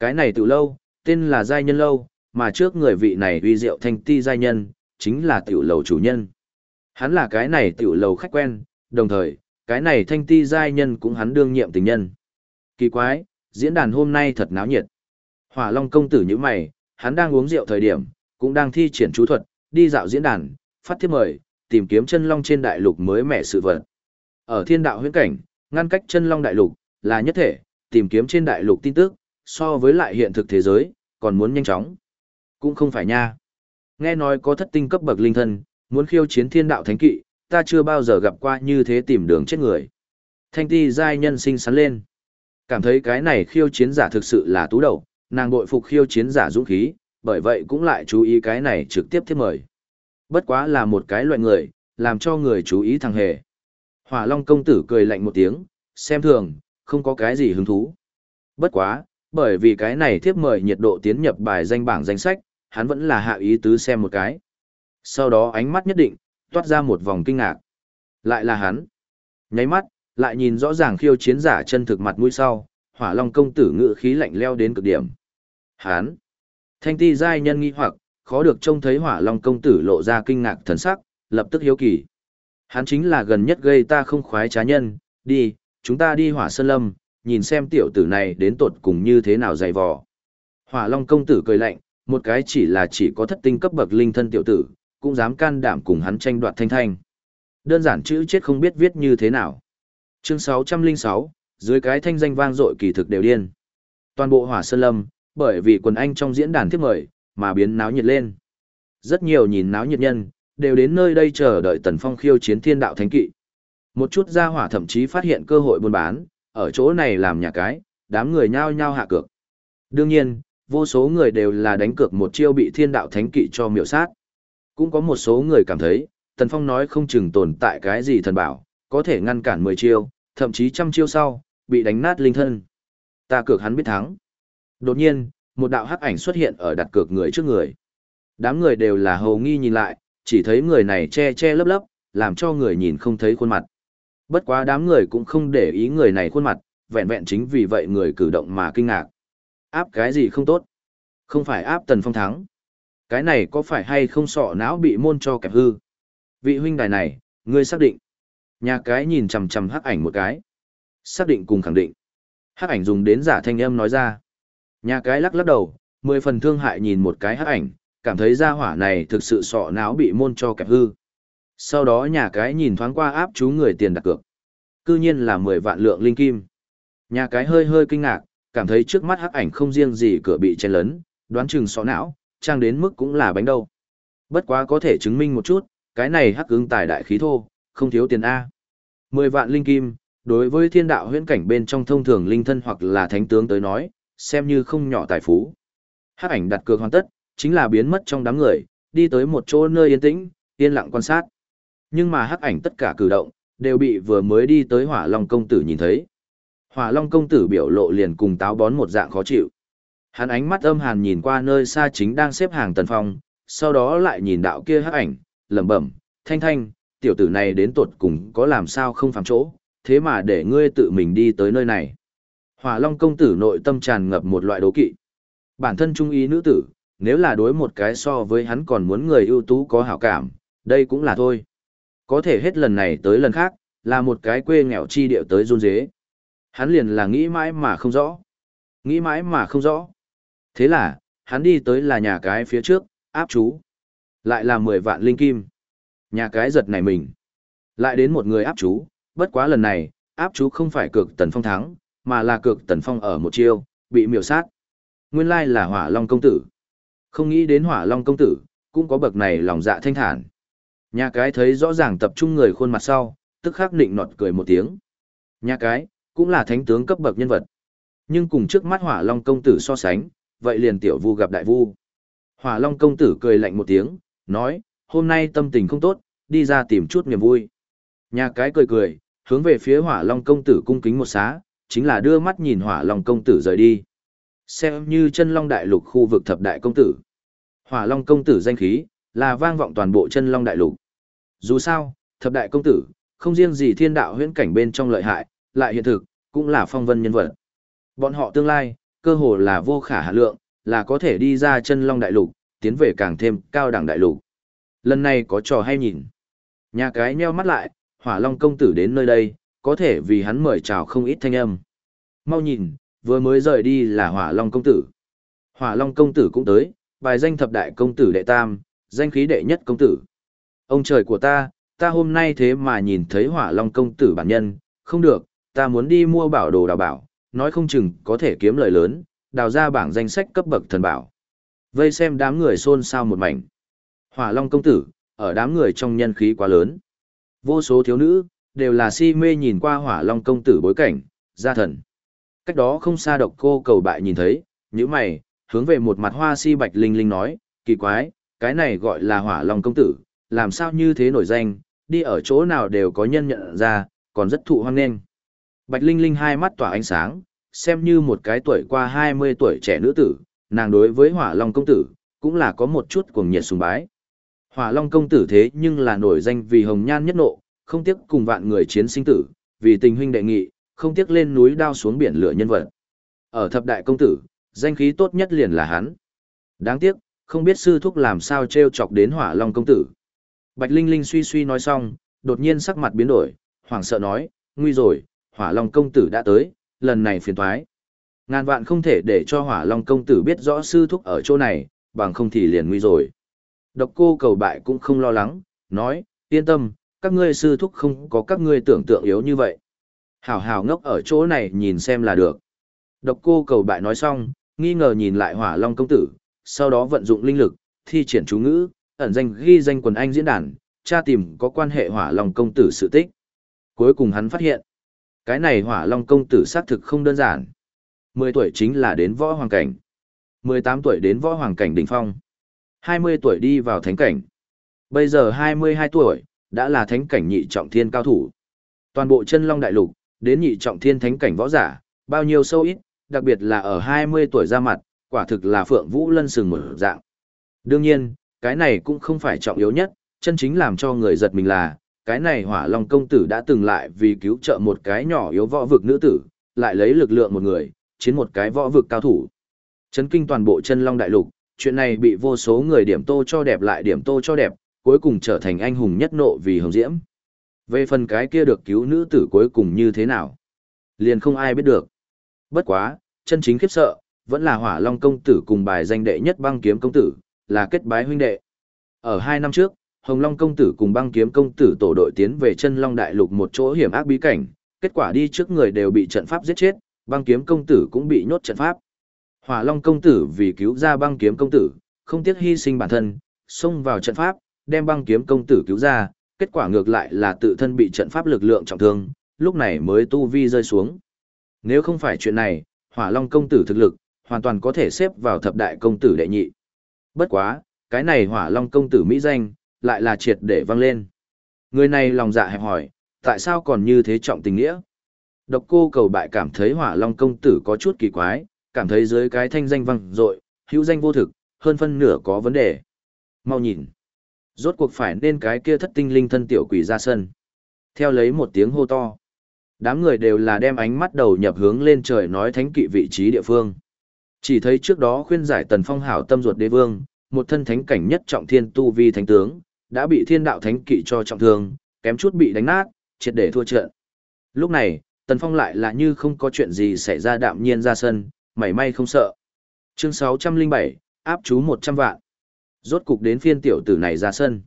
Cái này tiểu lâu, tên là giai nhân lâu, mà trước người vị này uy rượu thanh ti giai nhân, chính là tiểu lầu chủ nhân. Hắn là cái này tiểu lầu khách quen, đồng thời, cái này thanh ti giai nhân cũng hắn đương nhiệm tình nhân. Kỳ quái, diễn đàn hôm nay thật náo nhiệt. Hỏa Long công tử như mày, hắn đang uống rượu thời điểm, cũng đang thi triển chú thuật, đi dạo diễn đàn, phát thiếp mời, tìm kiếm chân long trên đại lục mới mẻ sự vật. Ở thiên đạo huyễn cảnh, ngăn cách chân long đại lục, là nhất thể, tìm kiếm trên đại lục tin tức, so với lại hiện thực thế giới, còn muốn nhanh chóng. Cũng không phải nha. Nghe nói có thất tinh cấp bậc linh thân, muốn khiêu chiến thiên đạo thánh kỵ, ta chưa bao giờ gặp qua như thế tìm đường chết người. Thanh ti giai nhân sinh sắn lên. Cảm thấy cái này khiêu chiến giả thực sự là tú đầu, nàng bội phục khiêu chiến giả dũng khí, bởi vậy cũng lại chú ý cái này trực tiếp thiết mời. Bất quá là một cái loại người, làm cho người chú ý thằng hề. Hỏa Long công tử cười lạnh một tiếng, xem thường, không có cái gì hứng thú. Bất quá, bởi vì cái này thiếp mời nhiệt độ tiến nhập bài danh bảng danh sách, hắn vẫn là hạ ý tứ xem một cái. Sau đó ánh mắt nhất định, toát ra một vòng kinh ngạc. Lại là hắn. Nháy mắt, lại nhìn rõ ràng khiêu chiến giả chân thực mặt mũi sau, hỏa long công tử ngự khí lạnh leo đến cực điểm. Hán, Thanh ti giai nhân nghi hoặc, khó được trông thấy hỏa long công tử lộ ra kinh ngạc thần sắc, lập tức hiếu kỳ. Hắn chính là gần nhất gây ta không khoái trá nhân, đi, chúng ta đi hỏa sơn lâm, nhìn xem tiểu tử này đến tột cùng như thế nào dày vò. Hỏa long công tử cười lạnh, một cái chỉ là chỉ có thất tinh cấp bậc linh thân tiểu tử, cũng dám can đảm cùng hắn tranh đoạt thanh thanh. Đơn giản chữ chết không biết viết như thế nào. Chương 606, dưới cái thanh danh vang dội kỳ thực đều điên. Toàn bộ hỏa sơn lâm, bởi vì quần anh trong diễn đàn tiếp mời, mà biến náo nhiệt lên. Rất nhiều nhìn náo nhiệt nhân, đều đến nơi đây chờ đợi Tần Phong khiêu chiến thiên đạo thánh kỵ. Một chút gia hỏa thậm chí phát hiện cơ hội buôn bán, ở chỗ này làm nhà cái, đám người nhao nhao hạ cược. Đương nhiên, vô số người đều là đánh cược một chiêu bị thiên đạo thánh kỵ cho miểu sát. Cũng có một số người cảm thấy, Tần Phong nói không chừng tồn tại cái gì thần bảo, có thể ngăn cản 10 chiêu, thậm chí trăm chiêu sau, bị đánh nát linh thân. Ta cược hắn biết thắng. Đột nhiên, một đạo hắc ảnh xuất hiện ở đặt cược người trước người. Đám người đều là hầu nghi nhìn lại, chỉ thấy người này che che lấp lấp, làm cho người nhìn không thấy khuôn mặt. Bất quá đám người cũng không để ý người này khuôn mặt, vẹn vẹn chính vì vậy người cử động mà kinh ngạc. Áp cái gì không tốt? Không phải áp tần phong thắng. Cái này có phải hay không sọ não bị môn cho kẹp hư? Vị huynh đài này, ngươi xác định. Nhà cái nhìn chằm chằm hắc ảnh một cái. Xác định cùng khẳng định. Hắc ảnh dùng đến giả thanh âm nói ra. Nhà cái lắc lắc đầu, mười phần thương hại nhìn một cái hắc ảnh, cảm thấy gia hỏa này thực sự sọ não bị môn cho kẹp hư. Sau đó nhà cái nhìn thoáng qua áp chú người tiền đặt cược. Cư nhiên là mười vạn lượng linh kim. Nhà cái hơi hơi kinh ngạc, cảm thấy trước mắt hắc ảnh không riêng gì cửa bị chen lấn, đoán chừng sọ não, trang đến mức cũng là bánh đâu. Bất quá có thể chứng minh một chút, cái này hắc ứng tài đại khí thô, không thiếu tiền A. Mười vạn linh kim, đối với thiên đạo huyễn cảnh bên trong thông thường linh thân hoặc là thánh tướng tới nói, xem như không nhỏ tài phú. Hắc ảnh đặt cược hoàn tất, chính là biến mất trong đám người, đi tới một chỗ nơi yên tĩnh, yên lặng quan sát. Nhưng mà hắc ảnh tất cả cử động, đều bị vừa mới đi tới hỏa long công tử nhìn thấy. Hỏa long công tử biểu lộ liền cùng táo bón một dạng khó chịu. Hắn ánh mắt âm hàn nhìn qua nơi xa chính đang xếp hàng tần phong, sau đó lại nhìn đạo kia hắc ảnh, lẩm bẩm, thanh thanh, tiểu tử này đến tột cùng có làm sao không phạm chỗ, thế mà để ngươi tự mình đi tới nơi này. Hỏa Long công tử nội tâm tràn ngập một loại đố kỵ. Bản thân trung ý nữ tử, nếu là đối một cái so với hắn còn muốn người ưu tú có hảo cảm, đây cũng là thôi. Có thể hết lần này tới lần khác, là một cái quê nghèo chi điệu tới run dế. Hắn liền là nghĩ mãi mà không rõ. Nghĩ mãi mà không rõ. Thế là, hắn đi tới là nhà cái phía trước, áp chú. Lại là 10 vạn linh kim. Nhà cái giật này mình. Lại đến một người áp chú, bất quá lần này, áp chú không phải cực tần phong thắng, mà là cực tần phong ở một chiêu, bị miểu sát. Nguyên lai là hỏa long công tử. Không nghĩ đến hỏa long công tử, cũng có bậc này lòng dạ thanh thản. Nhà cái thấy rõ ràng tập trung người khuôn mặt sau, tức khắc định nọt cười một tiếng. Nhà cái, cũng là thánh tướng cấp bậc nhân vật. Nhưng cùng trước mắt hỏa long công tử so sánh, vậy liền tiểu vu gặp đại vu. Hỏa long công tử cười lạnh một tiếng, nói, hôm nay tâm tình không tốt, đi ra tìm chút niềm vui. Nhà cái cười cười, hướng về phía hỏa long công tử cung kính một xá, chính là đưa mắt nhìn hỏa long công tử rời đi. Xem như chân long đại lục khu vực thập đại công tử. Hỏa long công tử danh khí, là vang vọng toàn bộ chân long đại lục. Dù sao, thập đại công tử, không riêng gì thiên đạo huyễn cảnh bên trong lợi hại, lại hiện thực, cũng là phong vân nhân vật. Bọn họ tương lai, cơ hồ là vô khả hạ lượng, là có thể đi ra chân long đại lục, tiến về càng thêm cao đẳng đại lục. Lần này có trò hay nhìn. Nhà cái nheo mắt lại, hỏa long công tử đến nơi đây, có thể vì hắn mời chào không ít thanh âm. Mau nhìn, vừa mới rời đi là hỏa long công tử. Hỏa long công tử cũng tới, bài danh thập đại công tử đệ tam, danh khí đệ nhất công tử. Ông trời của ta, ta hôm nay thế mà nhìn thấy hỏa long công tử bản nhân, không được, ta muốn đi mua bảo đồ đào bảo, nói không chừng có thể kiếm lời lớn, đào ra bảng danh sách cấp bậc thần bảo. Vây xem đám người xôn xao một mảnh. Hỏa long công tử, ở đám người trong nhân khí quá lớn. Vô số thiếu nữ, đều là si mê nhìn qua hỏa long công tử bối cảnh, gia thần. Cách đó không xa độc cô cầu bại nhìn thấy, những mày, hướng về một mặt hoa si bạch linh linh nói, kỳ quái, cái này gọi là hỏa long công tử, làm sao như thế nổi danh, đi ở chỗ nào đều có nhân nhận ra, còn rất thụ hoang nghênh. Bạch linh linh hai mắt tỏa ánh sáng, xem như một cái tuổi qua 20 tuổi trẻ nữ tử, nàng đối với hỏa long công tử, cũng là có một chút cuồng nhiệt sùng bái. Hỏa long công tử thế nhưng là nổi danh vì hồng nhan nhất nộ, không tiếc cùng vạn người chiến sinh tử, vì tình huynh đệ nghị, không tiếc lên núi đao xuống biển lửa nhân vật. Ở thập đại công tử, danh khí tốt nhất liền là hắn. Đáng tiếc, không biết sư thúc làm sao treo chọc đến hỏa long công tử. Bạch Linh Linh suy suy nói xong, đột nhiên sắc mặt biến đổi, hoảng sợ nói, nguy rồi, hỏa long công tử đã tới, lần này phiền thoái. Ngàn vạn không thể để cho hỏa long công tử biết rõ sư thúc ở chỗ này, bằng không thì liền nguy rồi. Độc cô cầu bại cũng không lo lắng, nói, yên tâm, các ngươi sư thúc không có các ngươi tưởng tượng yếu như vậy. Hảo hảo ngốc ở chỗ này nhìn xem là được. Độc cô cầu bại nói xong, nghi ngờ nhìn lại hỏa long công tử, sau đó vận dụng linh lực, thi triển chú ngữ, ẩn danh ghi danh quần anh diễn đàn, tra tìm có quan hệ hỏa long công tử sự tích. Cuối cùng hắn phát hiện, cái này hỏa long công tử xác thực không đơn giản. 10 tuổi chính là đến võ hoàng cảnh. 18 tuổi đến võ hoàng cảnh đỉnh phong. 20 tuổi đi vào thánh cảnh. Bây giờ 22 tuổi, đã là thánh cảnh nhị trọng thiên cao thủ. Toàn bộ chân long đại lục, đến nhị trọng thiên thánh cảnh võ giả, bao nhiêu sâu ít, đặc biệt là ở 20 tuổi ra mặt, quả thực là phượng vũ lân sừng mở dạng. Đương nhiên, cái này cũng không phải trọng yếu nhất, chân chính làm cho người giật mình là, cái này hỏa long công tử đã từng lại vì cứu trợ một cái nhỏ yếu võ vực nữ tử, lại lấy lực lượng một người, chiến một cái võ vực cao thủ. Chấn kinh toàn bộ chân long đại lục, chuyện này bị vô số người điểm tô cho đẹp lại điểm tô cho đẹp, cuối cùng trở thành anh hùng nhất nộ vì hồng diễm. Về phần cái kia được cứu nữ tử cuối cùng như thế nào? Liền không ai biết được. Bất quá, chân chính khiếp sợ, vẫn là hỏa long công tử cùng bài danh đệ nhất băng kiếm công tử, là kết bái huynh đệ. Ở hai năm trước, Hồng Long công tử cùng băng kiếm công tử tổ đội tiến về chân Long Đại Lục một chỗ hiểm ác bí cảnh, kết quả đi trước người đều bị trận pháp giết chết, băng kiếm công tử cũng bị nhốt trận pháp. Hỏa Long công tử vì cứu ra băng kiếm công tử, không tiếc hy sinh bản thân, xông vào trận pháp, đem băng kiếm công tử cứu ra, kết quả ngược lại là tự thân bị trận pháp lực lượng trọng thương, lúc này mới tu vi rơi xuống. Nếu không phải chuyện này, Hỏa Long công tử thực lực, hoàn toàn có thể xếp vào thập đại công tử đệ nhị. Bất quá, cái này Hỏa Long công tử mỹ danh, lại là triệt để vang lên. Người này lòng dạ hẹp hỏi, tại sao còn như thế trọng tình nghĩa? Độc cô cầu bại cảm thấy Hỏa Long công tử có chút kỳ quái, cảm thấy dưới cái thanh danh vang dội, hữu danh vô thực, hơn phân nửa có vấn đề. Mau nhìn. Rốt cuộc phải nên cái kia thất tinh linh thân tiểu quỷ ra sân. Theo lấy một tiếng hô to. Đám người đều là đem ánh mắt đầu nhập hướng lên trời nói thánh kỵ vị trí địa phương. Chỉ thấy trước đó khuyên giải tần phong hảo tâm ruột đế vương, một thân thánh cảnh nhất trọng thiên tu vi thánh tướng, đã bị thiên đạo thánh kỵ cho trọng thương, kém chút bị đánh nát, triệt để thua trận. Lúc này, tần phong lại là như không có chuyện gì xảy ra đạm nhiên ra sân, mảy may không sợ. Chương 607, áp chú 100 vạn. Rốt cục đến phiên tiểu tử này ra sân.